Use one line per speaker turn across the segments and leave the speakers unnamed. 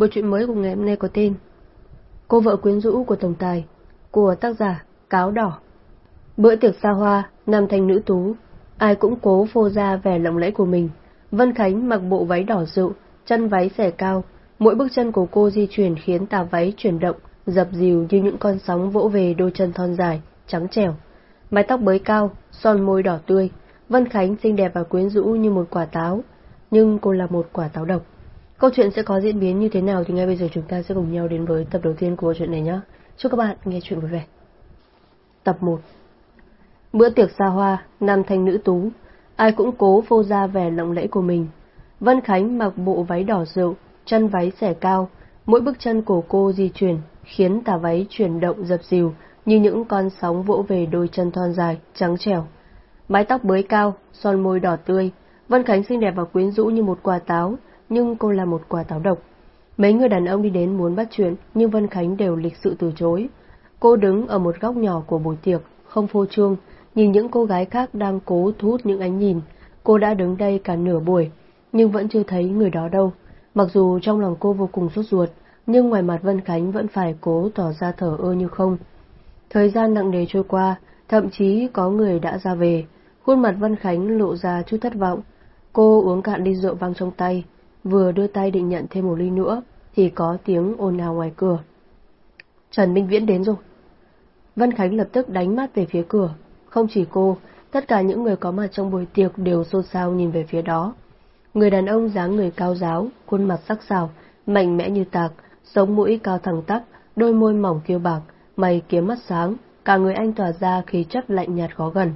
Bộ truyện mới của ngày hôm nay có tên Cô vợ quyến rũ của tổng tài của tác giả Cáo Đỏ. Bữa tiệc xa hoa, nam thanh nữ tú, ai cũng cố phô ra vẻ lộng lẫy của mình. Vân Khánh mặc bộ váy đỏ rượu, chân váy xẻ cao, mỗi bước chân của cô di chuyển khiến tà váy chuyển động, dập dìu như những con sóng vỗ về đôi chân thon dài, trắng trẻo. Mái tóc bới cao, son môi đỏ tươi, Vân Khánh xinh đẹp và quyến rũ như một quả táo, nhưng cô là một quả táo độc. Câu chuyện sẽ có diễn biến như thế nào thì ngay bây giờ chúng ta sẽ cùng nhau đến với tập đầu tiên của chuyện này nhé. Chúc các bạn nghe chuyện vui vẻ. Tập 1 Bữa tiệc xa hoa, nam thanh nữ tú, ai cũng cố phô ra vẻ lộng lẫy của mình. Vân Khánh mặc bộ váy đỏ rượu, chân váy xẻ cao, mỗi bước chân của cô di chuyển, khiến tà váy chuyển động dập dìu như những con sóng vỗ về đôi chân thon dài, trắng trẻo. Mái tóc bới cao, son môi đỏ tươi, Vân Khánh xinh đẹp và quyến rũ như một quả táo, nhưng cô là một quả táo độc. Mấy người đàn ông đi đến muốn bắt chuyện, nhưng Vân Khánh đều lịch sự từ chối. Cô đứng ở một góc nhỏ của buổi tiệc, không phô trương, nhìn những cô gái khác đang cố thu hút những ánh nhìn. Cô đã đứng đây cả nửa buổi, nhưng vẫn chưa thấy người đó đâu. Mặc dù trong lòng cô vô cùng sốt ruột, nhưng ngoài mặt Vân Khánh vẫn phải cố tỏ ra thở ơ như không. Thời gian nặng nề trôi qua, thậm chí có người đã ra về, khuôn mặt Vân Khánh lộ ra chút thất vọng. Cô uống cạn ly rượu vang trong tay, vừa đưa tay định nhận thêm một ly nữa, thì có tiếng ồn ào ngoài cửa. Trần Minh Viễn đến rồi. Vân Khánh lập tức đánh mắt về phía cửa. Không chỉ cô, tất cả những người có mặt trong buổi tiệc đều xôn xao nhìn về phía đó. Người đàn ông dáng người cao giáo, khuôn mặt sắc sảo, mạnh mẽ như tạc, sống mũi cao thẳng tắp, đôi môi mỏng kiêu bạc, mày kiếm mắt sáng, cả người anh tỏa ra khí chất lạnh nhạt khó gần.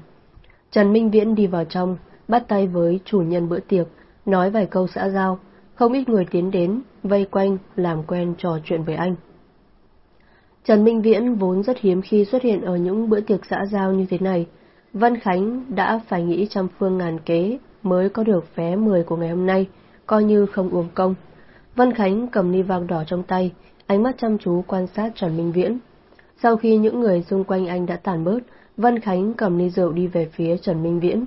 Trần Minh Viễn đi vào trong, bắt tay với chủ nhân bữa tiệc, nói vài câu xã giao, không ít người tiến đến, vây quanh, làm quen trò chuyện với anh. Trần Minh Viễn vốn rất hiếm khi xuất hiện ở những bữa tiệc xã giao như thế này. Văn Khánh đã phải nghĩ trăm phương ngàn kế mới có được vé 10 của ngày hôm nay, coi như không uổng công. Văn Khánh cầm ly vàng đỏ trong tay, ánh mắt chăm chú quan sát Trần Minh Viễn. Sau khi những người xung quanh anh đã tàn bớt, Văn Khánh cầm ly rượu đi về phía Trần Minh Viễn.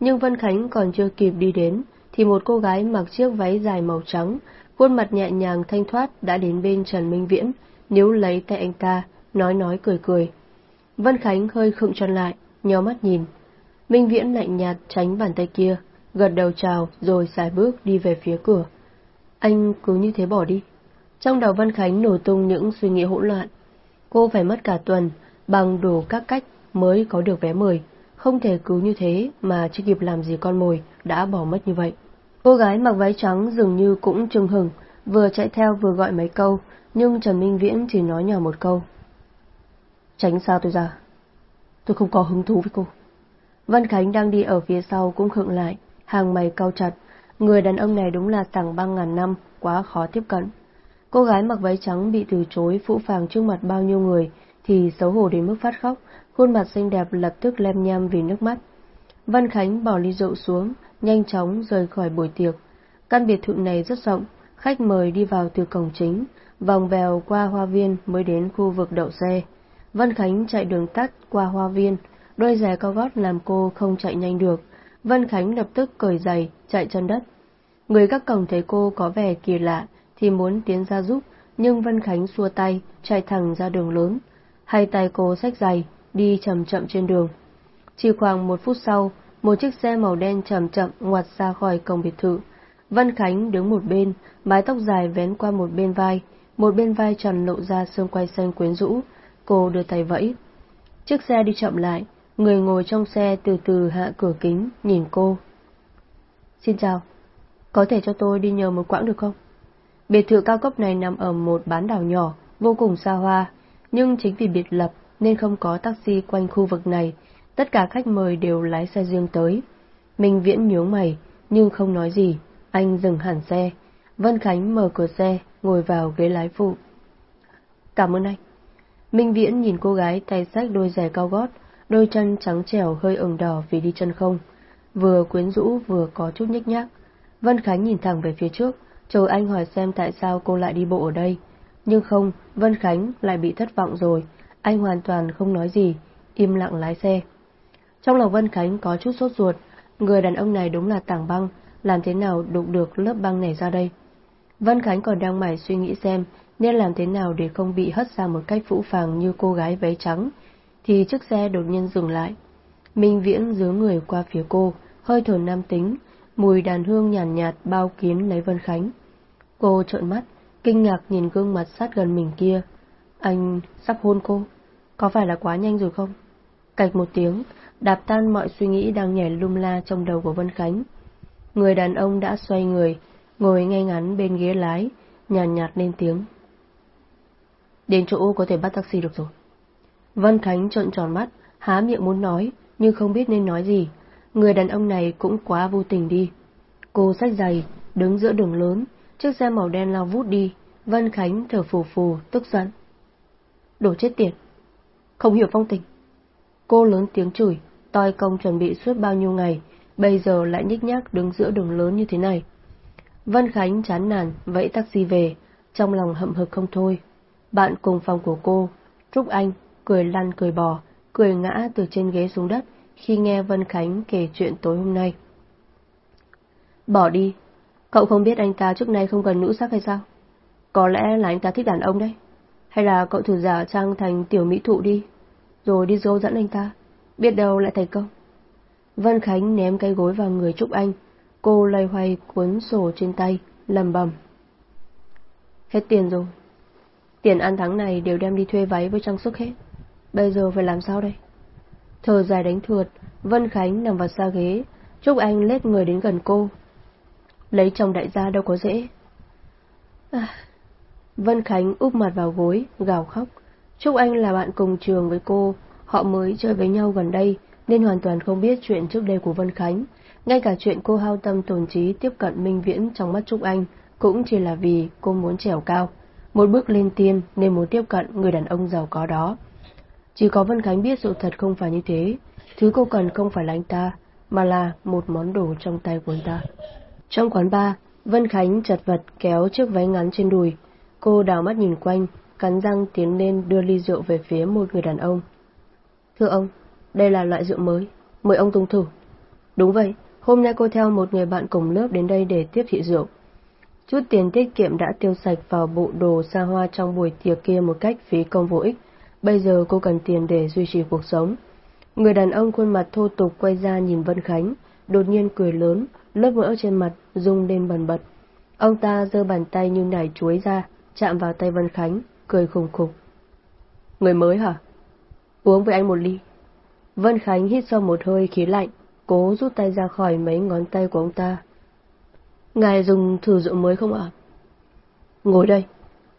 Nhưng Văn Khánh còn chưa kịp đi đến, thì một cô gái mặc chiếc váy dài màu trắng, khuôn mặt nhẹ nhàng thanh thoát đã đến bên Trần Minh Viễn, níu lấy tay anh ta, nói nói cười cười. Vân Khánh hơi khựng tròn lại, nhó mắt nhìn. Minh Viễn lạnh nhạt tránh bàn tay kia, gật đầu chào rồi xài bước đi về phía cửa. Anh cứ như thế bỏ đi. Trong đầu Vân Khánh nổ tung những suy nghĩ hỗn loạn. Cô phải mất cả tuần bằng đủ các cách mới có được vé mời. Không thể cứ như thế mà chưa kịp làm gì con mồi đã bỏ mất như vậy. Cô gái mặc váy trắng dường như cũng trừng hừng, vừa chạy theo vừa gọi mấy câu, nhưng Trần Minh Viễn chỉ nói nhỏ một câu. Tránh sao tôi ra. Tôi không có hứng thú với cô. Văn Khánh đang đi ở phía sau cũng khựng lại, hàng mày cau chặt. Người đàn ông này đúng là tảng băng ngàn năm, quá khó tiếp cận. Cô gái mặc váy trắng bị từ chối phũ phàng trước mặt bao nhiêu người, thì xấu hổ đến mức phát khóc, khuôn mặt xinh đẹp lập tức lem nham vì nước mắt. Văn Khánh bỏ ly rượu xuống, nhanh chóng rời khỏi buổi tiệc. Căn biệt thự này rất rộng, khách mời đi vào từ cổng chính, vòng vèo qua hoa viên mới đến khu vực đậu xe. Vân Khánh chạy đường tắt qua hoa viên, đôi giày cao gót làm cô không chạy nhanh được. Vân Khánh lập tức cởi giày, chạy chân đất. Người các cổng thấy cô có vẻ kỳ lạ, thì muốn tiến ra giúp, nhưng Vân Khánh xua tay, chạy thẳng ra đường lớn. Hai tay cô xách giày, đi chậm chậm trên đường. Chỉ khoảng một phút sau, một chiếc xe màu đen chậm chậm ngoặt ra khỏi cổng biệt thự. Văn Khánh đứng một bên, mái tóc dài vén qua một bên vai, một bên vai trần lộ ra xương quay xanh quyến rũ, cô đưa tay vẫy. Chiếc xe đi chậm lại, người ngồi trong xe từ từ hạ cửa kính, nhìn cô. Xin chào, có thể cho tôi đi nhờ một quãng được không? Biệt thự cao cấp này nằm ở một bán đảo nhỏ, vô cùng xa hoa, nhưng chính vì biệt lập nên không có taxi quanh khu vực này, tất cả khách mời đều lái xe riêng tới. Minh Viễn nhướng mày, nhưng không nói gì, anh dừng hẳn xe. Vân Khánh mở cửa xe, ngồi vào ghế lái phụ. Cảm ơn anh. Minh Viễn nhìn cô gái tay sách đôi giày cao gót, đôi chân trắng trẻo hơi ửng đỏ vì đi chân không. Vừa quyến rũ vừa có chút nhếch nhác. Vân Khánh nhìn thẳng về phía trước, chờ anh hỏi xem tại sao cô lại đi bộ ở đây. Nhưng không, Vân Khánh lại bị thất vọng rồi, anh hoàn toàn không nói gì, im lặng lái xe. Trong lòng Vân Khánh có chút sốt ruột, người đàn ông này đúng là tảng băng, làm thế nào đụng được lớp băng này ra đây. Vân Khánh còn đang mải suy nghĩ xem nên làm thế nào để không bị hất ra một cách phũ phàng như cô gái váy trắng, thì chiếc xe đột nhiên dừng lại. Minh Viễn dứa người qua phía cô, hơi thở nam tính, mùi đàn hương nhàn nhạt, nhạt bao kín lấy Vân Khánh. Cô trợn mắt, kinh ngạc nhìn gương mặt sát gần mình kia. Anh sắp hôn cô, có phải là quá nhanh rồi không? Cạch một tiếng, đạp tan mọi suy nghĩ đang nhảy lung la trong đầu của Vân Khánh. Người đàn ông đã xoay người, ngồi ngay ngắn bên ghế lái, nhàn nhạt, nhạt lên tiếng. Đến chỗ có thể bắt taxi được rồi. Vân Khánh trợn tròn mắt, há miệng muốn nói, nhưng không biết nên nói gì. Người đàn ông này cũng quá vô tình đi. Cô sách giày, đứng giữa đường lớn, chiếc xe màu đen lao vút đi, Vân Khánh thở phù phù, tức giận. Đổ chết tiệt. Không hiểu phong tình. Cô lớn tiếng chửi, toi công chuẩn bị suốt bao nhiêu ngày, bây giờ lại nhích nhác đứng giữa đường lớn như thế này. Vân Khánh chán nản, vẫy taxi về, trong lòng hậm hực không thôi. Bạn cùng phòng của cô, Trúc Anh, cười lăn cười bò, cười ngã từ trên ghế xuống đất khi nghe Vân Khánh kể chuyện tối hôm nay. Bỏ đi, cậu không biết anh ta trước nay không cần nữ sắc hay sao? Có lẽ là anh ta thích đàn ông đấy. Hay là cậu thử giả trang thành tiểu mỹ thụ đi, rồi đi dâu dẫn anh ta, biết đâu lại thành công. Vân Khánh ném cái gối vào người Trúc Anh, cô lầy hoay cuốn sổ trên tay, lầm bầm. Hết tiền rồi. Tiền ăn tháng này đều đem đi thuê váy với trang sức hết. Bây giờ phải làm sao đây? Thở dài đánh thượt, Vân Khánh nằm vào xa ghế, Trúc Anh lết người đến gần cô. Lấy chồng đại gia đâu có dễ. À, Vân Khánh úp mặt vào gối, gào khóc. Trúc Anh là bạn cùng trường với cô, họ mới chơi với nhau gần đây, nên hoàn toàn không biết chuyện trước đây của Vân Khánh. Ngay cả chuyện cô hao tâm tổn trí tiếp cận Minh Viễn trong mắt Trúc Anh cũng chỉ là vì cô muốn trèo cao, một bước lên tiên nên muốn tiếp cận người đàn ông giàu có đó. Chỉ có Vân Khánh biết sự thật không phải như thế, thứ cô cần không phải là anh ta, mà là một món đồ trong tay của anh ta. Trong quán bar, Vân Khánh chật vật kéo chiếc váy ngắn trên đùi, cô đào mắt nhìn quanh, cắn răng tiến lên đưa ly rượu về phía một người đàn ông. Thưa ông, đây là loại rượu mới, mời ông tung thử. Đúng vậy, hôm nay cô theo một người bạn cùng lớp đến đây để tiếp thị rượu. Chút tiền tiết kiệm đã tiêu sạch vào bộ đồ xa hoa trong buổi tiệc kia một cách phí công vô ích, bây giờ cô cần tiền để duy trì cuộc sống. Người đàn ông khuôn mặt thô tục quay ra nhìn Vân Khánh, đột nhiên cười lớn, lớp mỡ trên mặt rung lên bần bật. Ông ta giơ bàn tay như nải chuối ra, chạm vào tay Vân Khánh, cười khùng khục. Người mới hả? Uống với anh một ly. Vân Khánh hít sâu một hơi khí lạnh, cố rút tay ra khỏi mấy ngón tay của ông ta. Ngài dùng thử rượu mới không ạ? Ngồi đây.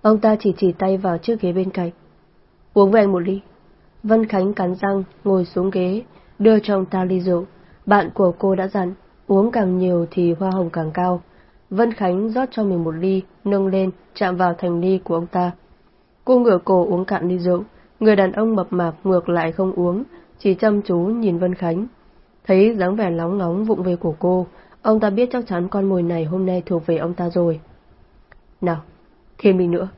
Ông ta chỉ chỉ tay vào chiếc ghế bên cạnh. Uống với anh một ly. Vân Khánh cắn răng, ngồi xuống ghế, đưa cho ông ta ly rượu. Bạn của cô đã dặn, uống càng nhiều thì hoa hồng càng cao. Vân Khánh rót cho mình một ly, nâng lên, chạm vào thành ly của ông ta. Cô ngửa cổ uống cạn ly rượu, người đàn ông mập mạp ngược lại không uống, chỉ chăm chú nhìn Vân Khánh. Thấy dáng vẻ lóng ngóng vụng về của cô, ông ta biết chắc chắn con mồi này hôm nay thuộc về ông ta rồi. Nào, thêm đi nữa.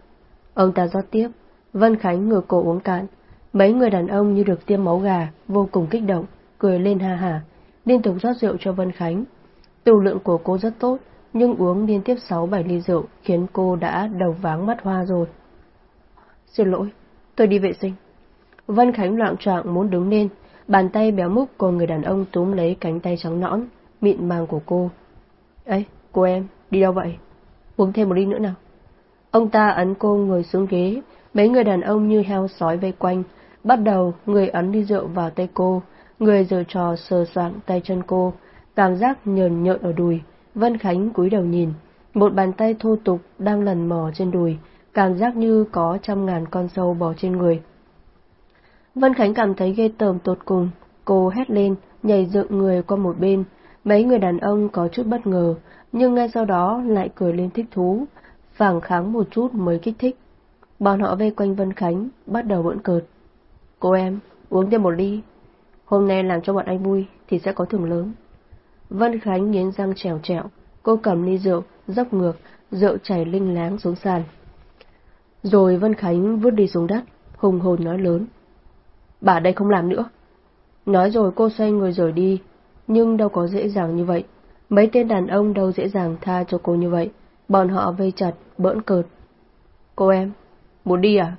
Ông ta rót tiếp, Vân Khánh ngửa cổ uống cạn. Mấy người đàn ông như được tiêm máu gà, vô cùng kích động, cười lên ha hả, liên tục rót rượu cho Vân Khánh. Tù lượng của cô rất tốt, nhưng uống liên tiếp 6-7 ly rượu khiến cô đã đầu váng mắt hoa rồi. Xin lỗi, tôi đi vệ sinh. Vân Khánh loạn trọng muốn đứng lên, bàn tay béo múc của người đàn ông túm lấy cánh tay trắng nõn, mịn màng của cô. Ấy, cô em, đi đâu vậy? Uống thêm một ly nữa nào. Ông ta ấn cô ngồi xuống ghế, mấy người đàn ông như heo sói vây quanh, bắt đầu người ấn đi rượu vào tay cô, người giở trò sờ soạng tay chân cô, cảm giác nhờn nhợn ở đùi. Vân Khánh cúi đầu nhìn, một bàn tay thô tục đang lần mò trên đùi, cảm giác như có trăm ngàn con sâu bò trên người. Vân Khánh cảm thấy ghê tởm tột cùng, cô hét lên, nhảy dựng người qua một bên. Mấy người đàn ông có chút bất ngờ, nhưng ngay sau đó lại cười lên thích thú, phản kháng một chút mới kích thích. Bọn họ vây quanh Vân Khánh, bắt đầu bỡn cợt. Cô em, uống thêm một ly. Hôm nay làm cho bọn anh vui thì sẽ có thưởng lớn. Vân Khánh nghiến răng trèo trẹo, cô cầm ly rượu, dốc ngược, rượu chảy linh láng xuống sàn. Rồi Vân Khánh vứt đi xuống đất, hùng hồn nói lớn. Bà đây không làm nữa. Nói rồi cô xoay người rời đi, nhưng đâu có dễ dàng như vậy. Mấy tên đàn ông đâu dễ dàng tha cho cô như vậy. Bọn họ vây chặt, bỡn cợt. Cô em, muốn đi à?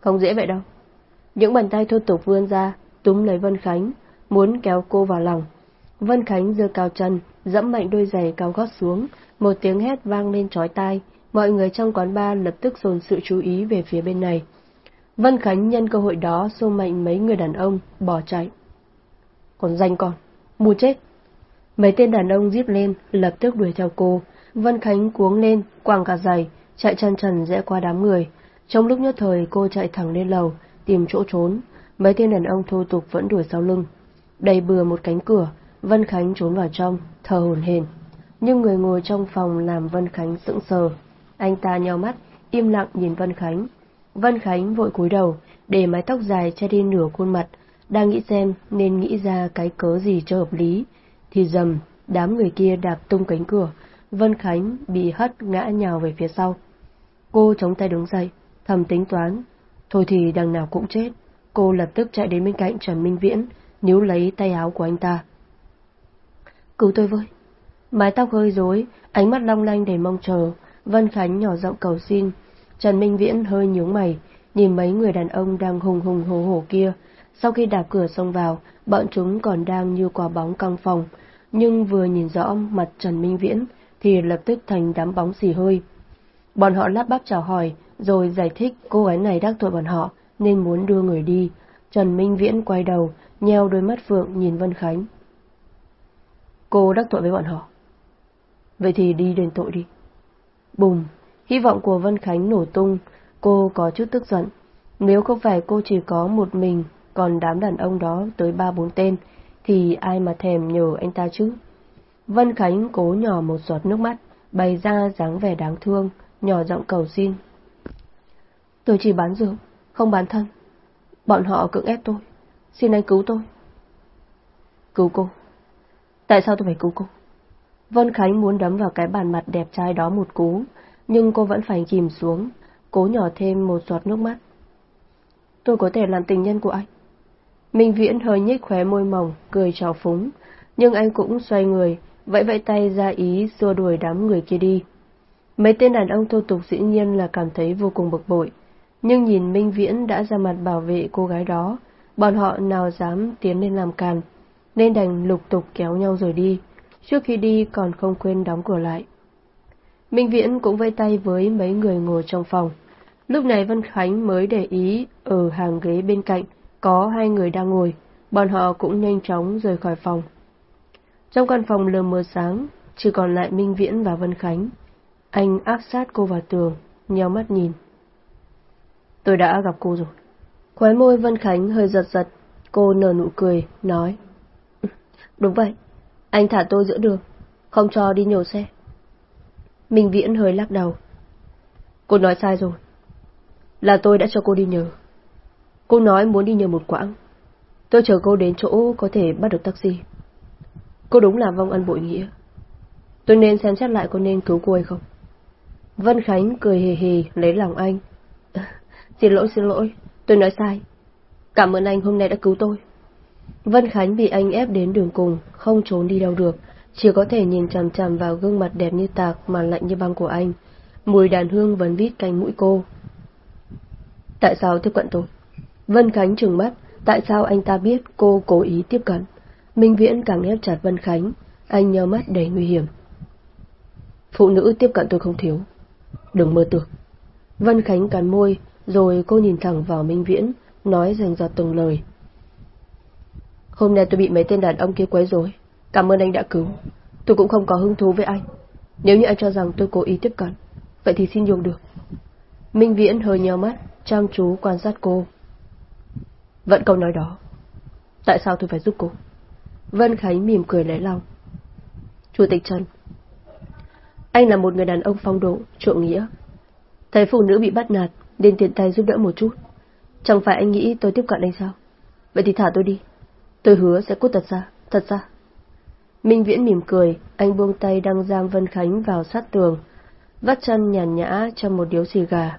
Không dễ vậy đâu. Những bàn tay thô tục vươn ra, túm lấy Vân Khánh, muốn kéo cô vào lòng. Vân Khánh giơ cao chân, dẫm mạnh đôi giày cao gót xuống, một tiếng hét vang lên trói tai, mọi người trong quán bar lập tức dồn sự chú ý về phía bên này. Vân Khánh nhân cơ hội đó xô mạnh mấy người đàn ông, bỏ chạy. Còn danh con, mua chết. Mấy tên đàn ông díp lên, lập tức đuổi theo cô. Vân Khánh cuống lên, quàng cả giày, chạy chân trần rẽ qua đám người. Trong lúc nhất thời cô chạy thẳng lên lầu, tìm chỗ trốn. Mấy tên đàn ông thô tục vẫn đuổi sau lưng. Đầy bừa một cánh cửa, Vân Khánh trốn vào trong, thờ hồn hển. Nhưng người ngồi trong phòng làm Vân Khánh sững sờ. Anh ta nheo mắt, im lặng nhìn Vân Khánh. Vân Khánh vội cúi đầu, để mái tóc dài che đi nửa khuôn mặt, đang nghĩ xem nên nghĩ ra cái cớ gì cho hợp lý. Thì dầm, đám người kia đạp tung cánh cửa, Vân Khánh bị hất ngã nhào về phía sau. Cô chống tay đứng dậy, thầm tính toán. Thôi thì đằng nào cũng chết. Cô lập tức chạy đến bên cạnh Trần Minh Viễn, níu lấy tay áo của anh ta. Cứu tôi với. Mái tóc hơi rối, ánh mắt long lanh đầy mong chờ, Vân Khánh nhỏ giọng cầu xin. Trần Minh Viễn hơi nhướng mày, nhìn mấy người đàn ông đang hùng hùng hổ hổ kia. Sau khi đạp cửa xông vào, bọn chúng còn đang như quả bóng căng phòng, nhưng vừa nhìn rõ mặt Trần Minh Viễn thì lập tức thành đám bóng xì hơi. Bọn họ lắp bắp chào hỏi, rồi giải thích cô gái này đắc tội bọn họ, nên muốn đưa người đi. Trần Minh Viễn quay đầu, nheo đôi mắt phượng nhìn Vân Khánh. Cô đắc tội với bọn họ. Vậy thì đi đền tội đi. Bùm, hy vọng của Vân Khánh nổ tung, cô có chút tức giận. Nếu không phải cô chỉ có một mình, còn đám đàn ông đó tới ba bốn tên, thì ai mà thèm nhờ anh ta chứ? Vân Khánh cố nhỏ một giọt nước mắt, bày ra dáng vẻ đáng thương, nhỏ giọng cầu xin. Tôi chỉ bán dược, không bán thân. Bọn họ cưỡng ép tôi. Xin anh cứu tôi. Cứu cô. Tại sao tôi phải cứu cô? Vân Khánh muốn đấm vào cái bàn mặt đẹp trai đó một cú, nhưng cô vẫn phải chìm xuống, cố nhỏ thêm một giọt nước mắt. Tôi có thể làm tình nhân của anh. Minh Viễn hơi nhếch khóe môi mỏng, cười trào phúng, nhưng anh cũng xoay người, vẫy vẫy tay ra ý xua đuổi đám người kia đi. Mấy tên đàn ông thô tục dĩ nhiên là cảm thấy vô cùng bực bội, nhưng nhìn Minh Viễn đã ra mặt bảo vệ cô gái đó, bọn họ nào dám tiến lên làm càn, nên đành lục tục kéo nhau rồi đi, trước khi đi còn không quên đóng cửa lại. Minh Viễn cũng vây tay với mấy người ngồi trong phòng. Lúc này Vân Khánh mới để ý ở hàng ghế bên cạnh có hai người đang ngồi, bọn họ cũng nhanh chóng rời khỏi phòng. Trong căn phòng lờ mờ sáng, chỉ còn lại Minh Viễn và Vân Khánh. Anh áp sát cô vào tường, nheo mắt nhìn. Tôi đã gặp cô rồi. Khóe môi Vân Khánh hơi giật giật, cô nở nụ cười, nói. Ừ, đúng vậy, anh thả tôi giữa đường, không cho đi nhổ xe. Minh Viễn hơi lắc đầu. Cô nói sai rồi. Là tôi đã cho cô đi nhờ. Cô nói muốn đi nhờ một quãng. Tôi chờ cô đến chỗ có thể bắt được taxi. Cô đúng là vong ân bội nghĩa. Tôi nên xem xét lại có nên cứu cô hay không. Vân Khánh cười hề hề lấy lòng anh. xin lỗi xin lỗi, tôi nói sai. Cảm ơn anh hôm nay đã cứu tôi. Vân Khánh bị anh ép đến đường cùng, không trốn đi đâu được, chỉ có thể nhìn chằm chằm vào gương mặt đẹp như tạc mà lạnh như băng của anh. Mùi đàn hương vẫn vít canh mũi cô. Tại sao tiếp cận tôi? Vân Khánh trừng mắt, tại sao anh ta biết cô cố ý tiếp cận? Minh Viễn càng ép chặt Vân Khánh, anh nhớ mắt đầy nguy hiểm. Phụ nữ tiếp cận tôi không thiếu. Đừng mơ tưởng. Vân Khánh cắn môi, rồi cô nhìn thẳng vào Minh Viễn, nói dành dọt từng lời. Hôm nay tôi bị mấy tên đàn ông kia quấy rối. Cảm ơn anh đã cứu. Tôi cũng không có hứng thú với anh. Nếu như anh cho rằng tôi cố ý tiếp cận, vậy thì xin dùng được. Minh Viễn hơi nheo mắt, chăm chú quan sát cô. Vẫn câu nói đó. Tại sao tôi phải giúp cô? Vân Khánh mỉm cười lấy lòng. Chủ tịch Trần. Anh là một người đàn ông phong độ, trượng nghĩa. Thấy phụ nữ bị bắt nạt, nên tiện tay giúp đỡ một chút. Chẳng phải anh nghĩ tôi tiếp cận anh sao? Vậy thì thả tôi đi. Tôi hứa sẽ cút thật ra, thật ra. Minh Viễn mỉm cười, anh buông tay đăng giang Vân Khánh vào sát tường, vắt chân nhàn nhã trong một điếu xì gà.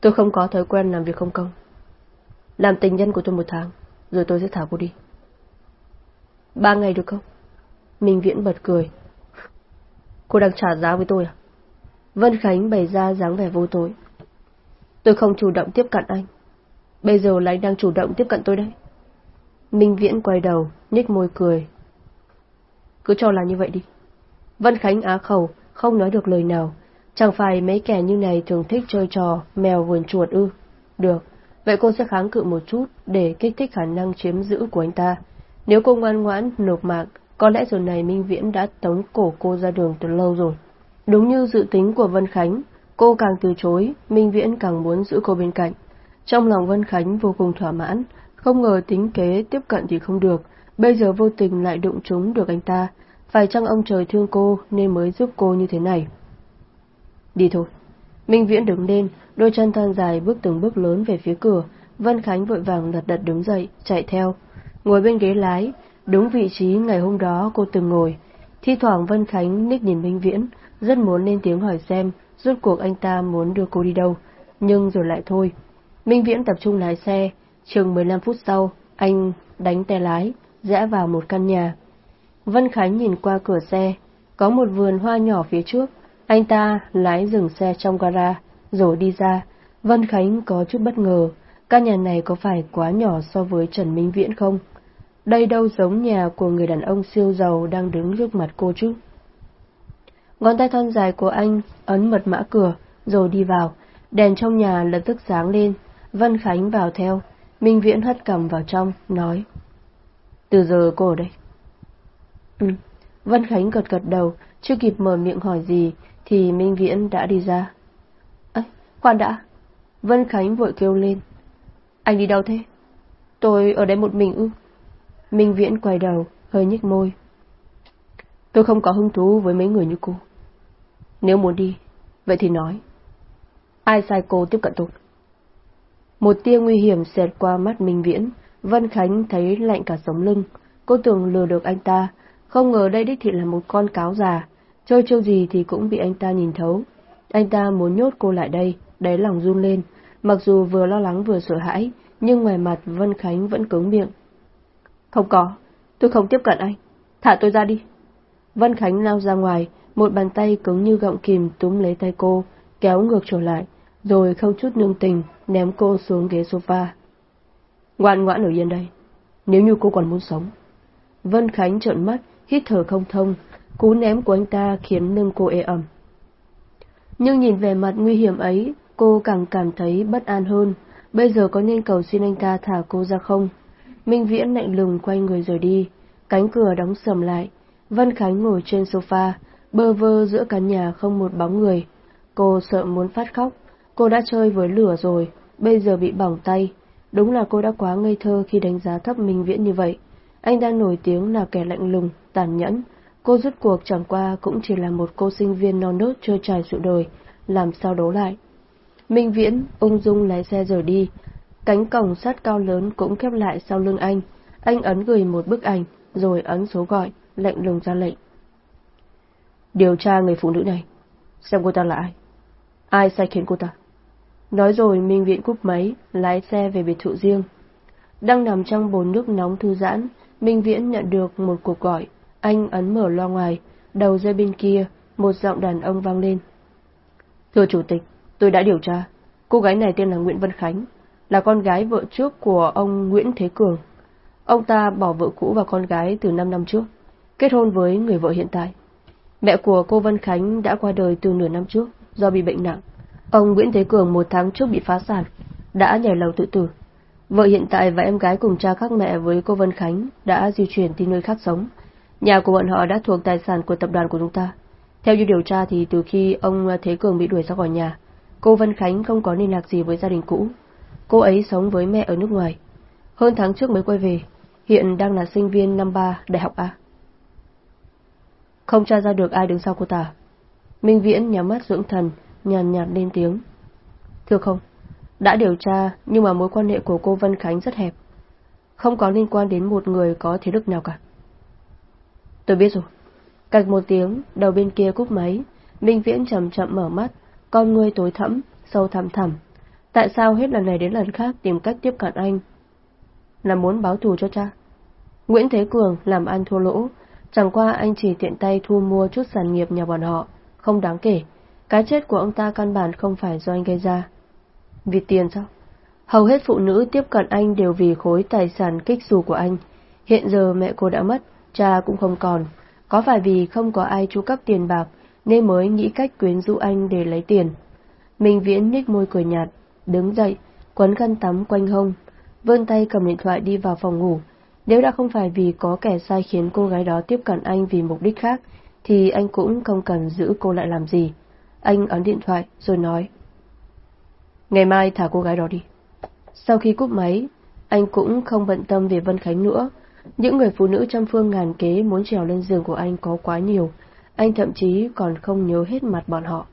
Tôi không có thói quen làm việc không công. Làm tình nhân của tôi một tháng, rồi tôi sẽ thả cô đi. Ba ngày được không? Minh Viễn bật cười. Cô đang trả giá với tôi à? Vân Khánh bày ra dáng vẻ vô tội. Tôi không chủ động tiếp cận anh. Bây giờ là anh đang chủ động tiếp cận tôi đấy. Minh Viễn quay đầu, nhếch môi cười. Cứ cho là như vậy đi. Vân Khánh á khẩu, không nói được lời nào. Chẳng phải mấy kẻ như này thường thích chơi trò mèo vườn chuột ư. Được, vậy cô sẽ kháng cự một chút để kích thích khả năng chiếm giữ của anh ta. Nếu cô ngoan ngoãn, nộp mạng, có lẽ giờ này Minh Viễn đã tống cổ cô ra đường từ lâu rồi. Đúng như dự tính của Vân Khánh, cô càng từ chối, Minh Viễn càng muốn giữ cô bên cạnh. Trong lòng Vân Khánh vô cùng thỏa mãn, không ngờ tính kế tiếp cận thì không được, bây giờ vô tình lại đụng trúng được anh ta, phải chăng ông trời thương cô nên mới giúp cô như thế này? Đi thôi. Minh Viễn đứng lên, đôi chân thon dài bước từng bước lớn về phía cửa, Vân Khánh vội vàng lật đật đứng dậy, chạy theo. Ngồi bên ghế lái, đúng vị trí ngày hôm đó cô từng ngồi. Thi thoảng Vân Khánh ních nhìn Minh Viễn, rất muốn lên tiếng hỏi xem rốt cuộc anh ta muốn đưa cô đi đâu, nhưng rồi lại thôi. Minh Viễn tập trung lái xe, chừng 15 phút sau, anh đánh tay lái, rẽ vào một căn nhà. Vân Khánh nhìn qua cửa xe, có một vườn hoa nhỏ phía trước, anh ta lái dừng xe trong gara, rồi đi ra. Vân Khánh có chút bất ngờ, căn nhà này có phải quá nhỏ so với Trần Minh Viễn không? Đây đâu giống nhà của người đàn ông siêu giàu đang đứng trước mặt cô chứ? Ngón tay thon dài của anh ấn mật mã cửa, rồi đi vào. Đèn trong nhà lập tức sáng lên. Vân Khánh vào theo. Minh Viễn hất cầm vào trong, nói. Từ giờ cô ở đây. Ừ. Vân Khánh gật gật đầu, chưa kịp mở miệng hỏi gì, thì Minh Viễn đã đi ra. Ấy, khoan đã. Vân Khánh vội kêu lên. Anh đi đâu thế? Tôi ở đây một mình ư? Minh Viễn quay đầu, hơi nhếch môi. Tôi không có hứng thú với mấy người như cô. Nếu muốn đi, vậy thì nói. Ai sai cô tiếp cận tôi? Một tia nguy hiểm xẹt qua mắt Minh Viễn, Vân Khánh thấy lạnh cả sống lưng. Cô tưởng lừa được anh ta, không ngờ đây đích thị là một con cáo già, chơi chiêu gì thì cũng bị anh ta nhìn thấu. Anh ta muốn nhốt cô lại đây, đáy lòng run lên, mặc dù vừa lo lắng vừa sợ hãi, nhưng ngoài mặt Vân Khánh vẫn cứng miệng. Không có, tôi không tiếp cận anh, thả tôi ra đi. Vân Khánh lao ra ngoài, một bàn tay cứng như gọng kìm túm lấy tay cô, kéo ngược trở lại, rồi không chút nương tình ném cô xuống ghế sofa. Ngoan ngoãn ở yên đây, nếu như cô còn muốn sống. Vân Khánh trợn mắt, hít thở không thông, cú ném của anh ta khiến lưng cô ê ẩm. Nhưng nhìn về mặt nguy hiểm ấy, cô càng cảm thấy bất an hơn, bây giờ có nên cầu xin anh ta thả cô ra không? Minh Viễn lạnh lùng quay người rời đi, cánh cửa đóng sầm lại, Vân Khánh ngồi trên sofa, bơ vơ giữa căn nhà không một bóng người. Cô sợ muốn phát khóc, cô đã chơi với lửa rồi, bây giờ bị bỏng tay. Đúng là cô đã quá ngây thơ khi đánh giá thấp Minh Viễn như vậy. Anh đang nổi tiếng là kẻ lạnh lùng, tàn nhẫn. Cô rút cuộc chẳng qua cũng chỉ là một cô sinh viên non nớt chơi trải sự đời, làm sao đấu lại. Minh Viễn ung dung lái xe rời đi, cánh cổng sắt cao lớn cũng khép lại sau lưng anh. Anh ấn gửi một bức ảnh, rồi ấn số gọi, lạnh lùng ra lệnh. Điều tra người phụ nữ này, xem cô ta là ai, ai sai khiến cô ta. Nói rồi Minh Viện cúp máy, lái xe về biệt thự riêng. Đang nằm trong bồn nước nóng thư giãn, Minh Viễn nhận được một cuộc gọi. Anh ấn mở loa ngoài, đầu dây bên kia, một giọng đàn ông vang lên. Thưa Chủ tịch, tôi đã điều tra. Cô gái này tên là Nguyễn Văn Khánh, là con gái vợ trước của ông Nguyễn Thế Cường. Ông ta bỏ vợ cũ và con gái từ 5 năm trước, kết hôn với người vợ hiện tại. Mẹ của cô Văn Khánh đã qua đời từ nửa năm trước do bị bệnh nặng. Ông Nguyễn Thế Cường một tháng trước bị phá sản, đã nhảy lầu tự tử. Vợ hiện tại và em gái cùng cha khác mẹ với cô Vân Khánh đã di chuyển đi nơi khác sống. Nhà của bọn họ đã thuộc tài sản của tập đoàn của chúng ta. Theo như điều tra thì từ khi ông Thế Cường bị đuổi ra khỏi nhà, cô Vân Khánh không có liên lạc gì với gia đình cũ. Cô ấy sống với mẹ ở nước ngoài. Hơn tháng trước mới quay về, hiện đang là sinh viên năm ba đại học A. Không tra ra được ai đứng sau cô ta. Minh Viễn nhắm mắt dưỡng thần, nhàn nhạt lên tiếng. Thưa không, đã điều tra nhưng mà mối quan hệ của cô Vân Khánh rất hẹp. Không có liên quan đến một người có thế lực nào cả. Tôi biết rồi. Cạch một tiếng, đầu bên kia cúp máy, Minh Viễn chậm chậm mở mắt, con người tối thẫm, sâu thẳm thẳm. Tại sao hết lần này đến lần khác tìm cách tiếp cận anh? Là muốn báo thù cho cha. Nguyễn Thế Cường làm ăn thua lỗ, Chẳng qua anh chỉ tiện tay thu mua chút sản nghiệp nhà bọn họ, không đáng kể. Cái chết của ông ta căn bản không phải do anh gây ra. Vì tiền sao? Hầu hết phụ nữ tiếp cận anh đều vì khối tài sản kích dù của anh. Hiện giờ mẹ cô đã mất, cha cũng không còn. Có phải vì không có ai chu cấp tiền bạc nên mới nghĩ cách quyến rũ anh để lấy tiền? Minh Viễn nhếch môi cười nhạt, đứng dậy, quấn khăn tắm quanh hông, vươn tay cầm điện thoại đi vào phòng ngủ. Nếu đã không phải vì có kẻ sai khiến cô gái đó tiếp cận anh vì mục đích khác, thì anh cũng không cần giữ cô lại làm gì. Anh ấn điện thoại rồi nói. Ngày mai thả cô gái đó đi. Sau khi cúp máy, anh cũng không bận tâm về Vân Khánh nữa. Những người phụ nữ trăm phương ngàn kế muốn trèo lên giường của anh có quá nhiều, anh thậm chí còn không nhớ hết mặt bọn họ.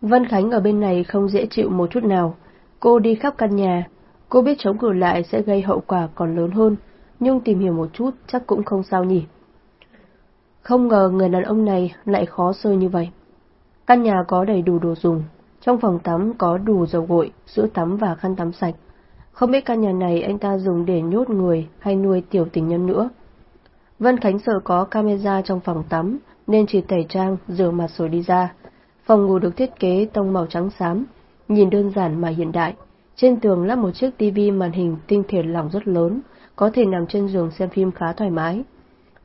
Vân Khánh ở bên này không dễ chịu một chút nào. Cô đi khắp căn nhà, cô biết chống cử lại sẽ gây hậu quả còn lớn hơn, nhưng tìm hiểu một chút chắc cũng không sao nhỉ. Không ngờ người đàn ông này lại khó sơ như vậy. Căn nhà có đầy đủ đồ dùng, trong phòng tắm có đủ dầu gội, sữa tắm và khăn tắm sạch. Không biết căn nhà này anh ta dùng để nhốt người hay nuôi tiểu tình nhân nữa. Vân Khánh sợ có camera trong phòng tắm nên chỉ tẩy trang, rửa mặt rồi đi ra. Phòng ngủ được thiết kế tông màu trắng xám, nhìn đơn giản mà hiện đại. Trên tường lắp một chiếc tivi màn hình tinh thể lỏng rất lớn, có thể nằm trên giường xem phim khá thoải mái.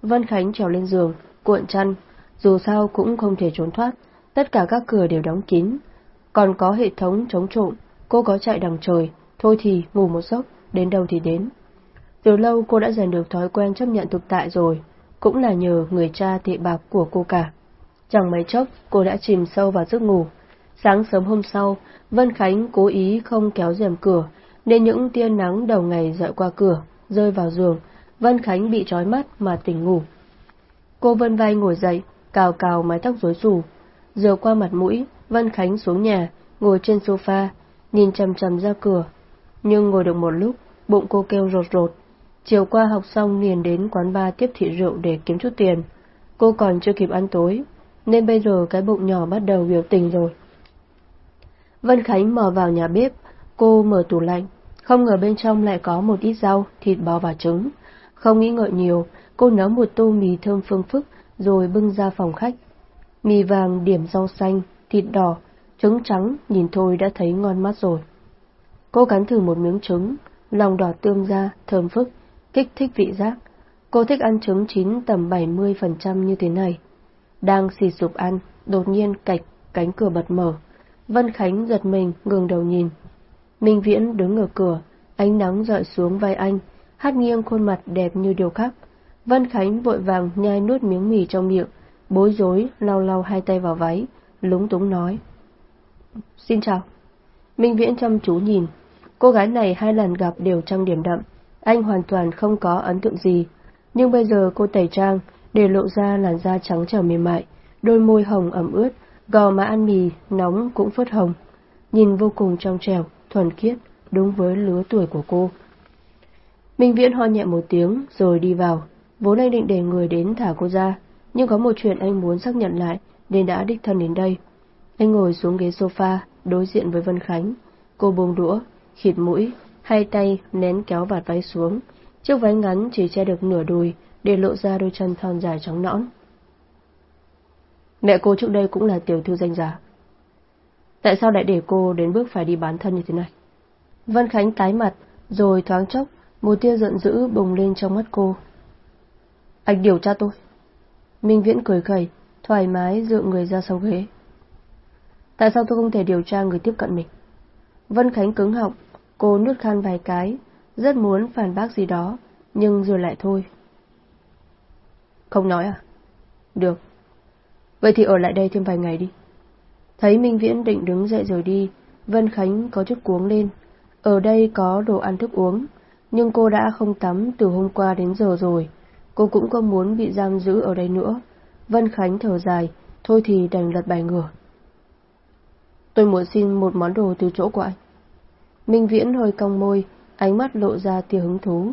Vân Khánh trèo lên giường, cuộn chăn, dù sao cũng không thể trốn thoát, tất cả các cửa đều đóng kín. Còn có hệ thống chống trộm, cô có chạy đằng trời, thôi thì ngủ một giấc, đến đâu thì đến. Từ lâu cô đã dần được thói quen chấp nhận thực tại rồi, cũng là nhờ người cha tệ bạc của cô cả. Chẳng mấy chốc, cô đã chìm sâu vào giấc ngủ. Sáng sớm hôm sau, Vân Khánh cố ý không kéo rèm cửa, nên những tia nắng đầu ngày dọi qua cửa, rơi vào giường, Vân Khánh bị trói mắt mà tỉnh ngủ. Cô vân vai ngồi dậy, cào cào mái tóc rối rủ. Rửa qua mặt mũi, Vân Khánh xuống nhà, ngồi trên sofa, nhìn chầm chầm ra cửa. Nhưng ngồi được một lúc, bụng cô kêu rột rột. Chiều qua học xong liền đến quán bar tiếp thị rượu để kiếm chút tiền. Cô còn chưa kịp ăn tối, nên bây giờ cái bụng nhỏ bắt đầu biểu tình rồi. Vân Khánh mở vào nhà bếp, cô mở tủ lạnh, không ngờ bên trong lại có một ít rau, thịt bò và trứng. Không nghĩ ngợi nhiều, cô nấu một tô mì thơm phương phức rồi bưng ra phòng khách. Mì vàng điểm rau xanh, thịt đỏ, trứng trắng nhìn thôi đã thấy ngon mắt rồi. Cô cắn thử một miếng trứng, lòng đỏ tương ra, thơm phức, kích thích vị giác. Cô thích ăn trứng chín tầm 70% như thế này. Đang xì sụp ăn, đột nhiên cạch, cánh cửa bật mở. Vân Khánh giật mình, ngừng đầu nhìn. Minh Viễn đứng ở cửa, ánh nắng dọi xuống vai anh, hát nghiêng khuôn mặt đẹp như điều khắc. Vân Khánh vội vàng nhai nuốt miếng mì trong miệng, bối rối lau lau hai tay vào váy, lúng túng nói. Xin chào. Minh Viễn chăm chú nhìn, cô gái này hai lần gặp đều trang điểm đậm, anh hoàn toàn không có ấn tượng gì. Nhưng bây giờ cô tẩy trang, để lộ ra làn da trắng trẻo mềm mại, đôi môi hồng ẩm ướt, gò má ăn mì nóng cũng phớt hồng, nhìn vô cùng trong trẻo, thuần khiết, đúng với lứa tuổi của cô. Minh Viễn ho nhẹ một tiếng rồi đi vào, vốn anh định để người đến thả cô ra, nhưng có một chuyện anh muốn xác nhận lại nên đã đích thân đến đây. Anh ngồi xuống ghế sofa, đối diện với Vân Khánh, cô buông đũa, khịt mũi, hai tay nén kéo vạt váy xuống, chiếc váy ngắn chỉ che được nửa đùi để lộ ra đôi chân thon dài trắng nõn. Mẹ cô trước đây cũng là tiểu thư danh giá. Tại sao lại để cô đến bước phải đi bán thân như thế này? Vân Khánh tái mặt, rồi thoáng chốc, một tia giận dữ bùng lên trong mắt cô. Anh điều tra tôi. Minh Viễn cười khẩy, thoải mái dựa người ra sau ghế. Tại sao tôi không thể điều tra người tiếp cận mình? Vân Khánh cứng họng, cô nuốt khan vài cái, rất muốn phản bác gì đó, nhưng rồi lại thôi. Không nói à? Được. Vậy thì ở lại đây thêm vài ngày đi. Thấy Minh Viễn định đứng dậy rồi đi, Vân Khánh có chút cuống lên. Ở đây có đồ ăn thức uống, nhưng cô đã không tắm từ hôm qua đến giờ rồi. Cô cũng không muốn bị giam giữ ở đây nữa. Vân Khánh thở dài, thôi thì đành lật bài ngửa. Tôi muốn xin một món đồ từ chỗ của anh. Minh Viễn hơi cong môi, ánh mắt lộ ra tia hứng thú.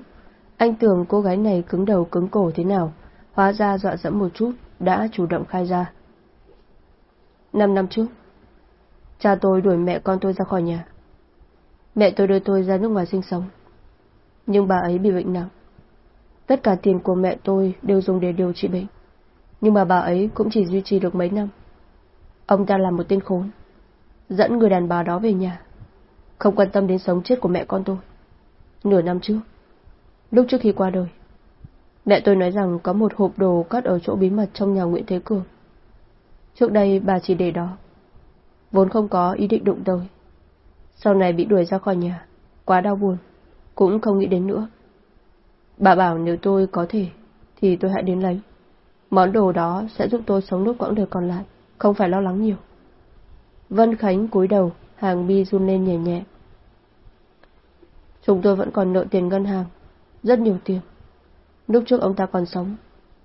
Anh tưởng cô gái này cứng đầu cứng cổ thế nào, hóa ra dọa dẫm một chút, đã chủ động khai ra. Năm năm trước, cha tôi đuổi mẹ con tôi ra khỏi nhà. Mẹ tôi đưa tôi ra nước ngoài sinh sống. Nhưng bà ấy bị bệnh nặng. Tất cả tiền của mẹ tôi đều dùng để điều trị bệnh. Nhưng mà bà ấy cũng chỉ duy trì được mấy năm. Ông ta là một tên khốn. Dẫn người đàn bà đó về nhà. Không quan tâm đến sống chết của mẹ con tôi. Nửa năm trước. Lúc trước khi qua đời. Mẹ tôi nói rằng có một hộp đồ cất ở chỗ bí mật trong nhà Nguyễn Thế Cường. Trước đây bà chỉ để đó. Vốn không có ý định đụng tới. Sau này bị đuổi ra khỏi nhà. Quá đau buồn. Cũng không nghĩ đến nữa. Bà bảo nếu tôi có thể thì tôi hãy đến lấy. Món đồ đó sẽ giúp tôi sống nốt quãng đời còn lại, không phải lo lắng nhiều. Vân Khánh cúi đầu, hàng bi run lên nhẹ nhẹ. Chúng tôi vẫn còn nợ tiền ngân hàng, rất nhiều tiền. Lúc trước ông ta còn sống,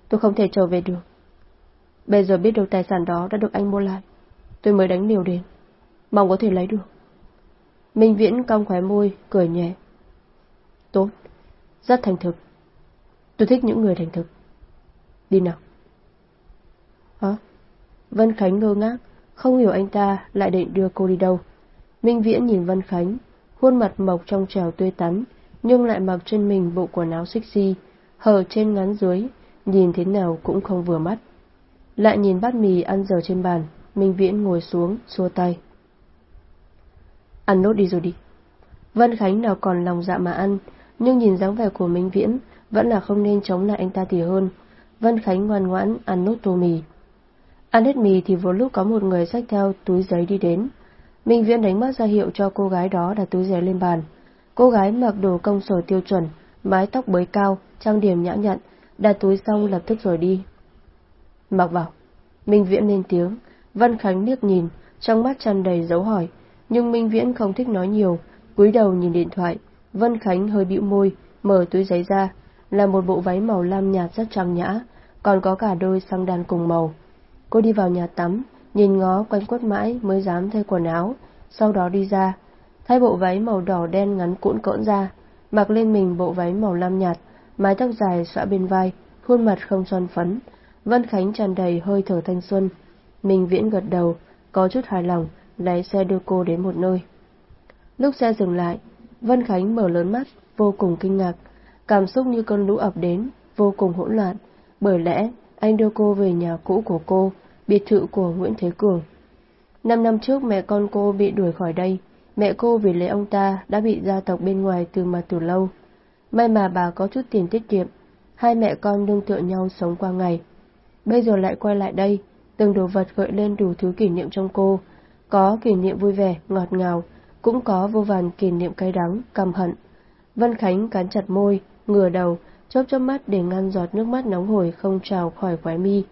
tôi không thể trở về được. Bây giờ biết được tài sản đó đã được anh mua lại, tôi mới đánh liều đến, mong có thể lấy được. Minh Viễn cong khóe môi, cười nhẹ. Tốt, rất thành thực. Tôi thích những người thành thực. Đi nào. Hả? Vân Khánh ngơ ngác, không hiểu anh ta lại định đưa cô đi đâu. Minh Viễn nhìn Vân Khánh, khuôn mặt mộc trong trèo tươi tắn, nhưng lại mặc trên mình bộ quần áo sexy, hở trên ngắn dưới, nhìn thế nào cũng không vừa mắt. Lại nhìn bát mì ăn dở trên bàn, Minh Viễn ngồi xuống, xua tay. Ăn nốt đi rồi đi. Vân Khánh nào còn lòng dạ mà ăn, nhưng nhìn dáng vẻ của Minh Viễn, vẫn là không nên chống lại anh ta thì hơn. Vân Khánh ngoan ngoãn ăn nốt tô mì. Ăn hết mì thì vừa lúc có một người xách theo túi giấy đi đến. Minh Viễn đánh mắt ra hiệu cho cô gái đó đặt túi giấy lên bàn. Cô gái mặc đồ công sở tiêu chuẩn, mái tóc bới cao, trang điểm nhã nhặn, đặt túi xong lập tức rồi đi. Mặc vào. Minh Viễn lên tiếng, Vân Khánh liếc nhìn, trong mắt tràn đầy dấu hỏi, nhưng Minh Viễn không thích nói nhiều, cúi đầu nhìn điện thoại. Vân Khánh hơi bĩu môi, mở túi giấy ra, là một bộ váy màu lam nhạt rất trang nhã, còn có cả đôi xăng đan cùng màu. Cô đi vào nhà tắm, nhìn ngó quanh quất mãi mới dám thay quần áo, sau đó đi ra, thay bộ váy màu đỏ đen ngắn cuộn cỡn ra, mặc lên mình bộ váy màu lam nhạt, mái tóc dài xõa bên vai, khuôn mặt không son phấn. Vân Khánh tràn đầy hơi thở thanh xuân. Mình viễn gật đầu, có chút hài lòng, lái xe đưa cô đến một nơi. Lúc xe dừng lại, Vân Khánh mở lớn mắt, vô cùng kinh ngạc, cảm xúc như cơn lũ ập đến, vô cùng hỗn loạn, bởi lẽ anh đưa cô về nhà cũ của cô, biệt thự của Nguyễn Thế Cường. Năm năm trước mẹ con cô bị đuổi khỏi đây, mẹ cô vì lấy ông ta đã bị gia tộc bên ngoài từ mà từ lâu. May mà bà có chút tiền tiết kiệm, hai mẹ con nương tựa nhau sống qua ngày. Bây giờ lại quay lại đây, từng đồ vật gợi lên đủ thứ kỷ niệm trong cô, có kỷ niệm vui vẻ, ngọt ngào, cũng có vô vàn kỷ niệm cay đắng, căm hận. Vân Khánh cắn chặt môi, ngửa đầu, chớp chớp mắt để ngăn giọt nước mắt nóng hổi không trào khỏi khóe mi.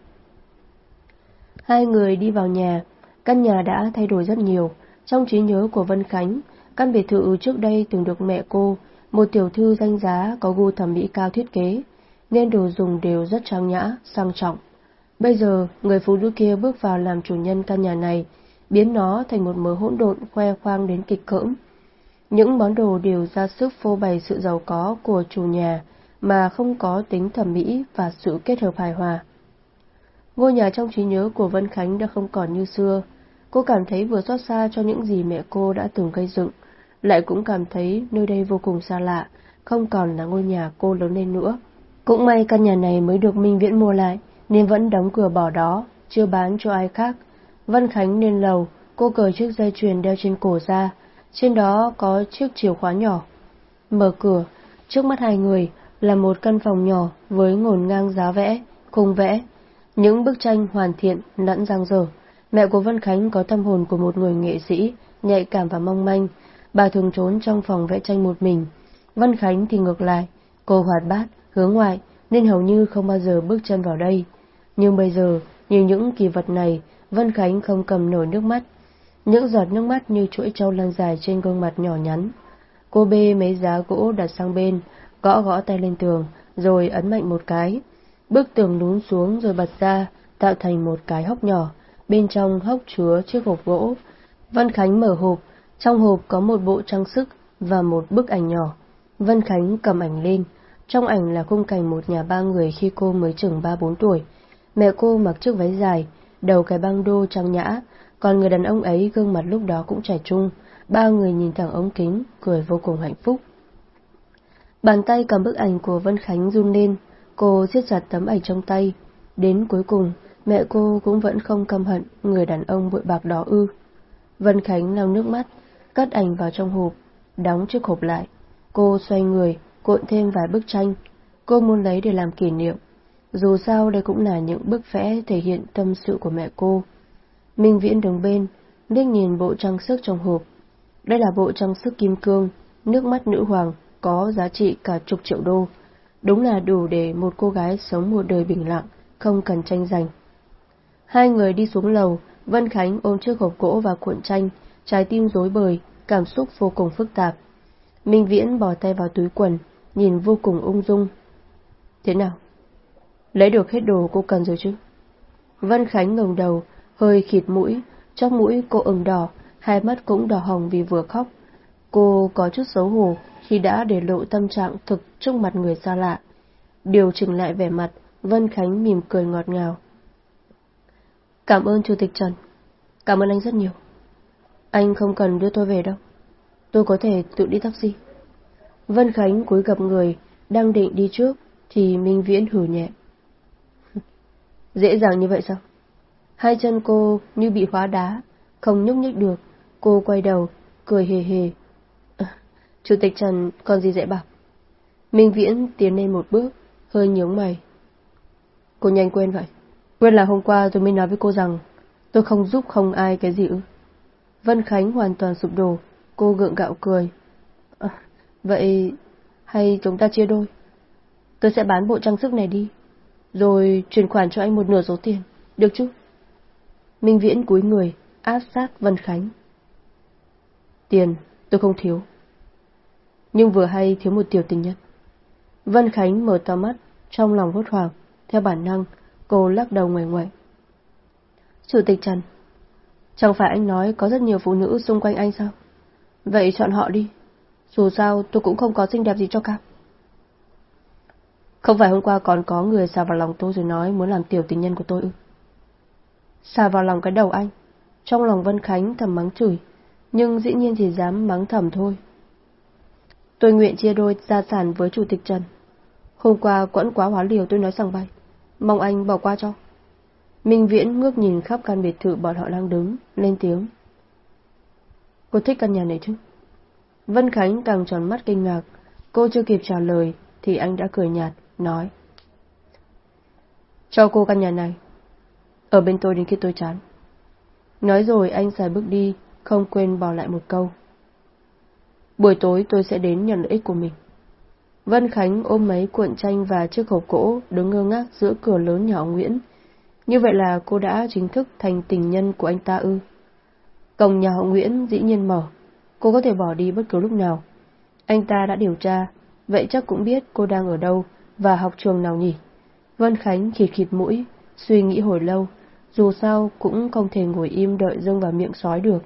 Hai người đi vào nhà, căn nhà đã thay đổi rất nhiều. Trong trí nhớ của Vân Khánh, căn biệt thự trước đây từng được mẹ cô, một tiểu thư danh giá có gu thẩm mỹ cao thiết kế, nên đồ dùng đều rất trang nhã, sang trọng. Bây giờ, người phụ nữ kia bước vào làm chủ nhân căn nhà này, biến nó thành một mớ hỗn độn khoe khoang đến kịch cỡm. Những món đồ đều ra sức phô bày sự giàu có của chủ nhà mà không có tính thẩm mỹ và sự kết hợp hài hòa. Ngôi nhà trong trí nhớ của Vân Khánh đã không còn như xưa. Cô cảm thấy vừa xót xa cho những gì mẹ cô đã từng gây dựng, lại cũng cảm thấy nơi đây vô cùng xa lạ, không còn là ngôi nhà cô lớn lên nữa. Cũng may căn nhà này mới được Minh Viễn mua lại, nên vẫn đóng cửa bỏ đó, chưa bán cho ai khác. Vân Khánh lên lầu, cô cởi chiếc dây chuyền đeo trên cổ ra, trên đó có chiếc chìa khóa nhỏ. Mở cửa, trước mắt hai người là một căn phòng nhỏ với ngổn ngang giá vẽ, khung vẽ. Những bức tranh hoàn thiện, lẫn giang dở. Mẹ của Vân Khánh có tâm hồn của một người nghệ sĩ, nhạy cảm và mong manh. Bà thường trốn trong phòng vẽ tranh một mình. Vân Khánh thì ngược lại, cô hoạt bát, hướng ngoại, nên hầu như không bao giờ bước chân vào đây. Nhưng bây giờ, nhìn những kỳ vật này, Vân Khánh không cầm nổi nước mắt. Những giọt nước mắt như chuỗi trâu lăn dài trên gương mặt nhỏ nhắn. Cô bê mấy giá gỗ đặt sang bên, gõ gõ tay lên tường, rồi ấn mạnh một cái. Bức tường lún xuống rồi bật ra, tạo thành một cái hốc nhỏ, bên trong hốc chứa chiếc hộp gỗ. Vân Khánh mở hộp, trong hộp có một bộ trang sức và một bức ảnh nhỏ. Vân Khánh cầm ảnh lên, trong ảnh là khung cảnh một nhà ba người khi cô mới chừng ba bốn tuổi. Mẹ cô mặc chiếc váy dài, đầu cái băng đô trang nhã, còn người đàn ông ấy gương mặt lúc đó cũng trẻ trung. Ba người nhìn thẳng ống kính, cười vô cùng hạnh phúc. Bàn tay cầm bức ảnh của Vân Khánh run lên, cô siết chặt tấm ảnh trong tay. Đến cuối cùng, mẹ cô cũng vẫn không căm hận người đàn ông bội bạc đó ư. Vân Khánh lau nước mắt, cất ảnh vào trong hộp, đóng chiếc hộp lại. Cô xoay người, cuộn thêm vài bức tranh. Cô muốn lấy để làm kỷ niệm. Dù sao đây cũng là những bức vẽ thể hiện tâm sự của mẹ cô. Minh Viễn đứng bên, liếc nhìn bộ trang sức trong hộp. Đây là bộ trang sức kim cương, nước mắt nữ hoàng, có giá trị cả chục triệu đô. Đúng là đủ để một cô gái sống một đời bình lặng, không cần tranh giành. Hai người đi xuống lầu, Vân Khánh ôm chiếc hộp gỗ và cuộn tranh, trái tim rối bời, cảm xúc vô cùng phức tạp. Minh Viễn bỏ tay vào túi quần, nhìn vô cùng ung dung. Thế nào? Lấy được hết đồ cô cần rồi chứ? Vân Khánh ngẩng đầu, hơi khịt mũi, chóp mũi cô ửng đỏ, hai mắt cũng đỏ hồng vì vừa khóc. Cô có chút xấu hổ khi đã để lộ tâm trạng thực trước mặt người xa lạ. Điều chỉnh lại vẻ mặt, Vân Khánh mỉm cười ngọt ngào. Cảm ơn Chủ tịch Trần. Cảm ơn anh rất nhiều. Anh không cần đưa tôi về đâu. Tôi có thể tự đi taxi. Vân Khánh cúi gặp người, đang định đi trước, thì Minh Viễn hử nhẹ. Dễ dàng như vậy sao? Hai chân cô như bị hóa đá, không nhúc nhích được. Cô quay đầu, cười hề hề. À, Chủ tịch Trần còn gì dễ bảo? Minh Viễn tiến lên một bước, hơi nhướng mày. Cô nhanh quên vậy. Quên là hôm qua tôi mới nói với cô rằng tôi không giúp không ai cái gì ư. Vân Khánh hoàn toàn sụp đổ, cô gượng gạo cười. À, vậy hay chúng ta chia đôi? Tôi sẽ bán bộ trang sức này đi, rồi chuyển khoản cho anh một nửa số tiền, được chứ? Minh Viễn cúi người, áp sát Vân Khánh. Tiền, tôi không thiếu. Nhưng vừa hay thiếu một tiểu tình nhân. Vân Khánh mở to mắt, trong lòng hốt hoảng, theo bản năng, cô lắc đầu ngoài ngoại. Chủ tịch Trần, chẳng phải anh nói có rất nhiều phụ nữ xung quanh anh sao? Vậy chọn họ đi. Dù sao tôi cũng không có xinh đẹp gì cho cả. Không phải hôm qua còn có người xào vào lòng tôi rồi nói muốn làm tiểu tình nhân của tôi ư? Xà vào lòng cái đầu anh. Trong lòng Vân Khánh thầm mắng chửi, nhưng dĩ nhiên chỉ dám mắng thầm thôi. Tôi nguyện chia đôi gia sản với Chủ tịch Trần. Hôm qua quẫn quá hóa liều tôi nói rằng bay, mong anh bỏ qua cho. Minh Viễn ngước nhìn khắp căn biệt thự bọn họ đang đứng, lên tiếng. Cô thích căn nhà này chứ? Vân Khánh càng tròn mắt kinh ngạc, cô chưa kịp trả lời thì anh đã cười nhạt, nói. Cho cô căn nhà này, ở bên tôi đến khi tôi chán. Nói rồi anh xài bước đi, không quên bỏ lại một câu. Buổi tối tôi sẽ đến nhận lợi ích của mình. Vân Khánh ôm mấy cuộn tranh và chiếc hộp gỗ đứng ngơ ngác giữa cửa lớn nhỏ Nguyễn. Như vậy là cô đã chính thức thành tình nhân của anh ta ư. Cổng nhà họ Nguyễn dĩ nhiên mở, cô có thể bỏ đi bất cứ lúc nào. Anh ta đã điều tra, vậy chắc cũng biết cô đang ở đâu và học trường nào nhỉ. Vân Khánh khịt khịt mũi, suy nghĩ hồi lâu, dù sao cũng không thể ngồi im đợi dâng vào miệng sói được.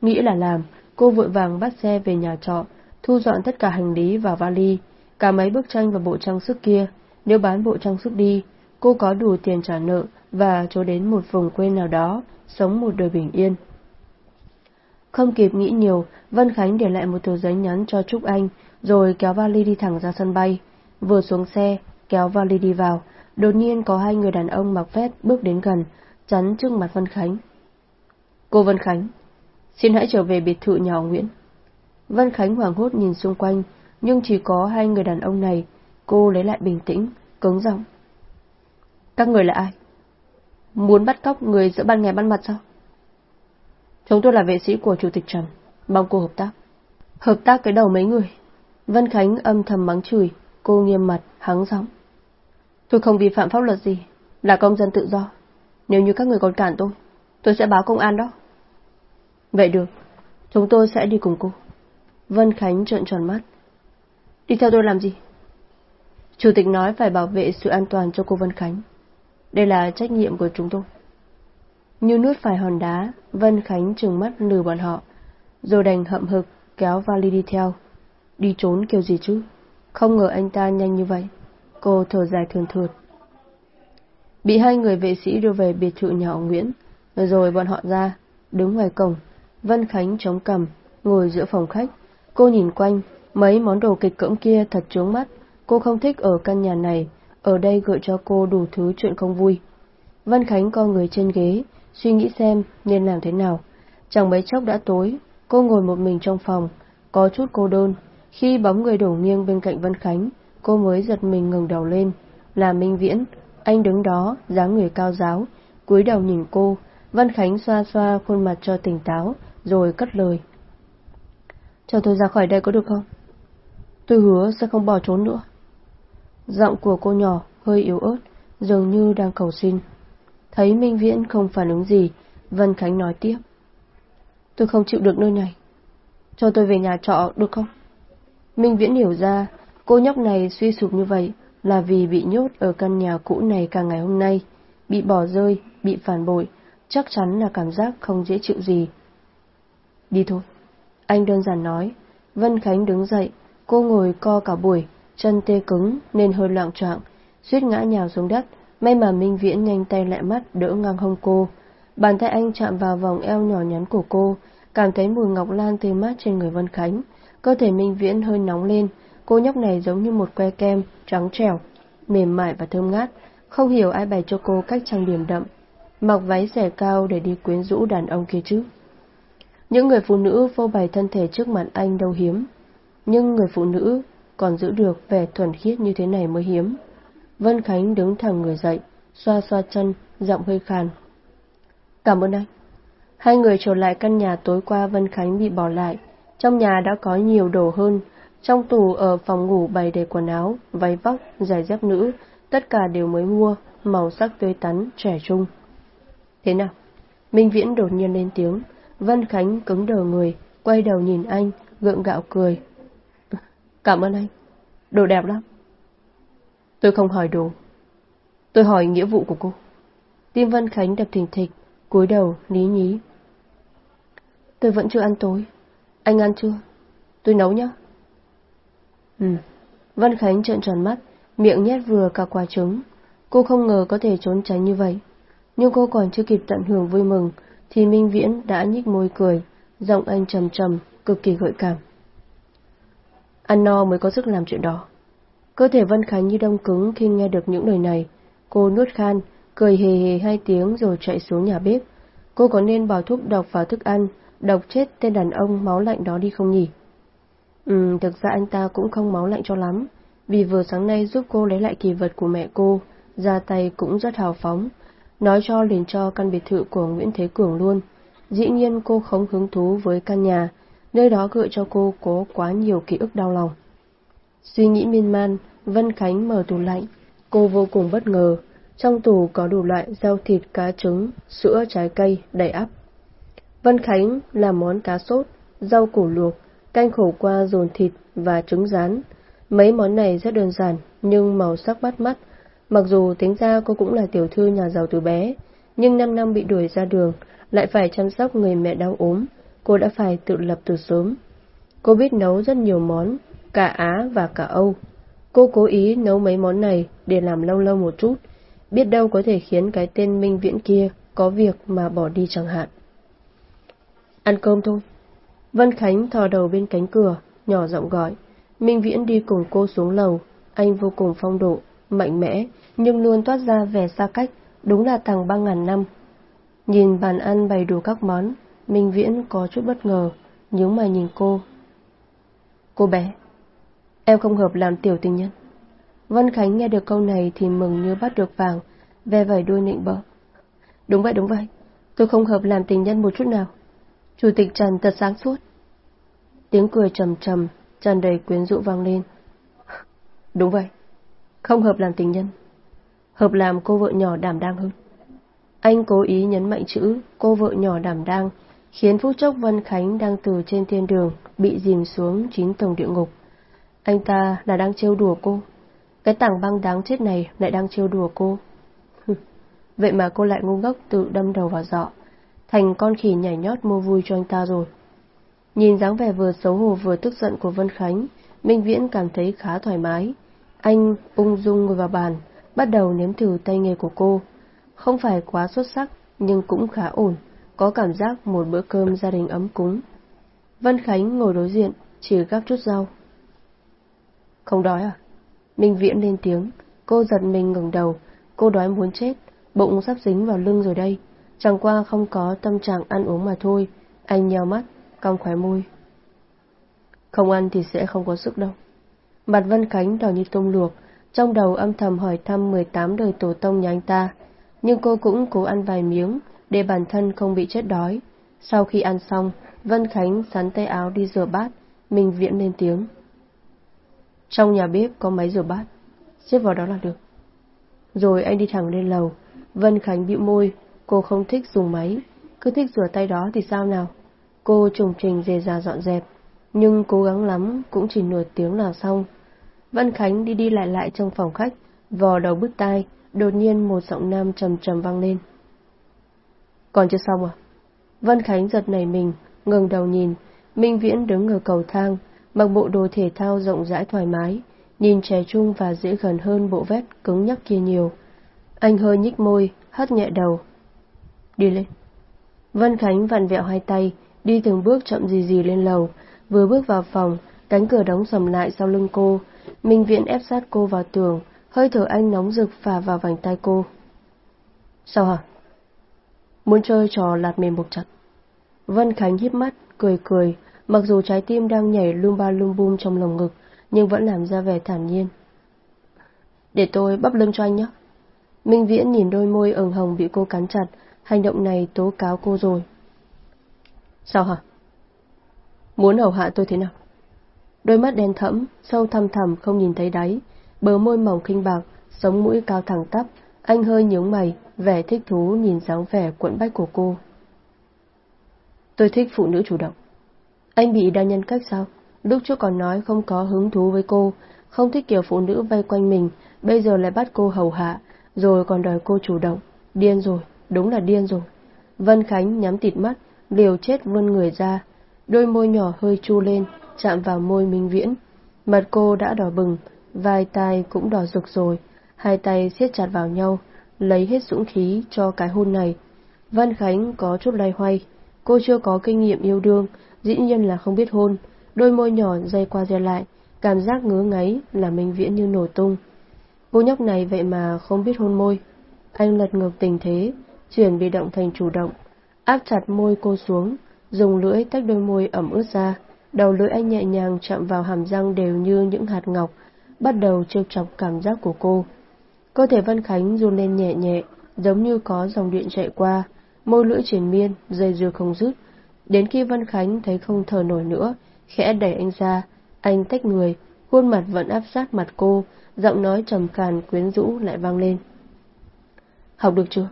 Nghĩ là làm, cô vội vàng bắt xe về nhà trọ, thu dọn tất cả hành lý vào vali, cả mấy bức tranh và bộ trang sức kia. Nếu bán bộ trang sức đi, cô có đủ tiền trả nợ và trốn đến một vùng quê nào đó, sống một đời bình yên. Không kịp nghĩ nhiều, Vân Khánh để lại một tờ giấy nhắn cho Trúc Anh, rồi kéo vali đi thẳng ra sân bay. Vừa xuống xe, kéo vali đi vào, đột nhiên có hai người đàn ông mặc vest bước đến gần, chắn trước mặt Vân Khánh. Cô Vân Khánh, xin hãy trở về biệt thự nhà Nguyễn. Vân Khánh hoảng hốt nhìn xung quanh, nhưng chỉ có hai người đàn ông này, cô lấy lại bình tĩnh, cứng giọng. Các người là ai? Muốn bắt cóc người giữa ban ngày ban mặt sao? Chúng tôi là vệ sĩ của Chủ tịch Trần, mong cô hợp tác. Hợp tác cái đầu mấy người. Vân Khánh âm thầm mắng chửi, cô nghiêm mặt, hắng giọng. Tôi không vi phạm pháp luật gì, là công dân tự do. Nếu như các người còn cản tôi, tôi sẽ báo công an đó. Vậy được, chúng tôi sẽ đi cùng cô. Vân Khánh trợn tròn mắt. Đi theo tôi làm gì? Chủ tịch nói phải bảo vệ sự an toàn cho cô Vân Khánh. Đây là trách nhiệm của chúng tôi. Như nuốt phải hòn đá, Vân Khánh trừng mắt lừa bọn họ, rồi đành hậm hực kéo vali đi theo. Đi trốn kiểu gì chứ? Không ngờ anh ta nhanh như vậy. Cô thở dài thường thượt. Bị hai người vệ sĩ đưa về biệt thự nhà họ Nguyễn, rồi bọn họ ra, đứng ngoài cổng. Vân Khánh chống cằm, ngồi giữa phòng khách. Cô nhìn quanh, mấy món đồ kịch cưỡng kia thật trướng mắt. Cô không thích ở căn nhà này, ở đây gợi cho cô đủ thứ chuyện không vui. Văn Khánh co người trên ghế, suy nghĩ xem nên làm thế nào. Chẳng mấy chốc đã tối, cô ngồi một mình trong phòng, có chút cô đơn. Khi bóng người đổ nghiêng bên cạnh Văn Khánh, cô mới giật mình ngừng đầu lên. Là Minh Viễn, anh đứng đó, dáng người cao giáo, cúi đầu nhìn cô. Văn Khánh xoa xoa khuôn mặt cho tỉnh táo, rồi cất lời. Cho tôi ra khỏi đây có được không? Tôi hứa sẽ không bỏ trốn nữa. Giọng của cô nhỏ, hơi yếu ớt, dường như đang cầu xin. Thấy Minh Viễn không phản ứng gì, văn Khánh nói tiếp. Tôi không chịu được nơi này. Cho tôi về nhà trọ được không? Minh Viễn hiểu ra, cô nhóc này suy sụp như vậy là vì bị nhốt ở căn nhà cũ này cả ngày hôm nay, bị bỏ rơi, bị phản bội, chắc chắn là cảm giác không dễ chịu gì. Đi thôi. Anh đơn giản nói. Vân Khánh đứng dậy, cô ngồi co cả buổi, chân tê cứng nên hơi loạn trọng, suýt ngã nhào xuống đất. May mà Minh Viễn nhanh tay lại mắt đỡ ngang hông cô. Bàn tay anh chạm vào vòng eo nhỏ nhắn của cô, cảm thấy mùi ngọc lan tươi mát trên người Vân Khánh. Cơ thể Minh Viễn hơi nóng lên, cô nhóc này giống như một que kem, trắng trẻo, mềm mại và thơm ngát. Không hiểu ai bày cho cô cách trang điểm đậm, mặc váy xẻ cao để đi quyến rũ đàn ông kia chứ. Những người phụ nữ phô bày thân thể trước mặt anh đâu hiếm, nhưng người phụ nữ còn giữ được vẻ thuần khiết như thế này mới hiếm. Vân Khánh đứng thẳng người dậy, xoa xoa chân, giọng hơi khàn. Cảm ơn anh. Hai người trở lại căn nhà tối qua Vân Khánh bị bỏ lại. Trong nhà đã có nhiều đồ hơn. Trong tủ ở phòng ngủ bày đầy quần áo, váy vóc, giày dép nữ, tất cả đều mới mua, màu sắc tươi tắn, trẻ trung. Thế nào? Minh Viễn đột nhiên lên tiếng. Vân Khánh cứng đờ người, quay đầu nhìn anh, gượng gạo cười. Cảm ơn anh. Đồ đẹp lắm. Tôi không hỏi đồ. Tôi hỏi nghĩa vụ của cô. Tim Vân Khánh đập thình thịch, cúi đầu, ní nhí. Tôi vẫn chưa ăn tối. Anh ăn chưa? Tôi nấu nhá. Ừ. Vân Khánh trợn tròn mắt, miệng nhét vừa cả quả trứng. Cô không ngờ có thể trốn tránh như vậy. Nhưng cô còn chưa kịp tận hưởng vui mừng, thì Minh Viễn đã nhích môi cười, giọng anh trầm trầm, cực kỳ gợi cảm. Ăn no mới có sức làm chuyện đó. Cơ thể Vân Khánh như đông cứng khi nghe được những lời này. Cô nuốt khan, cười hề hề hai tiếng rồi chạy xuống nhà bếp. Cô có nên bỏ thuốc độc vào thức ăn, độc chết tên đàn ông máu lạnh đó đi không nhỉ? Ừ, thực ra anh ta cũng không máu lạnh cho lắm, vì vừa sáng nay giúp cô lấy lại kỳ vật của mẹ cô, ra tay cũng rất hào phóng, nói cho liền cho căn biệt thự của Nguyễn Thế Cường luôn. Dĩ nhiên cô không hứng thú với căn nhà, nơi đó gợi cho cô có quá nhiều ký ức đau lòng. Suy nghĩ miên man, Vân Khánh mở tủ lạnh, cô vô cùng bất ngờ, trong tủ có đủ loại rau thịt cá trứng, sữa trái cây đầy ắp. Vân Khánh làm món cá sốt, rau củ luộc, canh khổ qua dồn thịt và trứng rán. Mấy món này rất đơn giản nhưng màu sắc bắt mắt. Mặc dù tính ra cô cũng là tiểu thư nhà giàu từ bé, nhưng 5 năm bị đuổi ra đường, lại phải chăm sóc người mẹ đau ốm, cô đã phải tự lập từ sớm. Cô biết nấu rất nhiều món, cả Á và cả Âu. Cô cố ý nấu mấy món này để làm lâu lâu một chút, biết đâu có thể khiến cái tên Minh Viễn kia có việc mà bỏ đi chẳng hạn. Ăn cơm thôi. Vân Khánh thò đầu bên cánh cửa, nhỏ giọng gọi. Minh Viễn đi cùng cô xuống lầu, anh vô cùng phong độ, mạnh mẽ, nhưng luôn toát ra vẻ xa cách, đúng là thằng ba ngàn năm. Nhìn bàn ăn bày đủ các món, Minh Viễn có chút bất ngờ, nhướng mày nhìn cô. Cô bé, em không hợp làm tiểu tình nhân. Vân Khánh nghe được câu này thì mừng như bắt được vàng, ve vẩy đuôi nịnh bợ. Đúng vậy, đúng vậy, tôi không hợp làm tình nhân một chút nào. Chủ tịch Trần thật sáng suốt. Tiếng cười trầm trầm, tràn đầy quyến rũ vang lên. Đúng vậy, không hợp làm tình nhân, hợp làm cô vợ nhỏ đảm đang hơn. Anh cố ý nhấn mạnh chữ cô vợ nhỏ đảm đang, khiến phút chốc Vân Khánh đang từ trên thiên đường bị dìm xuống chín tầng địa ngục. Anh ta là đang trêu đùa cô. Cái tảng băng đáng chết này lại đang trêu đùa cô. Vậy mà cô lại ngu ngốc tự đâm đầu vào dọ, thành con khỉ nhảy nhót mua vui cho anh ta rồi. Nhìn dáng vẻ vừa xấu hổ vừa tức giận của Vân Khánh, Minh Viễn cảm thấy khá thoải mái. Anh ung dung ngồi vào bàn, bắt đầu nếm thử tay nghề của cô. Không phải quá xuất sắc, nhưng cũng khá ổn, có cảm giác một bữa cơm gia đình ấm cúng. Vân Khánh ngồi đối diện, chỉ gắp chút rau. Không đói à? Minh Viễn lên tiếng, Cô giật mình ngừng đầu, cô đói muốn chết, bụng sắp dính vào lưng rồi đây. Chẳng qua không có tâm trạng ăn uống mà thôi. Anh nheo mắt, cong khóe môi. Không ăn thì sẽ không có sức đâu. Mặt Vân Khánh đỏ như tôm luộc, trong đầu âm thầm hỏi thăm 18 đời tổ tông nhà anh ta. Nhưng cô cũng cố ăn vài miếng, để bản thân không bị chết đói. Sau khi ăn xong, Vân Khánh sắn tay áo đi rửa bát, mình viễn lên tiếng. Trong nhà bếp có máy rửa bát, xếp vào đó là được. Rồi anh đi thẳng lên lầu, Vân Khánh bĩu môi, cô không thích dùng máy, cứ thích rửa tay đó thì sao nào. Cô trùng trình dề ra dọn dẹp, nhưng cố gắng lắm cũng chỉ nửa tiếng là xong. Vân Khánh đi đi lại lại trong phòng khách, vò đầu bứt tai, đột nhiên một giọng nam trầm trầm vang lên. Còn chưa xong à? Vân Khánh giật nảy mình, ngừng đầu nhìn, Minh Viễn đứng ở cầu thang, mặc bộ đồ thể thao rộng rãi thoải mái, nhìn trẻ trung và dễ gần hơn bộ vest cứng nhắc kia nhiều. Anh hơi nhích môi, hất nhẹ đầu. Đi lên. Vân Khánh vặn vẹo hai tay, đi từng bước chậm gì gì lên lầu, vừa bước vào phòng, cánh cửa đóng sầm lại sau lưng cô, Minh Viễn ép sát cô vào tường, hơi thở anh nóng rực phả vào vành tay cô. Sao hả? Muốn chơi trò lạt mềm buộc chặt. Vân Khánh híp mắt, cười cười, mặc dù trái tim đang nhảy lung ba lung bum trong lồng ngực, nhưng vẫn làm ra vẻ thản nhiên. Để tôi bắp lưng cho anh nhé. Minh Viễn nhìn đôi môi ửng hồng bị cô cắn chặt, hành động này tố cáo cô rồi. Sao hả? Muốn hầu hạ tôi thế nào? Đôi mắt đen thẫm, sâu thăm thẳm không nhìn thấy đáy, bờ môi mỏng khinh bạc, sống mũi cao thẳng tắp, anh hơi nhướng mày, vẻ thích thú nhìn dáng vẻ cuộn bách của cô. Tôi thích phụ nữ chủ động. Anh bị đa nhân cách sao? Lúc trước còn nói không có hứng thú với cô, không thích kiểu phụ nữ vây quanh mình, bây giờ lại bắt cô hầu hạ, rồi còn đòi cô chủ động. Điên rồi, đúng là điên rồi. Vân Khánh nhắm tịt mắt, liều chết vươn người ra, đôi môi nhỏ hơi chu lên, chạm vào môi Minh Viễn. Mặt cô đã đỏ bừng, vai tai cũng đỏ rực rồi, hai tay siết chặt vào nhau, lấy hết dũng khí cho cái hôn này. Vân Khánh có chút lay hoay, cô chưa có kinh nghiệm yêu đương, dĩ nhiên là không biết hôn, đôi môi nhỏ dây qua dây lại, cảm giác ngứa ngáy là Minh Viễn như nổ tung. Cô nhóc này vậy mà không biết hôn môi. Anh lật ngược tình thế, chuyển bị động thành chủ động, áp chặt môi cô xuống, dùng lưỡi tách đôi môi ẩm ướt ra, đầu lưỡi anh nhẹ nhàng chạm vào hàm răng đều như những hạt ngọc, bắt đầu trêu chọc cảm giác của cô. Cơ thể Văn Khánh run lên nhẹ nhẹ, giống như có dòng điện chạy qua, môi lưỡi triển miên, dây dưa không dứt. Đến khi Văn Khánh thấy không thở nổi nữa, khẽ đẩy anh ra, anh tách người, khuôn mặt vẫn áp sát mặt cô, giọng nói trầm càn quyến rũ lại vang lên. Học được chưa?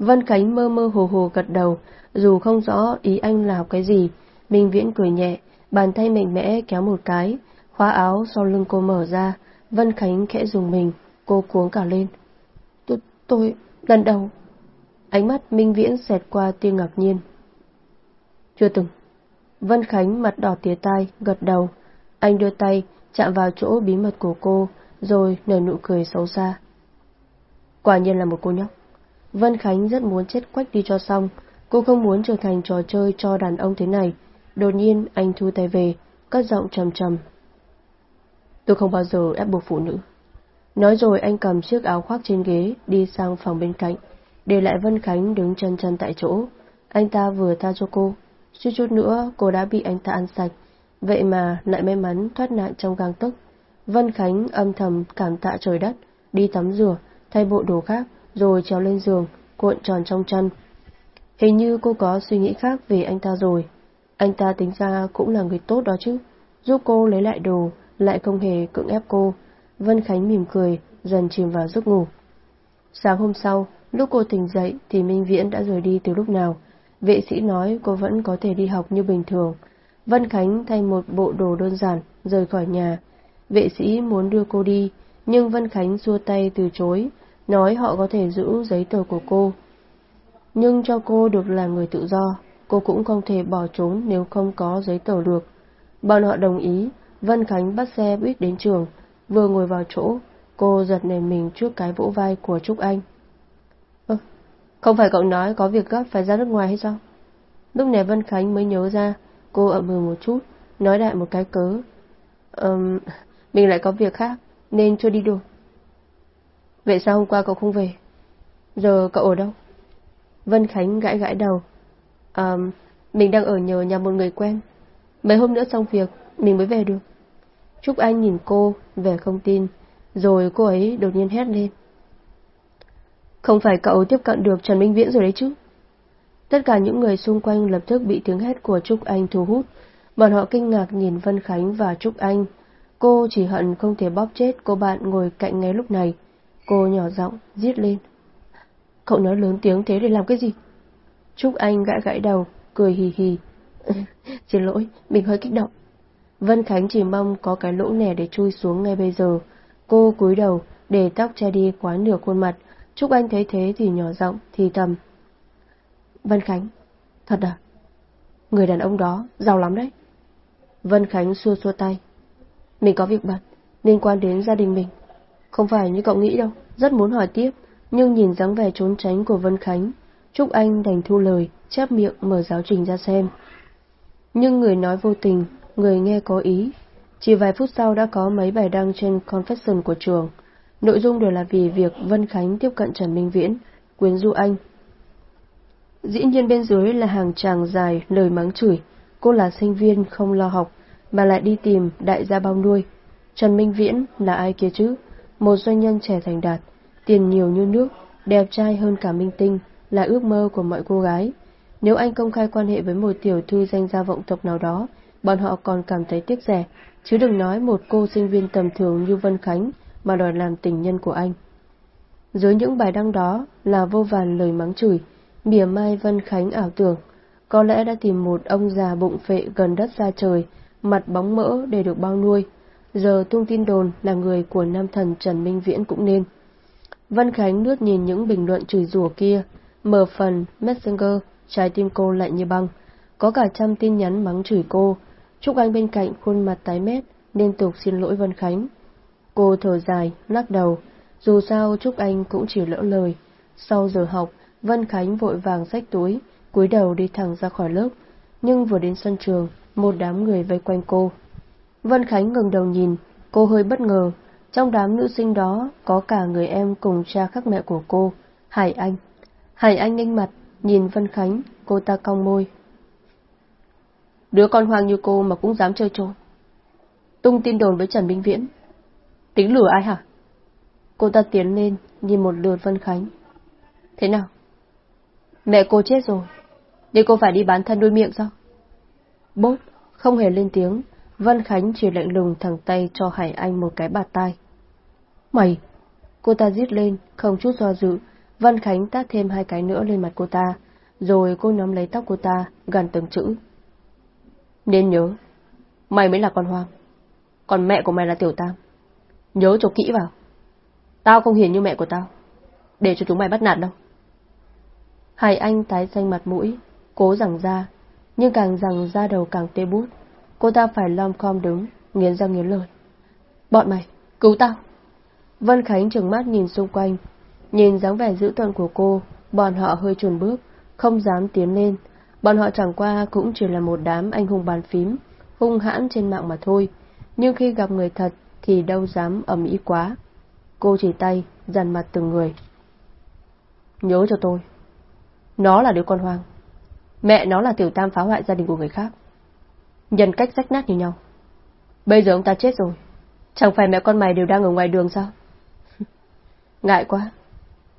Vân Khánh mơ mơ hồ hồ gật đầu, dù không rõ ý anh là học cái gì, Minh Viễn cười nhẹ, bàn tay mạnh mẽ kéo một cái, khóa áo sau lưng cô mở ra, Vân Khánh khẽ dùng mình, cô cuống cả lên. Tôi, tôi, lần đầu. Ánh mắt Minh Viễn xẹt qua tia ngạc nhiên. Chưa từng. Vân Khánh mặt đỏ tía tai, gật đầu. Anh đưa tay, chạm vào chỗ bí mật của cô, rồi nở nụ cười xấu xa. Quả nhiên là một cô nhóc. Vân Khánh rất muốn chết quách đi cho xong, cô không muốn trở thành trò chơi cho đàn ông thế này. Đột nhiên anh thu tay về, cất giọng trầm trầm. Tôi không bao giờ ép buộc phụ nữ. Nói rồi anh cầm chiếc áo khoác trên ghế đi sang phòng bên cạnh, để lại Vân Khánh đứng chân chân tại chỗ. Anh ta vừa tha cho cô, suýt chút nữa cô đã bị anh ta ăn sạch, vậy mà lại may mắn thoát nạn trong gang tấc. Vân Khánh âm thầm cảm tạ trời đất, đi tắm rửa, thay bộ đồ khác, rồi trèo lên giường, cuộn tròn trong chăn. Hình như cô có suy nghĩ khác về anh ta rồi. Anh ta tính ra cũng là người tốt đó chứ, giúp cô lấy lại đồ, lại không hề cưỡng ép cô. Vân Khánh mỉm cười, dần chìm vào giấc ngủ. Sáng hôm sau, lúc cô tỉnh dậy thì Minh Viễn đã rời đi từ lúc nào. Vệ sĩ nói cô vẫn có thể đi học như bình thường. Vân Khánh thay một bộ đồ đơn giản, rời khỏi nhà. Vệ sĩ muốn đưa cô đi, nhưng Vân Khánh xua tay từ chối, nói họ có thể giữ giấy tờ của cô. Nhưng cho cô được là người tự do, cô cũng không thể bỏ trốn nếu không có giấy tờ được. Bọn họ đồng ý, Vân Khánh bắt xe buýt đến trường, vừa ngồi vào chỗ, cô giật nền mình trước cái vỗ vai của Trúc Anh. Ơ, không phải cậu nói có việc gấp phải ra nước ngoài hay sao? Lúc này Vân Khánh mới nhớ ra, cô ậm ừ một chút, nói đại một cái cớ. Ừm, mình lại có việc khác, nên chưa đi được. Vậy sao hôm qua cậu không về? Giờ cậu ở đâu? Vân Khánh gãi gãi đầu. À, mình đang ở nhờ nhà một người quen. Mấy hôm nữa xong việc, mình mới về được. Trúc Anh nhìn cô, vẻ không tin, rồi cô ấy đột nhiên hét lên. Không phải cậu tiếp cận được Trần Minh Viễn rồi đấy chứ? Tất cả những người xung quanh lập tức bị tiếng hét của Trúc Anh thu hút. Bọn họ kinh ngạc nhìn Vân Khánh và Trúc Anh. Cô chỉ hận không thể bóp chết cô bạn ngồi cạnh ngay lúc này. Cô nhỏ giọng, giết lên. Cậu nói lớn tiếng thế để làm cái gì? Trúc Anh gãi gãi đầu, cười hì hì. Xin lỗi, mình hơi kích động. Vân Khánh chỉ mong có cái lỗ nẻ để chui xuống ngay bây giờ. Cô cúi đầu, để tóc che đi quá nửa khuôn mặt. Trúc Anh thấy thế thì nhỏ giọng, thì thầm. Vân Khánh, thật à? Người đàn ông đó, giàu lắm đấy. Vân Khánh xua xua tay. Mình có việc bận, liên quan đến gia đình mình. Không phải như cậu nghĩ đâu, rất muốn hỏi tiếp, nhưng nhìn dáng vẻ trốn tránh của Vân Khánh, Trúc Anh đành thu lời, chép miệng mở giáo trình ra xem. Nhưng người nói vô tình, người nghe có ý. Chỉ vài phút sau đã có mấy bài đăng trên Confession của trường. Nội dung đều là vì việc Vân Khánh tiếp cận Trần Minh Viễn, quyến du anh. Dĩ nhiên bên dưới là hàng tràng dài lời mắng chửi, cô là sinh viên không lo học, mà lại đi tìm đại gia bao nuôi. Trần Minh Viễn là ai kia chứ? Một doanh nhân trẻ thành đạt, tiền nhiều như nước, đẹp trai hơn cả minh tinh, là ước mơ của mọi cô gái. Nếu anh công khai quan hệ với một tiểu thư danh gia vọng tộc nào đó, bọn họ còn cảm thấy tiếc rẻ, chứ đừng nói một cô sinh viên tầm thường như Vân Khánh mà đòi làm tình nhân của anh. Dưới những bài đăng đó là vô vàn lời mắng chửi, mỉa mai Vân Khánh ảo tưởng, có lẽ đã tìm một ông già bụng phệ gần đất xa trời, mặt bóng mỡ để được bao nuôi. Giờ tung tin đồn là người của nam thần Trần Minh Viễn cũng nên. Vân Khánh nước nhìn những bình luận chửi rủa kia, mở phần Messenger, trái tim cô lạnh như băng. Có cả trăm tin nhắn mắng chửi cô. Trúc Anh bên cạnh khuôn mặt tái mét, liên tục xin lỗi Vân Khánh. Cô thở dài, lắc đầu. Dù sao Trúc Anh cũng chỉ lỡ lời. Sau giờ học, Vân Khánh vội vàng xách túi, cúi đầu đi thẳng ra khỏi lớp. Nhưng vừa đến sân trường, một đám người vây quanh cô. Vân Khánh ngừng đầu nhìn, cô hơi bất ngờ. Trong đám nữ sinh đó có cả người em cùng cha khác mẹ của cô, Hải Anh. Hải Anh nhanh mặt, nhìn Vân Khánh, cô ta cong môi. Đứa con hoang như cô mà cũng dám chơi trộm. Tung tin đồn với Trần Minh Viễn. Tính lừa ai hả? Cô ta tiến lên, nhìn một lượt Vân Khánh. Thế nào? Mẹ cô chết rồi, nên cô phải đi bán thân đuôi miệng sao? Bốt, không hề lên tiếng, Vân Khánh chỉ lạnh lùng thẳng tay cho Hải Anh một cái bạt tai. Mày! Cô ta giết lên, không chút do dự, Vân Khánh tát thêm hai cái nữa lên mặt cô ta, rồi cô nắm lấy tóc cô ta, gần từng chữ. Nên nhớ, mày mới là con hoang, còn mẹ của mày là tiểu tam. Nhớ cho kỹ vào. Tao không hiền như mẹ của tao, để cho chúng mày bắt nạt đâu. Hải Anh tái xanh mặt mũi, cố rằng ra, nhưng càng rằng ra đầu càng tê bút. Cô ta phải lom khom đứng, nghiến răng nghiến lợi. Bọn mày, cứu tao! Vân Khánh trừng mắt nhìn xung quanh, nhìn dáng vẻ dữ tợn của cô, bọn họ hơi chuồn bước, không dám tiến lên. Bọn họ chẳng qua cũng chỉ là một đám anh hùng bàn phím, hung hãn trên mạng mà thôi. Nhưng khi gặp người thật thì đâu dám ẩm ý quá. Cô chỉ tay, dằn mặt từng người. Nhớ cho tôi. Nó là đứa con hoang. Mẹ nó là tiểu tam phá hoại gia đình của người khác. Nhân cách rách nát như nhau. Bây giờ ông ta chết rồi. Chẳng phải mẹ con mày đều đang ở ngoài đường sao? Ngại quá.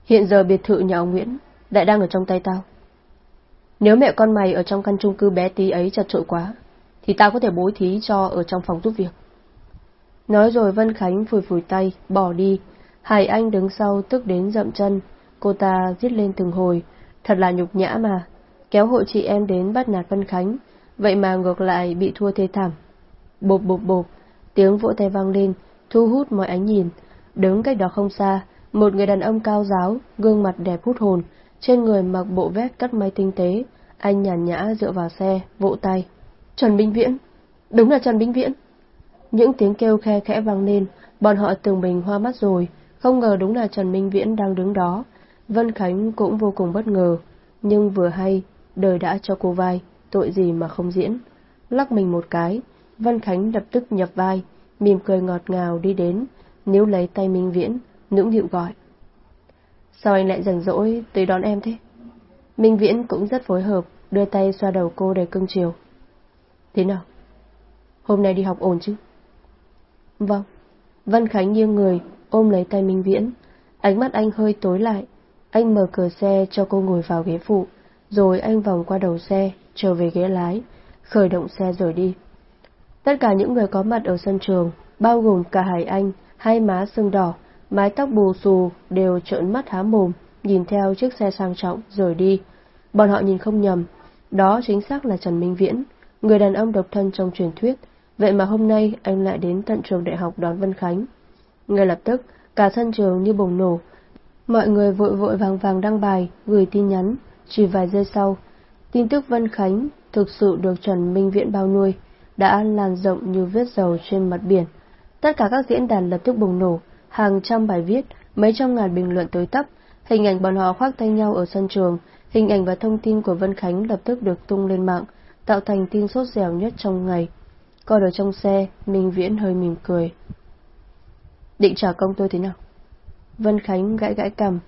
Hiện giờ biệt thự nhà ông Nguyễn lại đang ở trong tay tao. Nếu mẹ con mày ở trong căn chung cư bé tí ấy chật trội quá, thì tao có thể bố thí cho ở trong phòng giúp việc. Nói rồi Vân Khánh phủi phủi tay, bỏ đi. Hải Anh đứng sau tức đến dậm chân. Cô ta giết lên từng hồi. Thật là nhục nhã mà. Kéo hội chị em đến bắt nạt Vân Khánh. Vậy mà ngược lại bị thua thê thảm. Bộp bộp bộp. Tiếng vỗ tay vang lên, thu hút mọi ánh nhìn. Đứng cách đó không xa, một người đàn ông cao giáo, gương mặt đẹp hút hồn, trên người mặc bộ vest cắt may tinh tế, anh nhàn nhã dựa vào xe, vỗ tay. Trần Minh Viễn! Đúng là Trần Minh Viễn! Những tiếng kêu khe khẽ vang lên, bọn họ tưởng mình hoa mắt rồi, không ngờ đúng là Trần Minh Viễn đang đứng đó. Vân Khánh cũng vô cùng bất ngờ, nhưng vừa hay, đời đã cho cô vai, tội gì mà không diễn. Lắc mình một cái, văn Khánh lập tức nhập vai, mỉm cười ngọt ngào đi đến, níu lấy tay Minh Viễn, nũng nịu gọi. Sao anh lại rảnh rỗi tới đón em thế? Minh Viễn cũng rất phối hợp, đưa tay xoa đầu cô đầy cưng chiều. Thế nào? Hôm nay đi học ổn chứ? Vâng. Văn Khánh nghiêng người, ôm lấy tay Minh Viễn. Ánh mắt anh hơi tối lại. Anh mở cửa xe cho cô ngồi vào ghế phụ, rồi anh vòng qua đầu xe, trở về ghế lái, khởi động xe rồi đi. Tất cả những người có mặt ở sân trường, bao gồm cả Hải Anh, hai má sưng đỏ, mái tóc bù xù đều trợn mắt há mồm, nhìn theo chiếc xe sang trọng rồi đi. Bọn họ nhìn không nhầm, đó chính xác là Trần Minh Viễn, người đàn ông độc thân trong truyền thuyết, vậy mà hôm nay anh lại đến tận trường đại học đón Vân Khánh. Ngay lập tức, cả sân trường như bùng nổ, mọi người vội vội vàng vàng đăng bài, gửi tin nhắn, chỉ vài giây sau, tin tức Vân Khánh thực sự được Trần Minh Viễn bao nuôi, đã lan rộng như vết dầu trên mặt biển. Tất cả các diễn đàn lập tức bùng nổ, hàng trăm bài viết, mấy trăm ngàn bình luận tới tấp, hình ảnh bọn họ khoác tay nhau ở sân trường, hình ảnh và thông tin của Vân Khánh lập tức được tung lên mạng, tạo thành tin sốt dẻo nhất trong ngày. Còn ở trong xe, Minh Viễn hơi mỉm cười. Định trả công tôi thế nào? Vân Khánh gãi gãi cằm.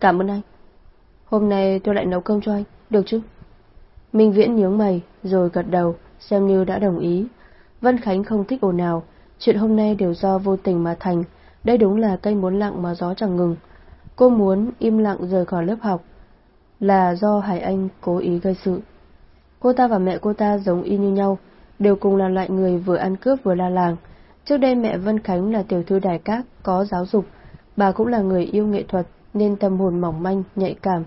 Cảm ơn anh. Hôm nay tôi lại nấu cơm cho anh, được chứ? Minh Viễn nhướng mày, rồi gật đầu, xem như đã đồng ý. Vân Khánh không thích ồn nào, chuyện hôm nay đều do vô tình mà thành, đây đúng là cây muốn lặng mà gió chẳng ngừng. Cô muốn im lặng rời khỏi lớp học, là do Hải Anh cố ý gây sự. Cô ta và mẹ cô ta giống y như nhau, đều cùng là loại người vừa ăn cướp vừa la làng. Trước đây mẹ Vân Khánh là tiểu thư đài các, có giáo dục, bà cũng là người yêu nghệ thuật nên tâm hồn mỏng manh, nhạy cảm,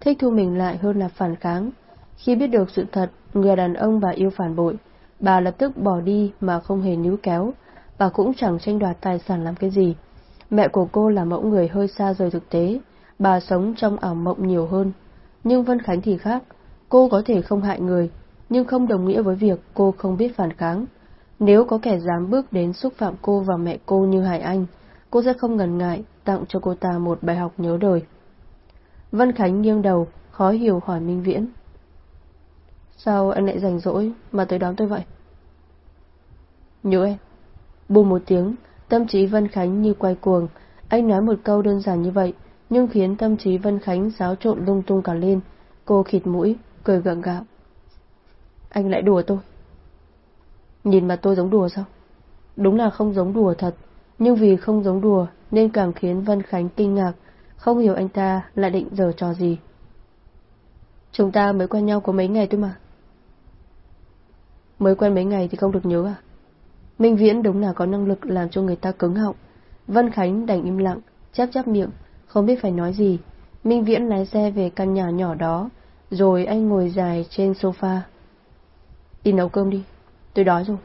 thích thu mình lại hơn là phản kháng. Khi biết được sự thật, người đàn ông bà yêu phản bội, bà lập tức bỏ đi mà không hề níu kéo, bà cũng chẳng tranh đoạt tài sản làm cái gì. Mẹ của cô là mẫu người hơi xa rời thực tế, bà sống trong ảo mộng nhiều hơn. Nhưng Vân Khánh thì khác, cô có thể không hại người, nhưng không đồng nghĩa với việc cô không biết phản kháng. Nếu có kẻ dám bước đến xúc phạm cô và mẹ cô như Hải Anh, cô sẽ không ngần ngại tặng cho cô ta một bài học nhớ đời. Vân Khánh nghiêng đầu, khó hiểu hỏi Minh Viễn. Sao anh lại rảnh rỗi mà tới đón tôi vậy? Nhớ em. Bù một tiếng, tâm trí Vân Khánh như quay cuồng. Anh nói một câu đơn giản như vậy, nhưng khiến tâm trí Vân Khánh xáo trộn lung tung cả lên. Cô khịt mũi, cười gượng gạo. Anh lại đùa tôi. Nhìn mà tôi giống đùa sao? Đúng là không giống đùa thật, nhưng vì không giống đùa nên càng khiến Vân Khánh kinh ngạc, không hiểu anh ta lại định giờ trò gì. Chúng ta mới quen nhau có mấy ngày thôi mà. Mới quen mấy ngày thì không được nhớ à? Minh Viễn đúng là có năng lực làm cho người ta cứng họng. Vân Khánh đành im lặng, chép chép miệng, không biết phải nói gì. Minh Viễn lái xe về căn nhà nhỏ đó, rồi anh ngồi dài trên sofa. Đi nấu cơm đi, tôi đói rồi.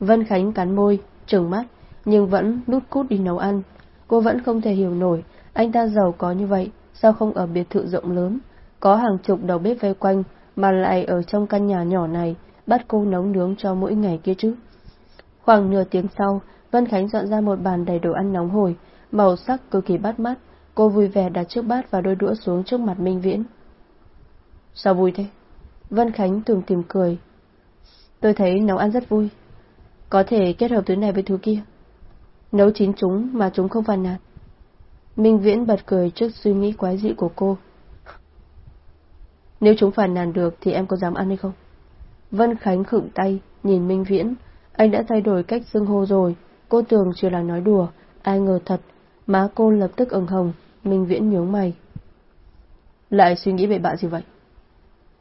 Vân Khánh cắn môi, trừng mắt, nhưng vẫn lút cút đi nấu ăn. Cô vẫn không thể hiểu nổi, anh ta giàu có như vậy, sao không ở biệt thự rộng lớn, có hàng chục đầu bếp vây quanh, mà lại ở trong căn nhà nhỏ này, bắt cô nấu nướng cho mỗi ngày kia chứ. Khoảng nửa tiếng sau, Vân Khánh dọn ra một bàn đầy đồ ăn nóng hổi, màu sắc cực kỳ bắt mắt, cô vui vẻ đặt chiếc bát và đôi đũa xuống trước mặt Minh Viễn. Sao vui thế? Vân Khánh tưởng tìm cười. Tôi thấy nấu ăn rất vui. Có thể kết hợp thứ này với thứ kia. Nấu chín chúng mà chúng không phàn nàn. Minh Viễn bật cười trước suy nghĩ quái dị của cô. Nếu chúng phản nàn được thì em có dám ăn hay không? Vân Khánh khựng tay, nhìn Minh Viễn. Anh đã thay đổi cách xưng hô rồi. Cô tưởng chỉ là nói đùa, ai ngờ thật. Má cô lập tức ửng hồng, Minh Viễn nhướng mày. Lại suy nghĩ bậy bạ gì vậy?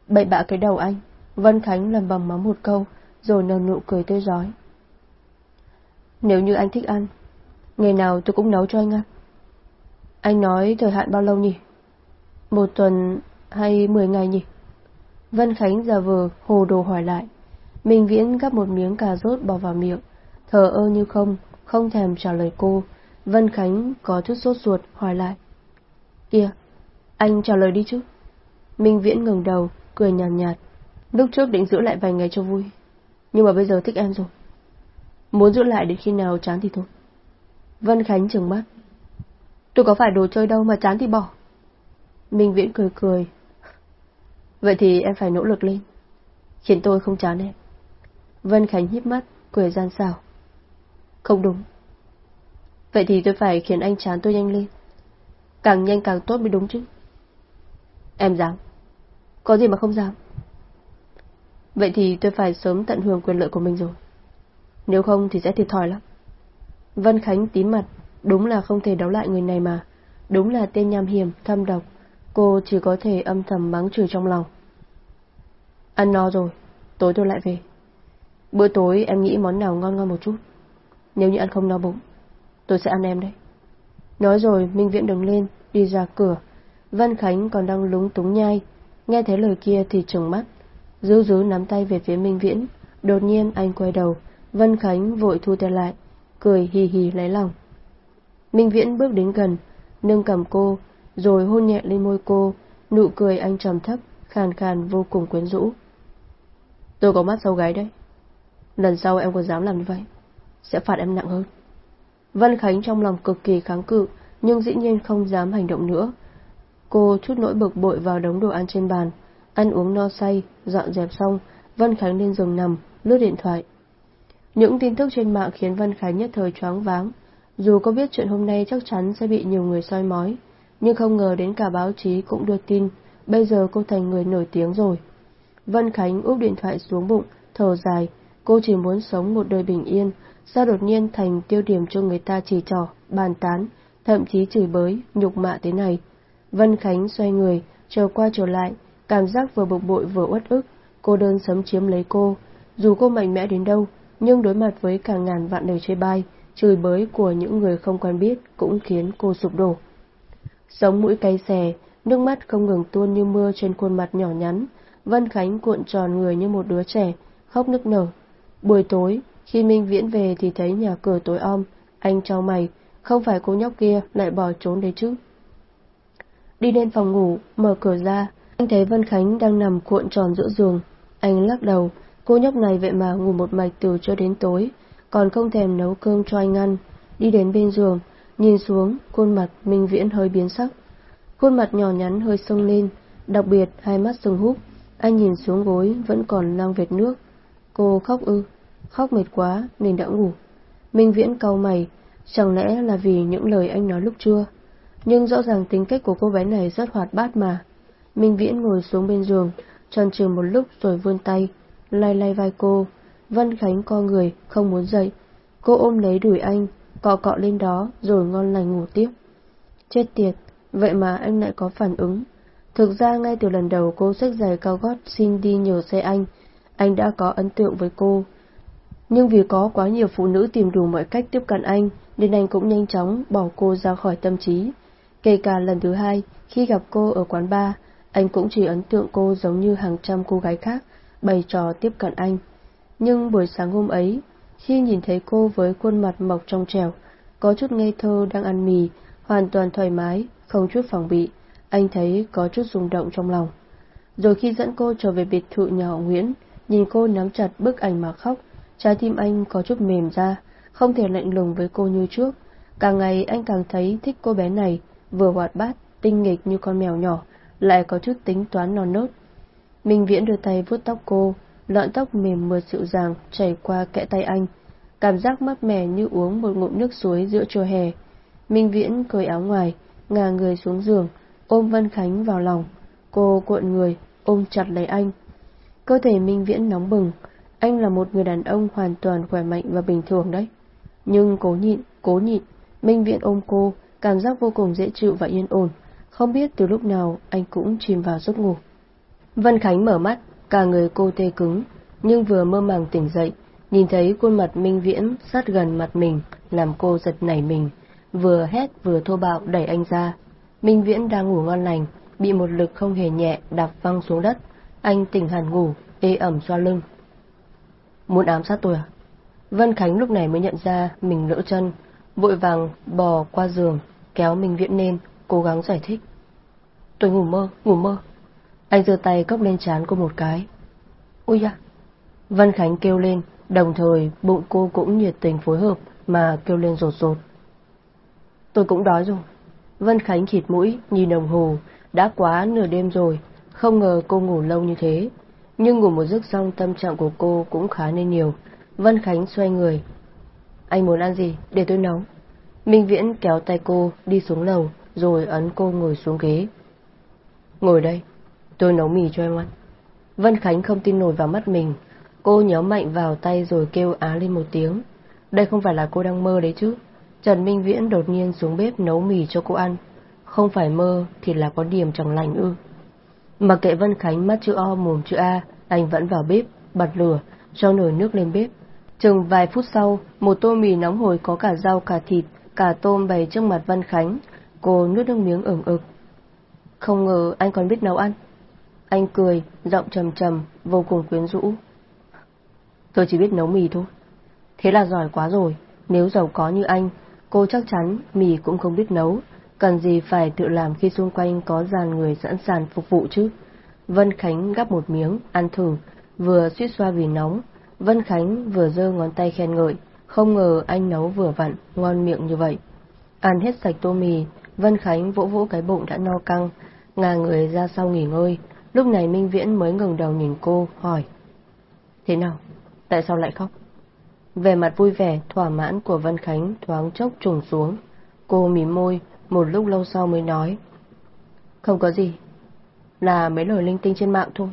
Bậy bạ cái đầu anh. Vân Khánh lầm bầm mắm một câu, rồi nở nụ cười tươi giói. Nếu như anh thích ăn, ngày nào tôi cũng nấu cho anh ăn. Anh nói thời hạn bao lâu nhỉ? Một tuần hay mười ngày nhỉ? Vân Khánh giờ vờ hồ đồ hỏi lại. Minh Viễn gắp một miếng cà rốt bỏ vào miệng, thờ ơ như không, không thèm trả lời cô. Vân Khánh có chút sốt ruột hỏi lại. Kìa, anh trả lời đi chứ. Minh Viễn ngừng đầu, cười nhàn nhạt, nhạt. Lúc trước định giữ lại vài ngày cho vui, nhưng mà bây giờ thích em rồi. Muốn giữ lại đến khi nào chán thì thôi. Vân Khánh trừng mắt. Tôi có phải đồ chơi đâu mà chán thì bỏ. Minh Viễn cười cười. Vậy thì em phải nỗ lực lên. Khiến tôi không chán em. Vân Khánh híp mắt, cười gian xào. Không đúng. Vậy thì tôi phải khiến anh chán tôi nhanh lên. Càng nhanh càng tốt mới đúng chứ. Em dám. Có gì mà không dám. Vậy thì tôi phải sớm tận hưởng quyền lợi của mình rồi. Nếu không thì sẽ thiệt thòi lắm. Vân Khánh tím mặt, đúng là không thể đấu lại người này mà. Đúng là tên nham hiểm, thâm độc. Cô chỉ có thể âm thầm mắng chửi trong lòng. Ăn no rồi, tối tôi lại về. Bữa tối em nghĩ món nào ngon ngon một chút. Nếu như ăn không no bụng, tôi sẽ ăn em đấy. Nói rồi, Minh Viễn đứng lên, đi ra cửa. Vân Khánh còn đang lúng túng nhai. Nghe thấy lời kia thì trừng mắt. dứ dứ nắm tay về phía Minh Viễn. Đột nhiên anh quay đầu. Vân Khánh vội thu tay lại. Cười hì hì lấy lòng. Minh Viễn bước đến gần, nâng cầm cô, rồi hôn nhẹ lên môi cô. Nụ cười anh trầm thấp, khàn khàn vô cùng quyến rũ. Tôi có mắt sâu gái đấy. Lần sau em có dám làm như vậy, sẽ phạt em nặng hơn. Vân Khánh trong lòng cực kỳ kháng cự, nhưng dĩ nhiên không dám hành động nữa. Cô chút nỗi bực bội vào đống đồ ăn trên bàn, ăn uống no say, dọn dẹp xong, Vân Khánh lên giường nằm, lướt điện thoại. Những tin tức trên mạng khiến Vân Khánh nhất thời choáng váng. Dù có biết chuyện hôm nay chắc chắn sẽ bị nhiều người soi mói, nhưng không ngờ đến cả báo chí cũng đưa tin, bây giờ cô thành người nổi tiếng rồi. Vân Khánh úp điện thoại xuống bụng, thở dài, cô chỉ muốn sống một đời bình yên, sao đột nhiên thành tiêu điểm cho người ta chỉ trỏ, bàn tán, thậm chí chửi bới, nhục mạ thế này. Vân Khánh xoay người, trở qua trở lại, cảm giác vừa bực bội vừa uất ức, cô đơn sấm chiếm lấy cô. Dù cô mạnh mẽ đến đâu, nhưng đối mặt với cả ngàn vạn lời chê bai, chửi bới của những người không quen biết cũng khiến cô sụp đổ. Sống mũi cay xè, nước mắt không ngừng tuôn như mưa trên khuôn mặt nhỏ nhắn, Vân Khánh cuộn tròn người như một đứa trẻ, khóc nức nở. Buổi tối, khi Minh Viễn về thì thấy nhà cửa tối om, anh trao mày, không phải cô nhóc kia lại bỏ trốn đấy chứ. Đi lên phòng ngủ, mở cửa ra, anh thấy Vân Khánh đang nằm cuộn tròn giữa giường. Anh lắc đầu, cô nhóc này vậy mà ngủ một mạch từ cho đến tối, còn không thèm nấu cơm cho anh ăn. Đi đến bên giường, nhìn xuống, khuôn mặt Minh Viễn hơi biến sắc. Khuôn mặt nhỏ nhắn hơi sông lên, đặc biệt hai mắt sưng húp. Anh nhìn xuống gối vẫn còn lang vệt nước. Cô khóc ư, khóc mệt quá nên đã ngủ. Minh Viễn cau mày, chẳng lẽ là vì những lời anh nói lúc trưa? Nhưng rõ ràng tính cách của cô bé này rất hoạt bát mà. Minh Viễn ngồi xuống bên giường, tròn trừ một lúc rồi vươn tay, lay lay vai cô. Vân Khánh co người, không muốn dậy. Cô ôm lấy đuổi anh, cọ cọ lên đó rồi ngon lành ngủ tiếp. Chết tiệt, vậy mà anh lại có phản ứng. Thực ra ngay từ lần đầu cô xách giày cao gót xin đi nhờ xe anh, anh đã có ấn tượng với cô. Nhưng vì có quá nhiều phụ nữ tìm đủ mọi cách tiếp cận anh, nên anh cũng nhanh chóng bỏ cô ra khỏi tâm trí. Kể cả lần thứ hai, khi gặp cô ở quán bar, anh cũng chỉ ấn tượng cô giống như hàng trăm cô gái khác, bày trò tiếp cận anh. Nhưng buổi sáng hôm ấy, khi nhìn thấy cô với khuôn mặt mộc trong trẻo, có chút ngây thơ đang ăn mì, hoàn toàn thoải mái, không chút phòng bị, anh thấy có chút rung động trong lòng. Rồi khi dẫn cô trở về biệt thự nhà họ Nguyễn, nhìn cô nắm chặt bức ảnh mà khóc, trái tim anh có chút mềm ra, không thể lạnh lùng với cô như trước. Càng ngày anh càng thấy thích cô bé này, vừa hoạt bát, tinh nghịch như con mèo nhỏ, lại có chút tính toán non nốt. Minh Viễn đưa tay vuốt tóc cô, lọn tóc mềm mượt dịu dàng chảy qua kẽ tay anh, cảm giác mát mẻ như uống một ngụm nước suối giữa trưa hè. Minh Viễn cởi áo ngoài, ngả người xuống giường, ôm Vân Khánh vào lòng. Cô cuộn người, ôm chặt lấy anh. Cơ thể Minh Viễn nóng bừng, anh là một người đàn ông hoàn toàn khỏe mạnh và bình thường đấy. Nhưng cố nhịn, cố nhịn, Minh Viễn ôm cô, cảm giác vô cùng dễ chịu và yên ổn. Không biết từ lúc nào anh cũng chìm vào giấc ngủ. Vân Khánh mở mắt, cả người cô tê cứng, nhưng vừa mơ màng tỉnh dậy, nhìn thấy khuôn mặt Minh Viễn sát gần mặt mình, làm cô giật nảy mình, vừa hét vừa thô bạo đẩy anh ra. Minh Viễn đang ngủ ngon lành, bị một lực không hề nhẹ đạp văng xuống đất, anh tỉnh hẳn ngủ, ê ẩm xoa lưng. Muốn ám sát tôi à? Vân Khánh lúc này mới nhận ra mình lỡ chân, vội vàng bò qua giường, kéo Minh Viễn lên, cố gắng giải thích. Tôi ngủ mơ, ngủ mơ. Anh giơ tay cốc lên chán cô một cái. Ui da! Vân Khánh kêu lên, đồng thời bụng cô cũng nhiệt tình phối hợp mà kêu lên rột rột. Tôi cũng đói rồi. Vân Khánh khịt mũi, nhìn đồng hồ, đã quá nửa đêm rồi, không ngờ cô ngủ lâu như thế. Nhưng ngủ một giấc xong tâm trạng của cô cũng khá nên nhiều. Vân Khánh xoay người. Anh muốn ăn gì? Để tôi nấu. Minh Viễn kéo tay cô đi xuống lầu, rồi ấn cô ngồi xuống ghế. Ngồi đây, tôi nấu mì cho em ăn. Vân Khánh không tin nổi vào mắt mình, cô nhéo mạnh vào tay rồi kêu á lên một tiếng. Đây không phải là cô đang mơ đấy chứ. Trần Minh Viễn đột nhiên xuống bếp nấu mì cho cô ăn. Không phải mơ thì là có điểm chẳng lành ư. Mặc kệ Vân Khánh mắt chữ O mồm chữ A, anh vẫn vào bếp, bật lửa, cho nồi nước lên bếp. Chừng vài phút sau, một tô mì nóng hổi có cả rau cả thịt, cả tôm bày trước mặt Vân Khánh. Cô nuốt nước miếng ửng ực. Không ngờ anh còn biết nấu ăn. Anh cười, giọng trầm trầm, vô cùng quyến rũ. Tôi chỉ biết nấu mì thôi. Thế là giỏi quá rồi, nếu giàu có như anh, cô chắc chắn mì cũng không biết nấu, cần gì phải tự làm khi xung quanh có dàn người sẵn sàng phục vụ chứ. Vân Khánh gắp một miếng, ăn thử, vừa suýt xoa vì nóng. Vân Khánh vừa giơ ngón tay khen ngợi, không ngờ anh nấu vừa vặn, ngon miệng như vậy. Ăn hết sạch tô mì, Vân Khánh vỗ vỗ cái bụng đã no căng, ngà người ra sau nghỉ ngơi. Lúc này Minh Viễn mới ngừng đầu nhìn cô, hỏi. Thế nào? Tại sao lại khóc? Về mặt vui vẻ, thỏa mãn của Vân Khánh thoáng chốc trùng xuống. Cô mím môi, một lúc lâu sau mới nói. Không có gì, là mấy lời linh tinh trên mạng thôi.